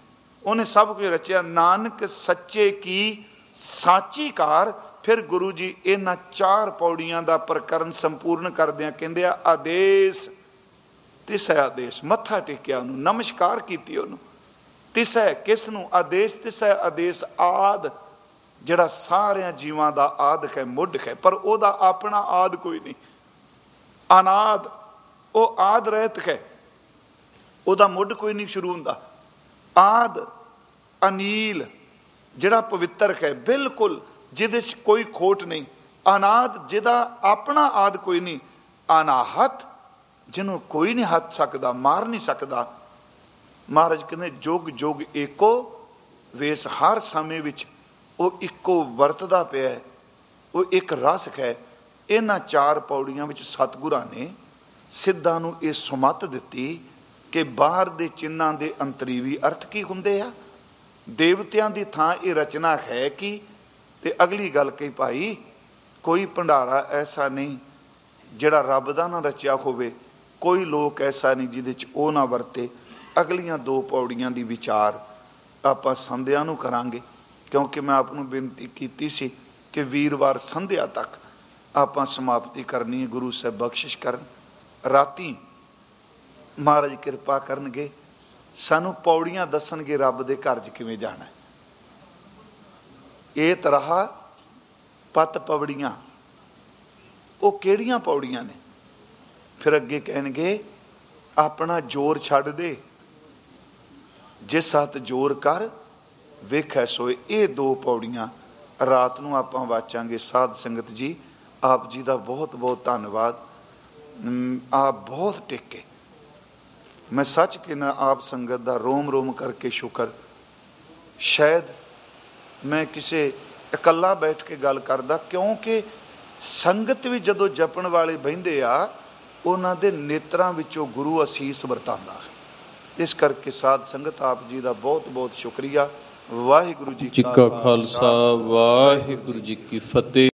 ਉਹਨੇ ਸਭ ਕੁਝ ਰਚਿਆ। ਨਾਨਕ ਸੱਚੇ ਕੀ? ਸਾਚੀ ਕਾਰ ਫਿਰ ਗੁਰੂ ਜੀ ਇਹਨਾਂ ਚਾਰ ਪੌੜੀਆਂ ਦਾ ਪ੍ਰਕਰਨ ਸੰਪੂਰਨ ਕਰਦਿਆਂ ਕਹਿੰਦੇ ਆ, ਆਦੇਸ਼। ਤਿਸੈ ਆਦੇਸ਼, ਮੱਥਾ ਟੇਕਿਆ ਉਹਨੂੰ, ਨਮਸਕਾਰ ਕੀਤੀ ਉਹਨੂੰ। ਤਿਸੈ ਕਿਸ ਨੂੰ ਆਦੇਸ਼ ਤਿਸੈ, ਆਦੇਸ਼ ਆਦ। ਜਿਹੜਾ ਸਾਰਿਆਂ ਜੀਵਾਂ ਦਾ ਆਦ ਹੈ ਮੁੱਢ ਹੈ ਪਰ ਉਹਦਾ ਆਪਣਾ ਆਦ ਕੋਈ ਨਹੀਂ। ਅਨਾਦ, ਉਹ ਆਦ ਰਹਿਤ ਹੈ ਉਹਦਾ ਮੁੱਢ ਕੋਈ ਨਹੀਂ ਸ਼ੁਰੂ ਹੁੰਦਾ। ਆਦ, ਅਨੀਲ, ਜਿਹੜਾ ਪਵਿੱਤਰ ਹੈ ਬਿਲਕੁਲ ਜਿਹਦੇ 'ਚ ਕੋਈ ਖੋਟ ਨਹੀਂ। ਅਨਾਦ, ਜਿਹਦਾ ਆਪਣਾ ਆਦ ਕੋਈ ਨਹੀਂ। ਅਨਾਹਤ, ਜਿਹਨੂੰ ਕੋਈ ਨਹੀਂ ਹੱਥ ਸਕਦਾ, ਮਾਰ ਨਹੀਂ ਸਕਦਾ ਮਹਾਰਾਜ ਕਹਿੰਦੇ, ਜੁਗ ਜੁਗ ਏਕੋ ਵੇਸ, ਹਰ ਸਮੇਂ ਵਿੱਚ ਉਹ ਇੱਕੋ ਵਰਤਦਾ ਪਿਆ ਉਹ ਇੱਕ ਰਸ ਹੈ। ਇਹਨਾਂ ਚਾਰ ਪੌੜੀਆਂ ਵਿੱਚ ਸਤਿਗੁਰਾਂ ਨੇ ਸਿੱਧਾਂ ਨੂੰ ਇਹ ਸੁਮਤ ਦਿੱਤੀ ਕਿ ਬਾਹਰ ਦੇ ਚਿੰਨਾਂ ਦੇ ਅੰਤਰੀਵੀ ਅਰਥ ਕੀ ਹੁੰਦੇ ਆ? ਦੇਵਤਿਆਂ ਦੀ ਥਾਂ ਇਹ ਰਚਨਾ ਹੈ ਕਿ? ਤੇ ਅਗਲੀ ਗੱਲ ਕਹੀ, ਭਾਈ, ਕੋਈ ਭੰਡਾਰਾ ਐਸਾ ਨਹੀਂ ਜਿਹੜਾ ਰੱਬ ਦਾ ਨਾ ਰਚਿਆ ਹੋਵੇ, ਕੋਈ ਲੋਕ ਐਸਾ ਨਹੀਂ ਜਿਹਦੇ ਚ ਉਹ ਨਾ ਵਰਤੇ। ਅਗਲੀਆਂ ਦੋ ਪੌੜੀਆਂ ਦੀ ਵਿਚਾਰ ਆਪਾਂ ਸੰਧਿਆ ਨੂੰ ਕਰਾਂਗੇ। ਕਿਉਂਕਿ ਮੈਂ ਆਪ ਨੂੰ ਬੇਨਤੀ ਕੀਤੀ ਸੀ ਕਿ ਵੀਰਵਾਰ ਸੰਧਿਆ ਤੱਕ ਆਪਾਂ ਸਮਾਪਤੀ ਕਰਨੀ ਹੈ, ਗੁਰੂ ਸਾਹਿਬ ਬਖਸ਼ਿਸ਼ ਕਰਨ। ਰਾਤੀ ਮਹਾਰਾਜ ਕਿਰਪਾ ਕਰਨਗੇ। ਸਾਨੂੰ ਪੌੜੀਆਂ ਦੱਸਣਗੇ ਰੱਬ ਦੇ ਘਰ 'ਚ ਕਿਵੇਂ ਜਾਣਾ ਇਹ ਤਰ੍ਹਾਂ ਪਤ ਪਵੜੀਆਂ ਉਹ ਕਿਹੜੀਆਂ ਪੌੜੀਆਂ ਨੇ? ਫਿਰ ਅੱਗੇ ਕਹਿਣਗੇ, ਆਪਣਾ ਜ਼ੋਰ ਛੱਡ ਦੇ। ਜਿਸ ਹੱਥ ਜ਼ੋਰ ਕਰ, ਵੇਖੈ ਸੋਏ ਇਹ ਦੋ ਪੌੜੀਆਂ। ਰਾਤ ਨੂੰ ਆਪਾਂ ਵਾਚਾਂਗੇ ਸਾਧ ਸੰਗਤ ਜੀ। ਆਪ ਜੀ ਦਾ ਬਹੁਤ ਬਹੁਤ ਧੰਨਵਾਦ। ਆਪ ਬਹੁਤ ਟਿੱਕੇ। ਮੈਂ ਸੱਚ ਕਿ ਨਾ ਆਪ ਸੰਗਤ ਦਾ ਰੋਮ ਰੋਮ ਕਰਕੇ ਸ਼ੁਕਰ। ਸ਼ਾਇਦ ਮੈਂ ਕਿਸੇ ਇਕੱਲਾ ਬੈਠ ਕੇ ਗੱਲ ਕਰਦਾ, ਕਿਉਂਕਿ ਸੰਗਤ ਵੀ ਜਦੋਂ ਜਪਣ ਵਾਲੇ ਬਹਿੰਦੇ ਆ, ਉਹਨਾਂ ਦੇ ਨੇਤਰਾਂ ਵਿੱਚੋਂ ਗੁਰੂ ਅਸੀਸ ਵਰਤਾਂਦਾ ਹੈ ਇਸ ਕਰਕੇ ਸਾਧ ਸੰਗਤ ਆਪ ਜੀ ਦਾ ਬਹੁਤ ਬਹੁਤ ਸ਼ੁਕਰੀਆ। ਵਾਹਿਗੁਰੂ ਜੀ ਕਾ ਖਾਲਸਾ ਵਾਹਿਗੁਰੂ ਜੀ ਕੀ ਫਤਿਹ।